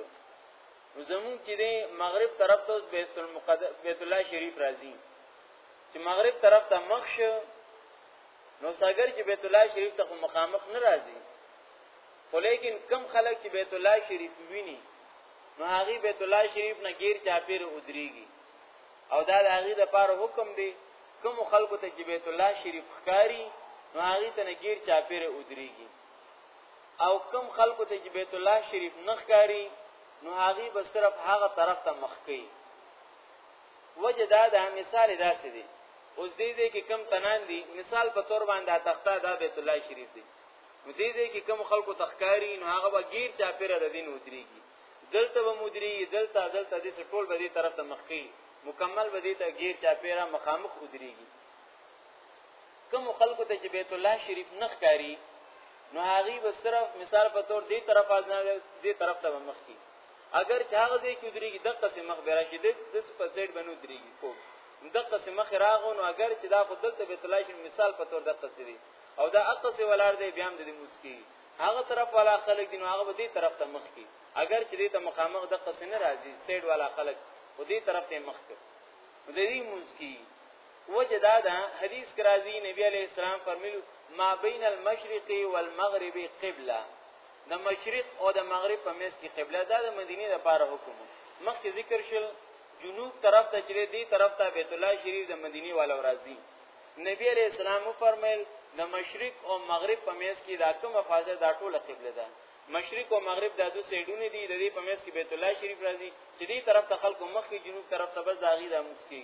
Speaker 1: نو زمون چې دی مغرب طرف ته اوس بیت المقدس بیت الله شریف راځي چې مغرب طرف ته مخ شو نو ساګر چې بیت الله شریف ته مخامخ نه راځي خو لیکن کم خلک چې بیت الله شریف ویني نو هغه بیت الله شریف نه غیر چاپیر ودریږي او دا د هغه د پاره حکم دی کوم خلکو ته چې بیت الله شریف ښکاری نو هغه ته نه غیر چاپیر ودریږي او کم خلکو ته چې بیت الله شریف نخکاری نو هغه به صرف هغه طرف ته مخ کوي وجه دا د مثال داسې دی اوس دې دې کې کم تنان دي مثال په تور باندې تخته دا بیت الله شریف دی نو دې دې کې کم خلکو تخکاری نو هغه به غیر چا پیر د دین ودرېږي دلته به مدري دلته دلته دې ټول به دې طرف ته مخ کوي مکمل به دې ته غیر چا پیرا مخامخ ودرېږي کوم خلکو ته چې بیت الله شریف نه ښکاری نو هغه به صرف مثال په تور دې طرف ازنه دې طرف ته مخ کی اگر چاغه دې کې درېږي دغه سه مخ بیره شي د په سیټ بنو درېږي کو دغه سه مخ راغو نو اگر چې دا خو دلته بیت الله شریف مثال په تور دغه سه دی او دا اقص ولار دې بیا هم دې مسکی هغه طرف والا خلک دي نو هغه دې طرف ته مخ کی اگر چې دې ته مخامخ دغه سه نه راځي سیټ والا خلک و دې طرف ته مخ کی دې مسکی وجه دا ده حدیث کې راځي نبی علی السلام فرمایلو ما بین المشرق والمغرب قبله د مشرق او د مغرب په منځ کې قبله دا د مدینه لپاره حکم مخکې ذکر شل جنوب طرف ته چره دی طرف ته بیت الله شریف د مدینه والا راځي نبی علی السلام فرمایل د مشرق او مغرب په منځ کې دا کومه فاصله دا ټوله قبله ده مشرق او مغرب د دوه سیډونه دي د دې په منځ کې بیت الله شریف راځي چې دې طرف ته خلکو مخ کې جنوب طرف ته بس داغي د مسکی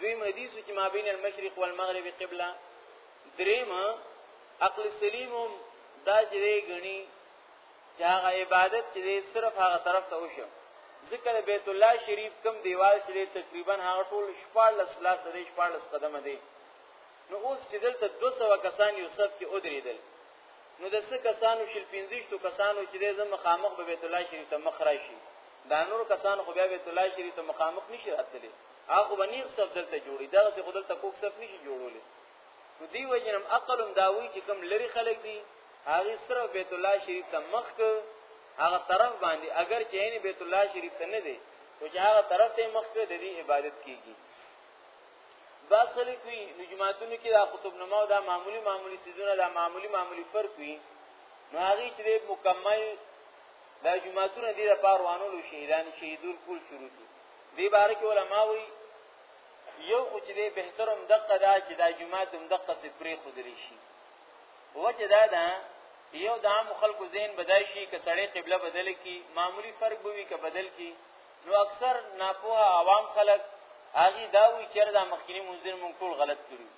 Speaker 1: دویم حدیث چې ما بین المشرق والمغرب قبله دریم عقل سلیم دا چې غني چې هغه عبادت چې صرف هغه طرف ته وشو ذکر بیت الله شریف کم دیوال چې تقریبا هغه ټول 14 لاس دی 14 قدم دی نو اوس چې دلته 200 کسان یو صف کې ودرېدل نو د څه کسانو شل 15 کسانو چې زم مخامخ به بیت الله شریف ته مخ راشي دا نور کسان خو بیا بیت الله شریف ته مخامخ نشي راتلی هغه باندې صف دلته جوړي دا څه خدل ته کوک صف نشي جوړولې نو دی وجنم عقل هم داوي چې کم لری خلک دي هغه سره بیت الله شریف ته مخ هغه طرف باندې اگر چې نه بیت الله شریف ته نه دی او چې هغه طرف ته مخ ته د دې عبادت کیږي با خلک وی نجماتونو کې دا قطب نما دا معمولی معمولی سيزونه دا معمولی معمولی فرق وی نو هغه چې مکمل دا جمعهتون دي د پاروانو له شهیدان شهیدول کول شروع دي دی باره کې علما وایي یو خو چې دی بهترم دقه دا چې دا جمعه دم دقه سي پرې خودل شي وجه دا ده یو د عام خلکو ذهن بدای شي ک سړی قبله بدل کی معمولی فرق بوي ک بدل کی نو اکثر ناپوه عوام خلک هغه دا وی چر دا مخکینی منځر مونږ ټول غلط کړی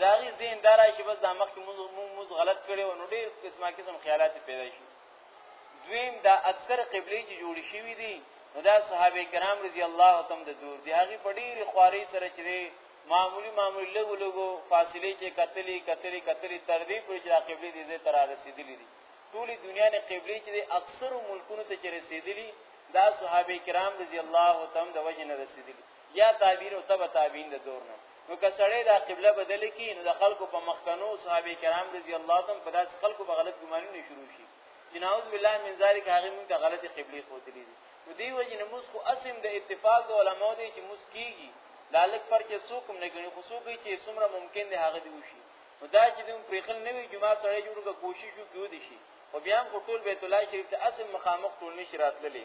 Speaker 1: دا هغه ذهن دارای شي بس دا مخکې مونږ غلط کړی او نو ډیر قسمه قسم خیالات پیدا شي دویم دا اکثر قبلې چې جوړې شوې دي نو دا صحابه کرام رضی الله تعالی د دور دي هغه په ډېری خواري سره چې معمولی معمولی لګو لګو فاصله چې کتلې کتلې کتلې تر دې پورې چې قبلې دې زه تر رسیدلې دي ټولې دنیا نه قبلې چې اکثر ملکونو ته چې رسیدلې دا صحابه کرام رضی الله تعالی د وجه نه رسیدلې بیا تابعین او تبع تابعین د دور نه نو که سړی دا قبله بدل کی نو د خلکو په مخکنو صحابه کرام رضی الله تعالی په داس خلکو په غلط ګمانونه شروع شي چې نعوذ بالله من ذلک هغه موږ ته غلطه قبله خو دي نو دی وجه نه موږ خو اسم د اتفاق د علماو دی چې موږ کیږي لالک پر کې څوک نه غني خو څوک چې څومره ممکن دی هغه دی وشي نو دا چې دوی پرېخل نه وي جمعه سره جوړ کا کوشش وکړي دي شي او بیا هم ټول بیت الله شریف ته اسم مخامخ ټول نشرات للی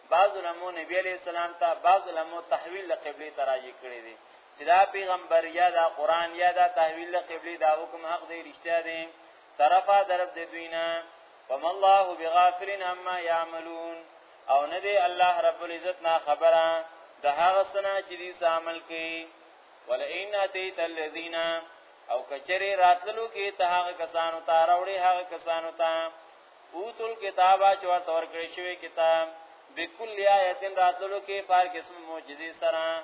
Speaker 1: بعض علماء نبی علیہ السلام ته بعض علماء تحویل له قبله ته راځي کړی دي چې دا پیغمبر یا دا قران یا دا تحویل له قبله دا حکم حق دی رښتیا دی طرفه درف د دوینه وم الله بغافل عما يعملون او نه دی الله رب العزت نا خبره د هغه سنا چې دې عمل کوي ولئن اتیت الذین او کچری راتللو کې ته هغه کسانو ته راوړي هغه کسانو ته اوتل کتابه چې ورته ورکړی شوی کتاب بكل آیت راتلو کې پار قسم معجزې سره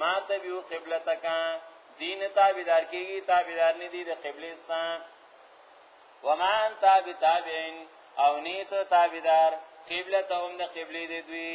Speaker 1: ما تبيو قبلتک دین تابعدار کیږي تابعدار نه دي د قبله ستان وما انت بتابعين او نیت تابعدار قبلتهم د قبله دوی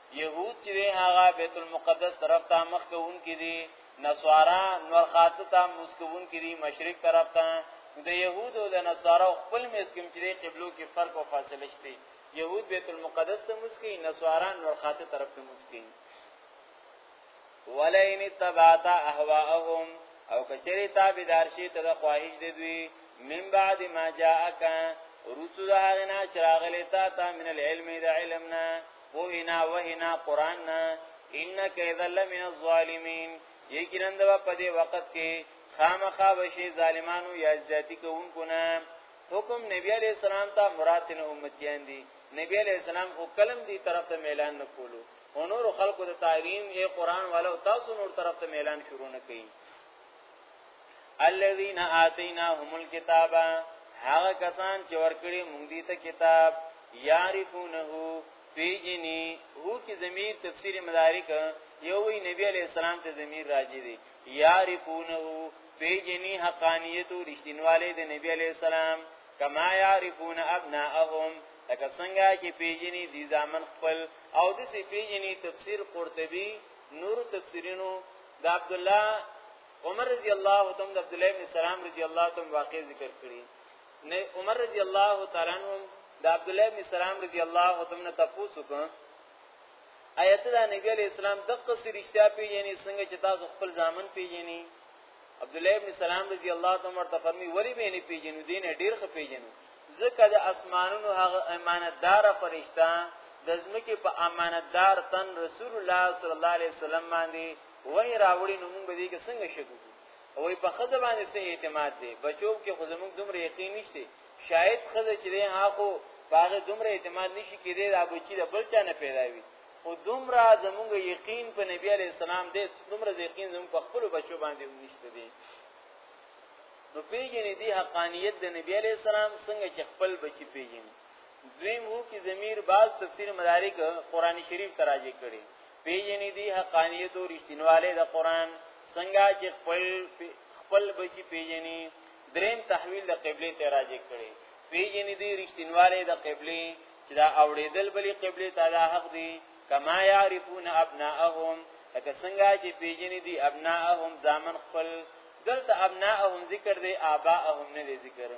Speaker 1: يهود چې هغه بیت المقدس طرف ته مخ کوونکې دي نصارا نور خاطه ته مسکون کړي مشرق طرف ته د يهود او د نصارا خپل مسکم چې قبلو کې فرق او فاصله شته يهود بیت المقدس ته مسکی نصارا نور خاطه طرف ته مسکی ولئن تبعت اهواهم او کچری تابعدار شي ته د خواهش دی دوی من بعد ما جاءک رسول هغه نه چراغ لتا تا من العلم د علمنا پوهینا وهینا قران نه انک اذا لمن الظالمین یقینا د په دې وخت کې خامخا بشي ظالمانو یا ذاتی کوونکو نه حکم نبی علی السلام ته مراتن امتیان دي نبی علی السلام او کلم دی طرف ته اعلان نکولو او نور خلقو ته تعلیم ای قران والو تاسو نور طرف ته اعلان شروع نه کړي الذين آتيناهم الكتاب هغه کسان چې ورکړي مونږ دي ته کتاب يعرفونه پیجنی هو کی ضمیر تفسیر مدارک یو وی نبی علیہ السلام ته ضمیر راځي دي يعرفونه پیجنی حقانیت او رښتینواله د نبی علیہ السلام کما يعرفون ابناءهم لکه څنګه چې پیجنی دي ځامن خپل او د سی پیجنی تفسیر قرطبی نور تفسیرینو د عبد الله عمر رضی الله تعالی عنہ د عبد الله ابن سلام رضی الله تعالی عنہ واقع ذکر کړی نه عمر رضی الله تعالی عنہ د عبد الله ابن سلام رضی الله تعالی عنہ تفوس وکړ آیت دا نبی علیہ السلام د قصې رښتیا پیژنې څنګه چې تاسو خپل ځامن پیژنې عبد الله ابن سلام رضی الله تعالی عنہ ورته فرمی وری به نه پیژنو دین ډیر خ پیژنو ځکه د اسمانونو هغه امانتدار فرشتہ د زمکه په امانتدار تن رسول الله صلی الله علیه وسلم باندې وای راوړي نو موږ به دې کې څنګه شګو او په خزه باندې څه اعتماد دی بچو کې خو زموږ دومره یقین نشته شاید خزه چې دی هغه باغ دومره اعتماد نشي کېدی دا بچی د بل چا نه پیدا وي او دومره زموږ یقین په نبی علی السلام دې دومره یقین زموږ په خپل بچو باندې ونشته دی نو پیژنې دی حقانیت د نبی علی السلام څنګه چې خپل بچی پیژنې دویم هو کی ضمیر باز تفسیر مدارک قران شریف تراجه کړي پیژنې دی حقانیت او رښتینواله د قران څنګه چې خپل خپل بچی پیژنې دریم تحویل د قبله ته راځي کړي پیجن دي رښتینواله د قبله چې دا اوړېدل بلی قبله ته دا حق دي کما يعرفون ابناءهم لکه څنګه چې پیجن دي ابناءهم زامن خپل دلته ابناءهم ذکر دی آباءهم نه دی ذکر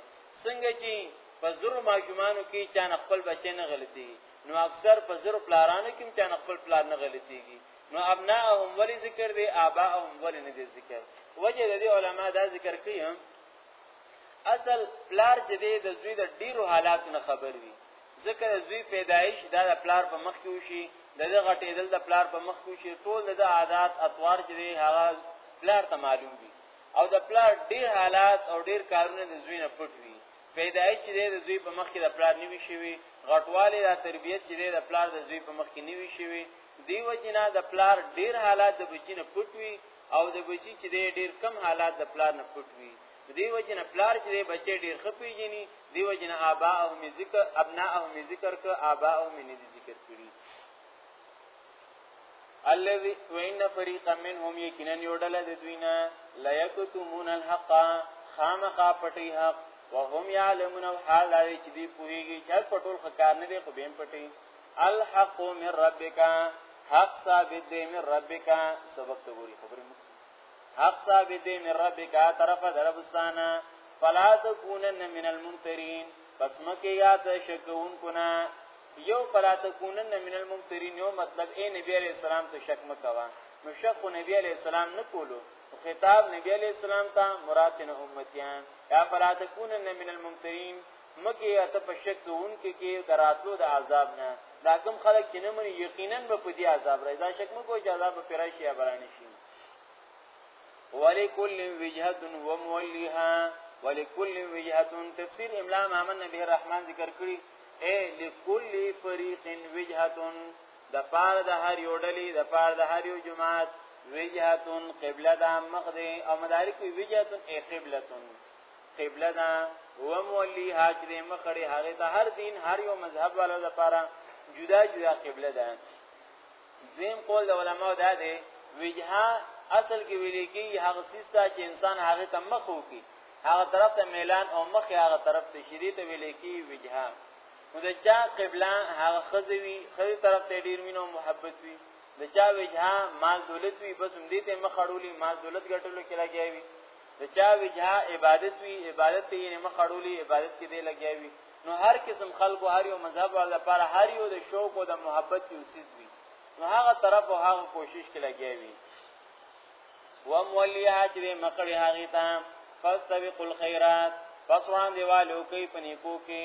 Speaker 1: څنګه چې په زرو ماشومانو کې چانه خپل بچی نه غلطي نو اکثر په زرو پلارانو کې چانه خپل پلار نه غلطيږي نو ابناءهم ولی ذکر دی آباءهم ولی نه دی ذکر وجه د دې علما دا ذکر کوي اصل پلار چې دی د زوی د ډیرو حالاتو نه خبر وي ځکه د زوی پیدایش دا د پلار په مخ کې وشي د دې غټېدل د پلار په مخ کې وشي ټول د عادت اطوار چې هغه پلار ته معلوم دي او د پلار ډیر حالات او ډیر کارونه د زوی نه پټ وي پیدایش چې د زوی په مخ کې د پلار نیوي شوی غټواله د تربیت چې د پلار د زوی په مخ کې نیوي شوی دیو جنا د پلار ډیر حالات د بچی نه پټ وي او د بچی چې ډیر کم حالات د پلار نه پټ وي دی وجنه پلار چې بچي ډیر خپېږي دی وجنه ابا او می ذکر ابنا او می ذکر ک ابا او می ذکر کړی الذي وان فريقا منهم يكنن يودل دوینا لا يكتمون الحق خامخا پټي حق وهم يعلمون حال لا چې دی پوهیږي چې پټول خکار نه دی خو بیم پټي الحق من ربک حق ثابت دی من ربک سبق ته ګوري خبرې حق ثابت دی من ربک طرف دربستانه فلا تکونن من الممترین پس مکه یاد شکون کنا یو فلا تکونن من الممترین یو مطلب اے نبی علیہ السلام ته شک مکوا نو شک نبی علیہ السلام نه کولو خطاب نبی علیہ السلام ته مراد نه امتیان یا فلا تکونن من الممترین مکه ته په شک دون کې کې دراتلو د عذاب نه دا کوم خلک چې نه مني یقینا به په دې عذاب راځي دا شک مکو چې عذاب به پیرا شي یا برانی شي ولکل وجهه هو مولها ولکل وجهه تفسیر املا امامن به الرحمن ذکر کړی اے لکل فریق وجهه د پار د هر یو ډلې د پار د هر یو جماعت وجهه قبله د مخ دی او مدارک وجهه ای قبله قبله دا هو مولی حاج دې مخړي هغه ته هر دین هر یو مذهب والو لپاره جدا جدا قبله ده دویم قول د علماء دا دی وجها اصل کې ویل کېږي هغه سیسه چې انسان هغه ته مخ وکي هغه طرف ته میلان او مخ هغه طرف ته شری ته ویل کېږي وجها نو د چا قبله هغه خزوي خزي طرف ته ډیر مینه او محبت وي د چا وجها مال دولت وي بس هم دې ته مخ اړولي مال دولت ګټلو کې لګیاوي د چا وجها عبادت وي عبادت یې مخ اړولي عبادت کې دې لګیاوي نو هر قسم خلکو هر یو مذهب ول لپاره هر یو د شوق او د محبت یو سیز وي نو هغه طرف او هغه کوشش کې لګیا وي وم ولیا چې مکړی هغه ته فاستبق الخيرات پس وړاندې والو کوي پني کو کې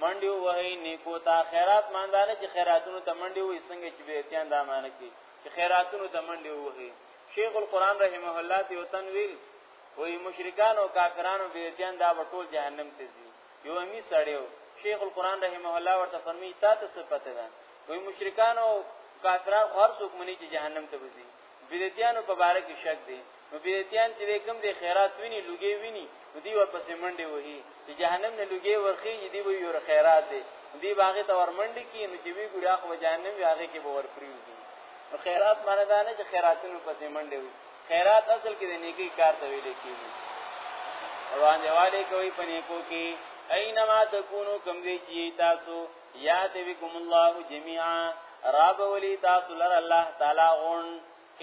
Speaker 1: منډي وهي نیکو تا خیرات ماندانه چې خیراتونو ته منډي وي څنګه چې بیتیان دا معنی کوي چې خیراتونو ته منډي وهي شیخ القران رحمه الله ته تنویل وی مشرکان او کافرانو بیتیان دا ټول جهنم ته ځي یو امی سړیو شیخ القران رحمه الله ورته فرمی تا ته څه پته ده وی مشرکان او کافران هر څوک منی چې جهنم ته وځي بدعتیانو په باره کې شک دی نو بدعتیان چې کوم دی خیرات ویني لوګي ویني نو دی ورپسې منډه وهي چې جهنم نه لوګي ورخی دی وی ور خیرات دی دی باغې ته ورمنډي کی نو چې وی ګورا خو جهنم یاغه کې به ورپریږي نو خیرات معنی دا نه چې خیراتونو پسې منډه وي خیرات اصل کې د نیکی کار ته ویل کیږي وړاندې والي کوي په نیکو کې اينما تکونو کم دی چی تاسو یاد بكم الله جميعا رب ولي تاسو لر الله تعالی غون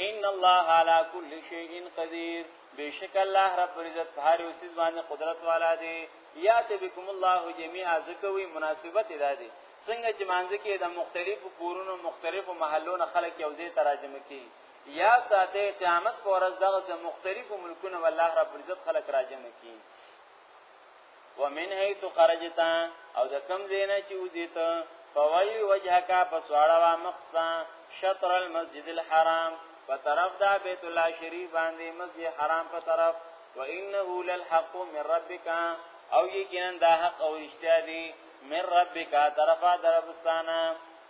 Speaker 1: ان الله على كل شيء قدير بشک الله رب عزت هر یو سیز باندې قدرت والا دی یاد بكم الله جميعا زکوي مناسبت ادا دی څنګه چې مانځ کې د مختلفو کورونو مختلفو محلونو خلک یو ځای تراجم کوي یا ساته قیامت پر ورځ دغه سه مختلفو ملکونو والله رب العزت خلق راجم کی ومن حيث خرجت او د کم زینه چې وزیت فوی وجهک فسواړه وا مخصا شطر المسجد الحرام په طرف دا بیت الله شریف باندې مسجد حرام په طرف وانه للحق من ربک او یقینا دا حق او اشتیادی من ربک طرفا دربستانه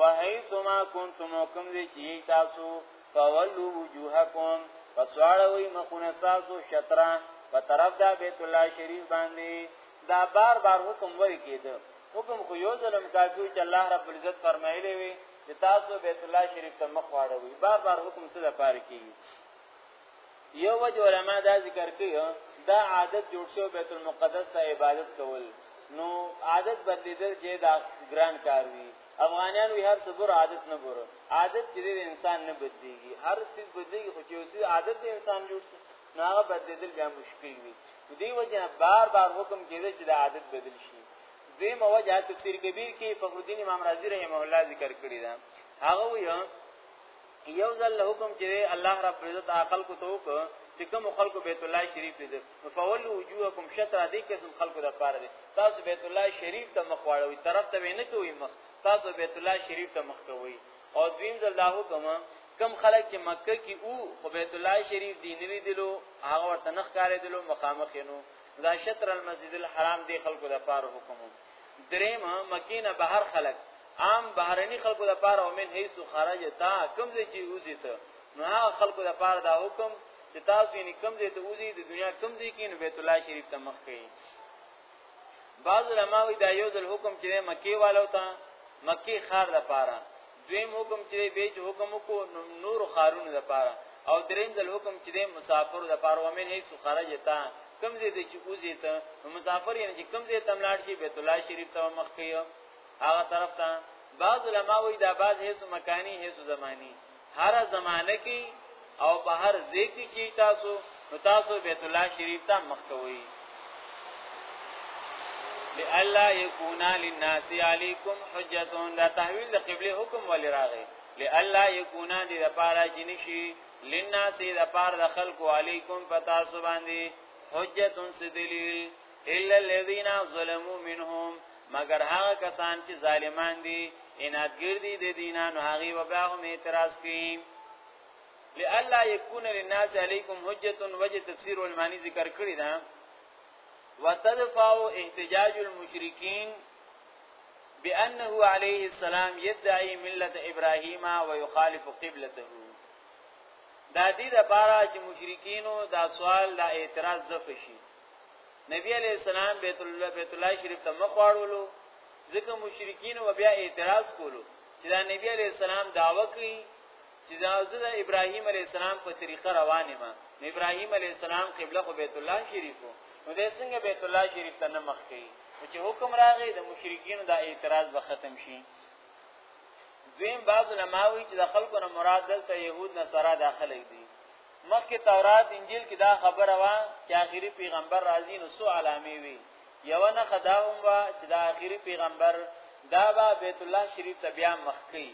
Speaker 1: وحیثما کنتم کوم دې چې تاسو فولو وجوهکم فسواړوي مخونه تاسو شطرا په طرف دا بیت الله شریف باندې دا بار بار حکم وری کېده حکم خو یو ظلم کافي چې الله رب العزت فرمایلی وي چې تاسو بیت الله شریف ته مخ واړوي بار بار حکم څه د پاره کیږي یو وجه علما دا ذکر کوي دا عادت جوړ شو بیت المقدس ته عبادت کول نو عادت بدلیدل چې دا ګران کار وي افغانان وی هر صبر عادت نه ګورو عادت چې د انسان نه بدلیږي هر څه بدلیږي خو چې اوسې عادت د انسان جوړ شي نو هغه بدلیدل بیا مشکل وي دې وجه بار بار حکم کېده چې د عادت بدل شي دې موجه تفسیر کبیر کې فخر الدین امام رازی رحمه الله ذکر کړی دا هغه وی یو ځل له حکم چې الله رب عزت عقل کو توک چې کوم خلکو بیت الله شریف دې فول وجوهکم شطر دې قسم خلکو د پاره دې تاسو بیت الله شریف ته مخ واړوي طرف ته نه کوي مخ تاسو بیت الله شریف ته مخ کوي او دویم ځل دا حکم کم خلک چې مکه کې او خو بیت الله شریف دی نوی دلو هغه ورته نخ کارې دلو مخامخ نو دا شطر المسجد الحرام دی خلکو د پاره حکم دریم مکه نه بهر خلک عام بهرني خلکو د پاره او من هیڅ خرج تا کوم ځای چې اوزی ته نو هغه خلکو د پاره دا حکم چې تاسو یې کوم ځای ته اوزی د دنیا کوم ځای کې نو بیت الله شریف ته مخ کړئ بعض علماوی دا یو ځل حکم چې مکی والو ته مکی خار د پاره دویم حکم چې به چې حکم کو نور خارونو لپاره او دریم ځل حکم چې د مسافر لپاره ومن هیڅ خرج تا کم زید چې اوزی ته مسافر یې چې کم زید تملاړ شي بیت الله شریف ته مخ کوي هغه طرف ته بعض علما وایي دا بعض هیڅ مکانی هیڅ زمانی هر زمانه کې او په هر ځای کې چې تاسو نو تاسو بیت الله شریف ته مخ کوئ لئلا یکون للناس علیکم حجه دا تحویل د قبله حکم ولې راغی لئلا یکون دې لپاره چې نشي للناس دې لپاره د خلکو علیکم پتا سو باندې حجه سدلیل الا الذين ظلموا منهم مگر هغه کسان چې ظالمان دي اناتګر دي د دینانو هغه وبراهم اعتراض کوي لئلا یکون للناس علیکم حجه وجه تفسیر علمانی ذکر کړی دا وتدفع احتجاج المشرکین بانه علیه السلام یدعی ملت ابراهیم ويخالف قبلته دا دې د بارا چې مشرکینو دا سوال دا اعتراض دفشي نبی علیہ السلام بیت الله بیت الله شریف ته مخواړولو ځکه مشرکین و بیا اعتراض کولو چې دا نبی علیہ السلام داوا کوي چې دا زه د ابراهيم عليه السلام په طریقه روانه ما نو ابراهيم عليه السلام قبله خو بیت الله شریف نو د څنګه بیت الله شریف ته نه مخ کړي چې حکم راغی د مشرکین دا اعتراض به ختم شي دویم بعض علماوی چې د خلکو نه مراد دلته يهود نصارا داخله دي مخکې تورات انجیل کې دا خبره وا چې آخري پیغمبر راځي نو سو علامه وي یو نه خداوم وا چې د آخري پیغمبر دا با بیت الله شریف ته بیا مخ کوي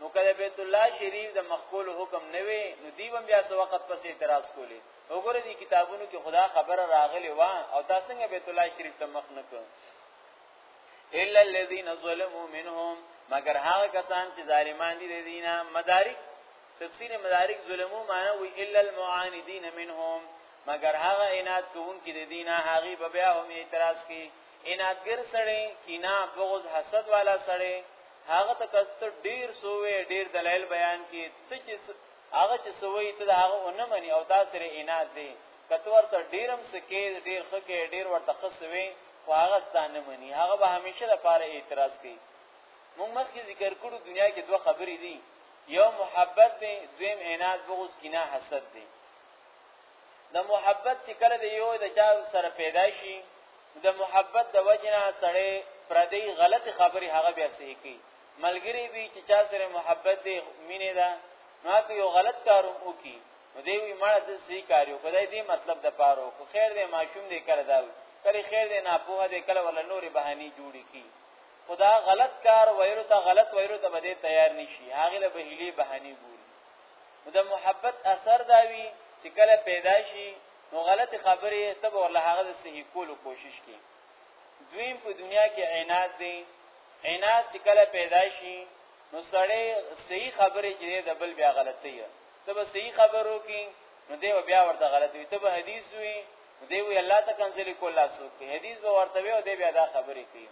Speaker 1: نو کله بیت الله شریف د مخکول حکم نه وي نو دی هم بیا څو وخت پس اعتراض کولی وګوره دي کتابونو کې خدا خبره راغلی و او تاسو څنګه بیت الله شریف ته مخ نه کړ الا الذين ظلموا منهم مگر هغه کسان چې ظالمان دي د دینه مدارک تفسیر مدارک ظلمو معنی وی الا المعاندین منهم مگر هغه عنایت کوونکي د دینه هغه به بیا هم اعتراض کوي انادګر سړی کینا بغض حسد والا سړی هغه ته کست ډیر سوې ډیر دلایل بیان کی ته چې هغه چې سوې ته هغه اونم مني او دا سره اناد دی کته ورته ډیرم سکه ډیر خکه ډیر ورته خسوي خو هغه ستانه مني هغه به همیشه لپاره اعتراض کوي موږ مخکې ذکر کړو دنیا کې دوه خبرې دي یو محبت دی دویم عناد بغض کینه حسد دی د محبت چې کله د یو د چا سره پیدا شي د محبت د وجنه سړی پردی غلط خبري هغه بیا صحیح کی ملګری به چې چا سره محبت دی مینه ده نو که یو غلط کارو وکي نو دی وی مړه د صحیح کاریو کدی دی مطلب د پاره کو خیر دی ماشوم دی کړه دا کله خیر دی نه پوهه دی کله ولا نوري بهاني جوړی کی خدا غلط کار ویرو ته غلط ویرو ته بده تیار نشي هغه له بهلي بهاني ګوري نو د محبت اثر دا وی چې کله پیدا شي نو غلط خبره ته به الله هغه صحیح کولو کوشش کوي دویم په دنیا کې عناد دی عناد چې کله پیدا شي نو سړی صحیح خبره چې د بل بیا غلطي ته به صحیح خبرو کې نو دی بیا ورته غلطي ته به حدیث وي دی وی الله ته کنځلې کوله سو حدیث به ورته وي او دی بیا دا خبرې کوي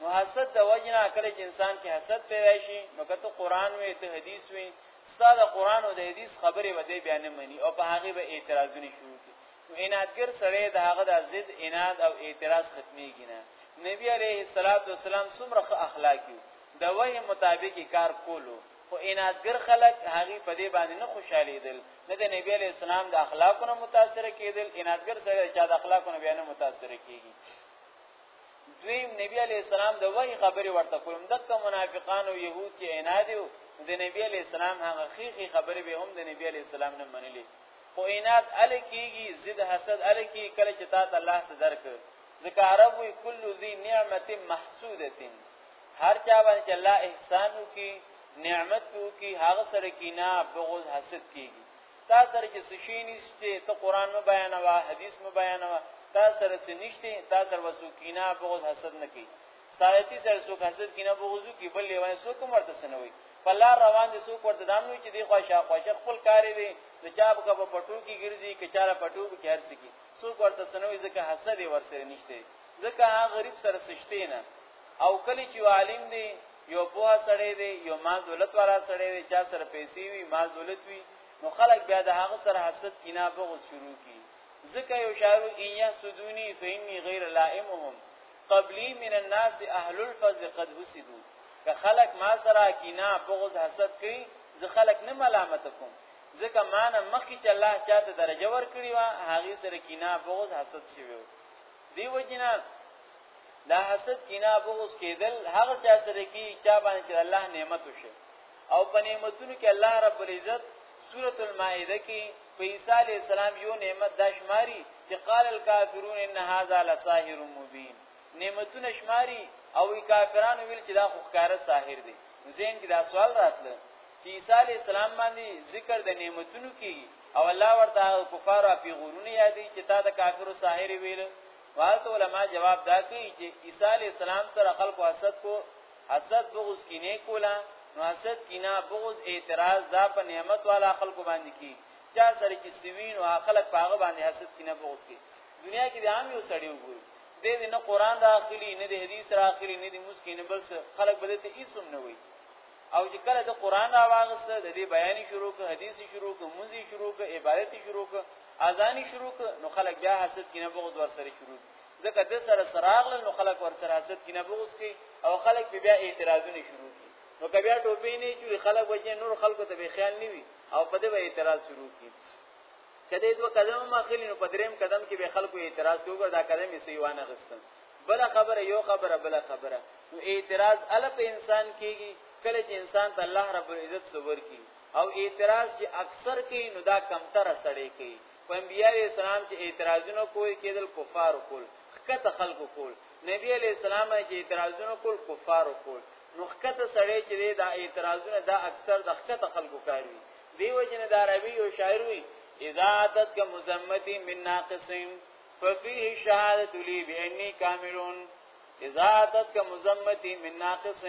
Speaker 1: نو حسد د وجنا کله چې انسان کې حسد پیدا شي نو کته قران وي ته حدیث وي استاد قران او د حدیث خبره به بیان مني او په هغه به اعتراضونه شروع کوي نو انادګر سره د هغه د ضد اناد او اعتراض ختميږي نه نبی عليه الصلاه والسلام څومره اخلاقي د وحي مطابق کار کولو خو انادګر خلک هغه په دې باندې نه خوشاله دي نه د نبی عليه السلام د اخلاقونو متاثر کېدل انادګر سره چې د اخلاقونو بیان متاثر کېږي دویم نبی علی السلام د وای خبرې ورته کوم دغه منافقان او يهود چې عنادي د نبی علی السلام هغه خيخي خبرې به هم د نبی علی السلام نه منلې خو عناد ال کیږي ضد حسد ال کی کله چې تا الله څخه درک ځکه عرب وی کل ذی نعمت محسوده هر چا باندې الله احسان وکي نعمت وکي هغه سره کینا بغض حسد کیږي تا سره چې څه شي نشته ته قران مې بیانوا حدیث مې بیانوا تا سره څه نشته تا سره وسوکینا بغض حسد نه کی سایتی سره څوک حسد کینا بغض کی بل لیوان څوک مرته سنوي په لار روان دي څوک ورته دامنو چې دی خوښه خوښه خپل کار دی د چا په پټو کې ګرځي کې چا پټو کې هر څه کی څوک ورته سنوي ځکه حسد ورسره نشته ځکه هغه غریب سره سشته نه او کلی چې عالم دی یو پوها سړی دی یو مال دولت والا سړی دی چا سره پیسې وي مال دولت وي نو خلک بیا د هغه سره حسد کینه بغض شروع کی ځکه یو شاعر ان یحسدونی فإني غیر لائمهم قبلی من الناس اهل الفضل قد حسدوا که خلک ما سره کینه بغض حسد کوي زه خلک نه ملامت کوم ځکه ما نه مخکې چې الله چاته درجه ورکړي وا هغه سره کینه بغض حسد شوی دیو جنا دا حسد کینا بغض کېدل هغه چا سره کی چا باندې چې الله نعمت وشه او په نعمتونو کې الله رب العزت سورۃ المائده کې په عیسی علی السلام یو نعمت د شماري چې قال الکافرون ان هذا لساحر مبین نعمتونه شماري او کافرانو ویل چې دا خو ښکاره ساحر دی زین کې دا سوال راتله چې عیسی علی السلام باندې ذکر د نعمتونو کې او الله ورته هغه کفار او پیغورونه یادوي چې تا د کافرو ساحر ویل والته علما جواب دا کوي چې عیسی علی السلام سره خلکو حسد کو حسد بغض کینه کولا نو حسد کینه بغض اعتراض دا په نعمت والا خلکو باندې کی چا سره چې سوین او خلک پاغه باندې حسد کینه بغض کی دنیا کې د عام یو سړی وګوري د دې نه قران راخلی نه د حدیث راخلی نه د مسکین بل خلک بده ته هیڅ نه وي او چې کله د قران راوغسته د دې بیان شروع ک حدیث شروع ک موزي شروع ک عبادت شروع ک اذان شروع ک نو خلک بیا حسد کینه بغض ور سره شروع ځکه د سره سراغ نو خلک ور سره حسد کینه بغض کوي او خلک بیا اعتراضونه شروع کوي نو کبیا ټوپې نه چې خلک وجه نور خلکو ته به خیال نیوي او په دې به اعتراض شروع کوي کله دوه قدم مخې نو په دریم قدم کې به خلکو اعتراض کوي دا قدم یې سیوانه غستم بل خبره یو خبره بل خبره نو اعتراض ال په انسان کیږي کله چې انسان ته الله رب العزت صبر کی او اعتراض چې اکثر کوي نو دا کمتره سړی کوي په انبیاء اسلام چې اعتراضونه کوی کېدل کفار کول خکته خلق کول نبی علی السلام چې اعتراضونه کول کفار کول نو خکته سړی چې دا اعتراضونه دا اکثر د خکته خلق کوي دیو جن دا عربي او شاعر وي اذا اتت ک مزمتی من ناقصین ففيه شهادت لي باني كاملون اذا اتتك مزمتي من ناقص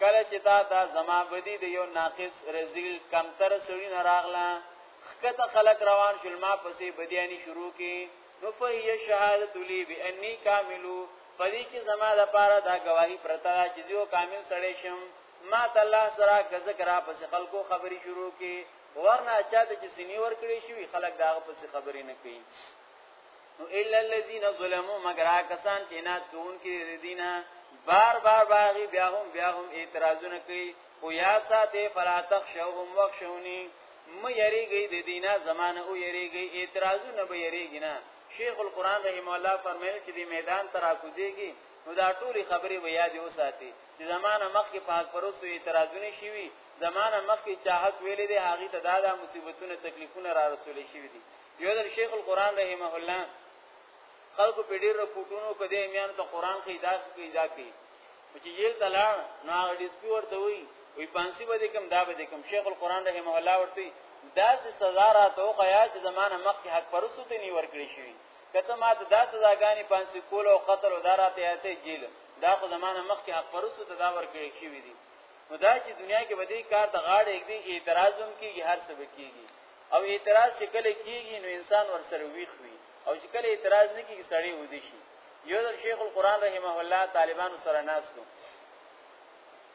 Speaker 1: کله چې تا ته زما بدی د یو ناقص رزیل کمتر سړی نه راغله خکته خلق روان شول ما پسې بدیانی شروع کی نو فهي شهادت لي باني كاملو پدې کې زما د پاره دا گواہی پرته چې زه کامل سړی شم ما ته الله سره غزه کرا پس خلکو خبري شروع کی ورنه چاته چې سنیور کړی شي خلک دا پس خبري نه کوي نو الا الذين ظلموا مگر کسان چې نه تون کې دینه بار بار باغی بیا هم بیا هم اعتراضونه کوي خو یا ساته فلا تخشوهم واخشوني م یریږي د دینه زمانه او یریږي اعتراضونه به یریږي نه شیخ القران رحم الله فرمایل چې د میدان ترا کوزيږي نو دا ټولي خبرې به یاد وساتي چې زمانه مخکې پاک پروسو اعتراضونه شوي زمانه مخکې چاهت ویلې دي هغه ته دا, دا مصیبتونه تکلیفونه را رسول شي دي یو دل شیخ القران رحمه الله خلکو په ډیر رپورټونو کې د ایمان ته قران کې دا کې دا کې چې یل تلا نو هغه ډیس پی ورته وی وی پانسی به کوم دا به کوم شیخ القران رحمه الله ورته دا چې سزا راته او قیا چې زمانه مخ کې حق پرسو ته نیور کړی شي کته ما ته دا سزاګانی پانسی کول او قتل او داراته ایته جیل دا خو زمانه مخ کې حق پرسو ته دا ور کړی شي وی دي نو دا چې دنیا کې ودی کار د غاړې یک دی اعتراض هم کیږي هر څه به کیږي او اعتراض چې کله کیږي نو انسان ورسره ویخ وي او چې کله اعتراض نه کیږي سړی ودی شي یو د شیخ القرآن رحمه الله طالبانو سره ناس کو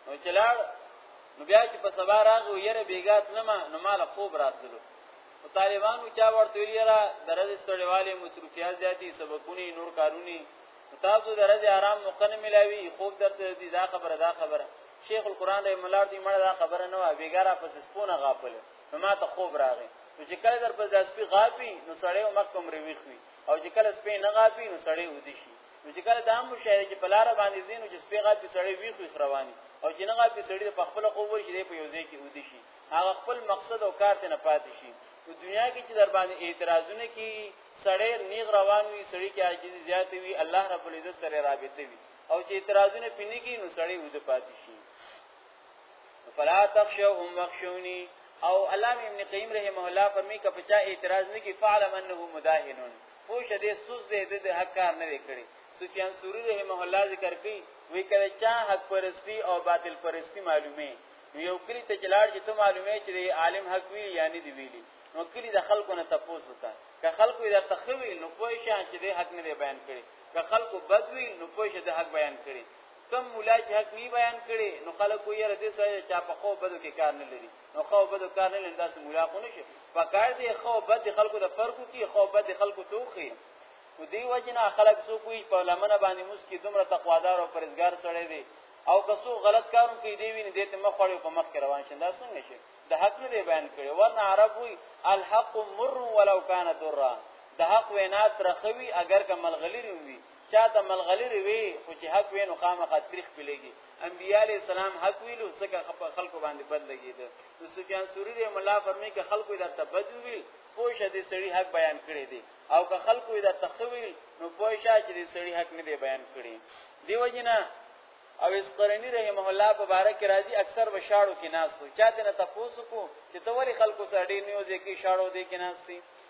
Speaker 1: نو چلاړ نو بیا چې په سبا راغو یره بیګات نه ما نو مال خوب راتلو او طالبانو چا ورته ویلره درځ ستړیواله مصروفیات زیاتی سبقونه نور کارونه تاسو درځ آرام مقن ملاوي خوب درته دي دا خبره دا خبره شیخ القرآن رحمه الله دې مړه دا خبره نه و بیګاره پس سپونه غافل نو ما ته خوب راغی نو چې کله در په داس پی غاپی نو سړی او مخ کوم ریوي خوي او چې کله سپې نه غاپی نو سړی ودی شي نو چې کله دا مو شاید چې پلار باندې زینو چې سپې غاپی سړی وی خوي رواني او چې نه غاپی سړی په خپل خوب وشي دی په یو ځای کې ودی شي هغه خپل مقصد او کار ته نه پاتې شي په دنیا کې چې در باندې اعتراضونه کی سړی نیغ روان وي سړی کې عاجزي زیات وي الله رب العزت سره رابطه وي او چې اعتراضونه پینې کی نو سړی ود پاتې شي فلا تخشوهم واخشوني او علامه ابن قیم رحمه الله فرمی که پچا اعتراض نه کی فعلم انه مداهنون پوه شه دې سوز دې د حق کار نه وکړي سفیان سوری رحمه الله ذکر کوي وی کله چا حق پرستی او باطل پرستی معلومه نو یو کلی ته جلار چې ته معلومه چې عالم حق ویلی یا نه دی ویلی نو کلی د خلکو نه تاسو ته که خلکو یې تخوی نو پوه شه چې دې حق نه بیان کړي که خلکو بدوی نو پوه شه د حق بیان کړي کم مولا چې حق نی بیان کړي نو خلک وي یره دې سره چا په خو بدو کې کار نه لري نو خو بدو کار نه لري داسې مولا خو نشي په کار دې خو بد خلکو د فرقو کې خو بد خلکو توخي نو دی وجنا خلک سو کوی په لمنه باندې مسکی دومره تقوادار او پرزګار سره دی او کسو غلط کارون کوي دی ویني دته مخ خړې په مخ کې روان شنده څنګه شي د حق نه دی بیان کړي ورنه عرب وی الحق مر ولو کان درا د حق وینا ترخوي اگر که ملغلری وي چاته ملغلری وی خو چې حق وینو خامخا تاریخ پیلېږي انبیاء علی السلام حق ویلو څکه خلکو باندې بد لګیدو نو سفیان سوری رحم الله فرمایي که خلکو دا تبد ویل پوښه دې سړي حق بیان کړی دی او که خلکو دا تخویل نو پوښه چې دې سړي حق نه دی بیان کړی دیو جنا او اسقرنی رحمه الله په باره کې راځي اکثر وشاړو کې ناس وي چاته نه تاسو کو چې توري خلکو سره ډیر نیوځي کې شاړو دي کې ناس دي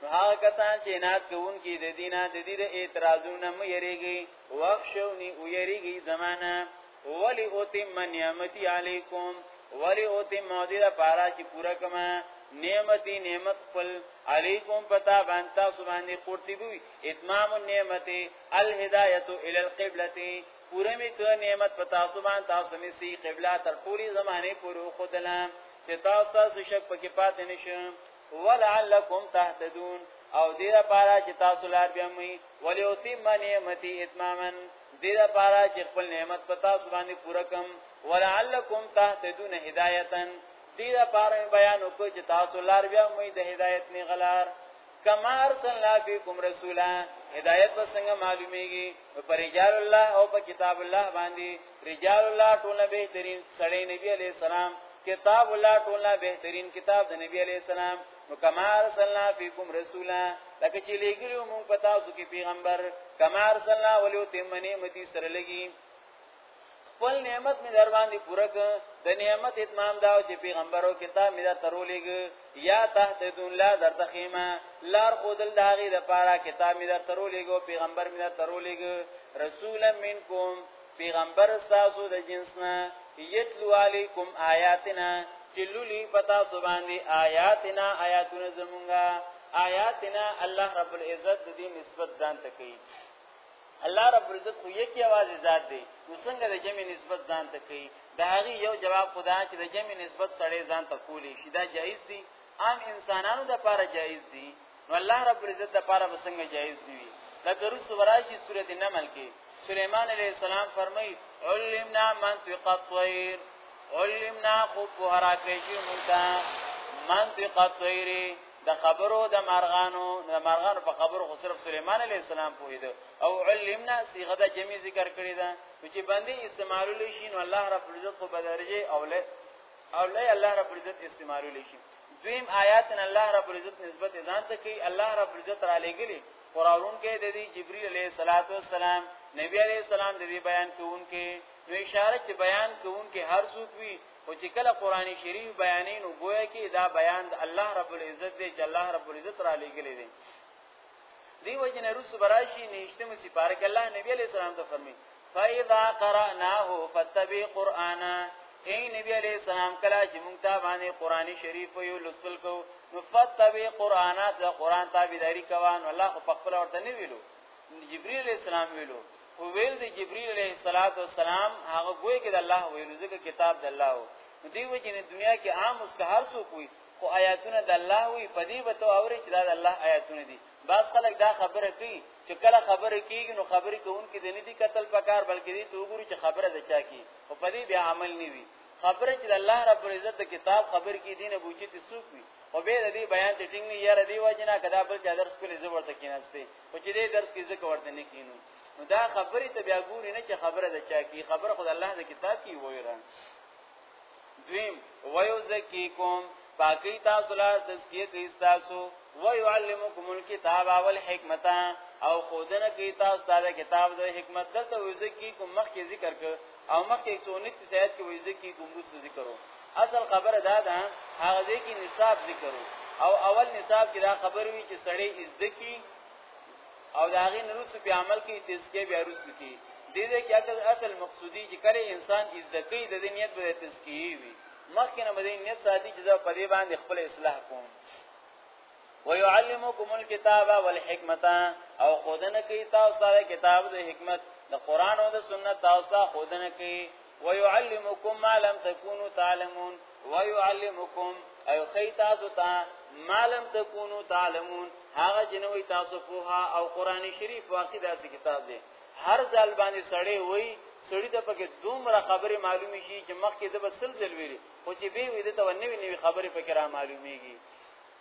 Speaker 1: نو هغه کسان چې نات کوونکي د دینه د دې د اعتراضونه مې یریږي واخښونی او یریږي زمانہ ولی اوتم نعمتي علیکم ولی اوتم مودی دا پارا چې پورا کما نعمتي نعمت خپل علیکم پتا باندې سبحان قرطبی اتمام النعمت الهدایت الی القبلۃ پوره می ته نعمت پتا سبحان تاسو می سی قبله تر ټولي زمانه پورو خدلا چې تاسو شک پکې پاتې نشئ ولعلکم تهتدون او دې لپاره چې تاسو لار بیا مې وليتم نعمتي اتماما دې لپاره چې خپل نعمت په تاسو باندې پوره کم ولعلکم تهتدون هدایتا دې لپاره بیان وکړ چې تاسو لار بیا مې د هدایت نه غلار کما ارسلنا فیکم رسولا هدایت به څنګه معلومیږي پر رجال الله او په کتاب الله باندې رجال الله ټول بهترین سړی نبی علی السلام کتاب الله ټول بهترین کتاب د نبی علی السلام نو کما ارسلنا فیکم رسولا لکه چې لګلو مونږ پتا سو کې پیغمبر کما ارسلنا ولیو تمنی متی سره لګی خپل نعمت می در باندې پوره ک د نعمت اتمام دا چې پیغمبرو کتاب می دا ترولېګ یا تحت دون لا در تخیمه لار خودل داغي د پاره کتاب می دا ترولېګو پیغمبر می دا ترولېګ رسولا منکم پیغمبر تاسو د جنسنا یتلو علیکم آیاتنا چلولی پتا سو باندې آیاتنا آیاتونه زمونږه آیاتنا الله رب العزت د دې نسبت ځان ته کوي الله رب العزت خو یکی आवाज ذات دی نو څنګه د جمع نسبت ځان ته کوي دا هغه یو جواب خدا چې د جمع نسبت سړی ځان ته کولی شي دا جایز دی عام انسانانو د پاره جایز دي نو الله رب العزت د پاره وسنګ جایز دي لکه روس وراشي سورته نمل کې سليمان عليه السلام فرمای علمنا منطق الطير علمنا خوب هراکې چې مونږه منطق الطير د خبرو د مرغانو د مرغانو په خبرو خو صرف سليمان عليه السلام پوهید او علمنا صيغه د جمع ذکر کړی دا چې باندې استعمالول شي نو الله رب العزت خو بدرجه اوله او لای الله رب العزت استعمالول شي دویم آیات ان الله رب العزت نسبت ځان ته کوي الله رب العزت را لګلی قرارون کې د دې جبرئیل علیه الصلاۃ والسلام نبی علیه السلام د دې بیان کوونکې نو اشاره چې بیان کوونکې هر څوک وي او چې کله قران شریف بیانې نو گویا کې دا بیان د الله رب العزت دی چې الله رب العزت را لګلی دی دی وجنه رس براشی نشتم سپاره کې الله نبی علیہ السلام ته فرمی فاذا قراناه فتبع قرانا اے نبی علیہ السلام کلا چې مونږ ته باندې قرآنی شریف یو لوستل کو نو فتبع قرانا د قرآن تابعداري کوان الله خو خپل ورته نه ویلو جبرئیل علیہ السلام ویلو خو ویل دی جبرئیل علیہ الصلات والسلام هغه ګوي کې د الله ویلو ځکه کتاب د الله دی وجنه دنیا کې عام اس کا هر څوک وي خو آیاتونه د الله وي په دې به ته اورې چې دا د الله آیاتونه دي بعض خلک دا خبره کوي چې کله خبره کیږي نو خبرې کوونکې د نه دي قتل پکار بلکې دې ته وګوري چې خبره د چا کی او په دې بیا عمل نه وي خبره چې الله رب العزت د کتاب خبر کې دینه بوچي ته سوق وي او به د دې بیان ته ټینګ نه یاره دی واجنه کدا بل چې درس کولې زبر ته کیناسته او چې دې درس کې ځکه ورته نه کینو نو دا خبرې ته بیا ګوري نه چې خبره د چا کی خبره خود الله د کتاب کی وایره دویم ويزکیکم پاکی تاسو لا تزکیه کی تاسو ويعلمکم الكتاب والحکمت او خودنه کی تاسو دا کتاب د حکمت دلته ويزکیکم مخکې ذکر ک او مخکې 129 آیت کې ويزکیکم روس ذکرو اصل خبره دا ده هغه ځکه نصاب ذکرو او اول نصاب کې دا خبر وی چې سړی ازدکی او دا غي نرسو په عمل کې تزکیه بیا رسو کې دې دې کې اصل اصل مقصودی چې کله انسان عزتې د دې نیت به تزکیه وي مخکې نه به نیت ساتي چې زه په دې باندې خپل اصلاح کوم ويعلمكم الكتاب والحکمت او خودنه کې تاسو سره کتاب د حکمت د قران او د سنت تاسو خودنه کې ويعلمكم ما لم تكونوا تعلمون ويعلمكم اي خي تاسو ته ما لم تكونوا تعلمون هغه جنوي تاسو په او قران شریف واقعي داسې کتاب دی هر ځل باندې سړی وای سړی ته پکې دومره خبره معلومي شي چې مخکې د بسل ځل ویلي خو چې به وي د ته نوې نوې خبره پکې را معلوميږي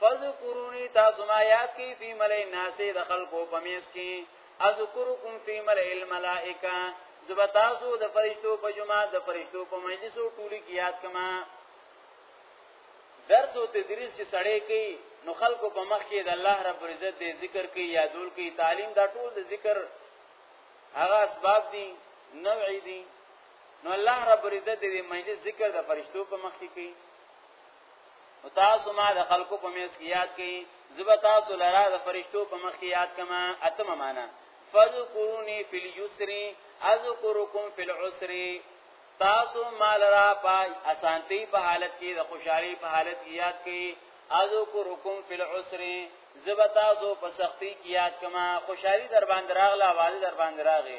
Speaker 1: فذكروني تاسو ما یاد کی فی ملئ الناس د خلقو پمیس کی اذکرکم فی ملئ الملائکه زب تاسو د فرشتو په جمعه د فرشتو په مجلس او ټولی کی یاد کما درس او تدریس چې سړی کوي نو خلکو په مخ کې د الله رب عزت د ذکر کوي یادول کوي تعلیم دا ټول د ذکر هغه اسباب دي نوع دي نو الله رب عزت دې مجلس ذکر د فرشتو په مخ کې کوي او تاسو ما د خلکو په میس کې یاد کړئ زبا تاسو لرا د فرشتو په مخ کې یاد کما اتم معنا فذكروني في اليسر اذكركم في العسر تاسو ما لرا په اسانتي په حالت کې د خوشحالي په حالت کې یاد کړئ اذكركم في العسر زبا تاسو په سختي کې یاد کما خوشحالي در باندې راغله واده در باندې راغله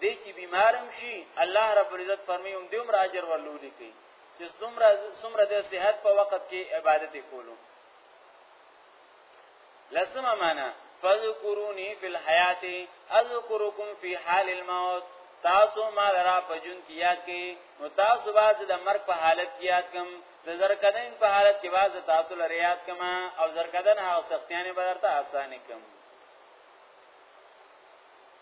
Speaker 1: دې چې بیمارم شي الله رب العزت فرمایي هم دې عمر اجر ورلولي کوي چې څومره څومره د صحت په وخت کې عبادت کولو لسمه معنا فذكروني في الحیات اذكركم في حال الموت تاسو ما لرا په جون کې یاد کې نو تاسو باز د مرګ په حالت کې یاد کم د زرکدن په حالت کې باز تاسو لري یاد کما او زرکدن هغه سختیانه بدرته آسانه کم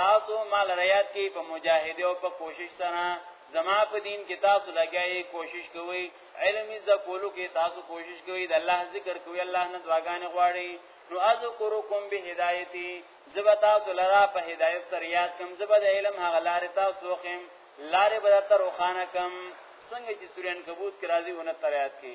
Speaker 1: تاسو مال ریات کی په مجاهده او په کوشش سره زما په دین کې تاسو لګیاي کوشش کوئ علم ز کولو کې تاسو کوشش کوئ د الله ذکر کوئ الله نه دعاګانې غواړي نو اذکرکم بهدایتی زبا تاسو لرا په هدایت سره یاد کوم زبا د علم هغه لارې تاسو خیم لارې به تر وخانه کوم څنګه چې سورې عنکبوت کې راځي ونه تر یاد کې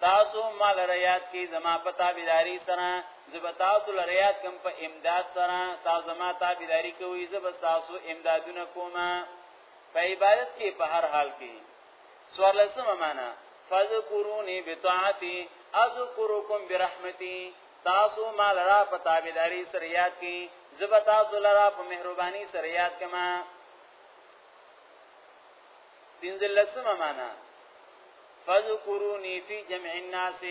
Speaker 1: تاسو مال ریات کی زما په تابعداري سره زب تاسو لریات کم په امداد سره تاسو زما تابعداري کوي زب تاسو امدادونه کومه په عبادت کې په هر حال کې سوال لسم معنا فذكروني بطاعتي اذكركم برحمتي تاسو مال را په تابعداري سره یاد کی زب تاسو لرا په مهرباني سره یاد کما پنځلسمه معنا فذكروني في جمع الناس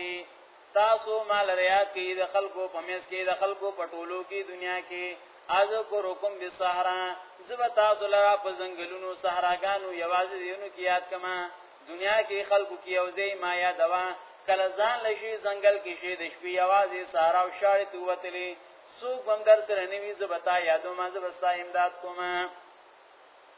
Speaker 1: تاسو مال ریا کې د خلکو په میس کې د خلکو په ټولو کې دنیا کې اذکرکم بالصحرا زب تاسو لرا په زنګلونو صحراګانو یوازې یونو کې یاد کما دنیا کې خلکو کې او زې ما یا دوا کله ځان لشي زنګل کې شي د شپې یوازې صحرا او شاړې توتلې سو بندر سره نیوي زبتا یادو ما زبستا امداد کومه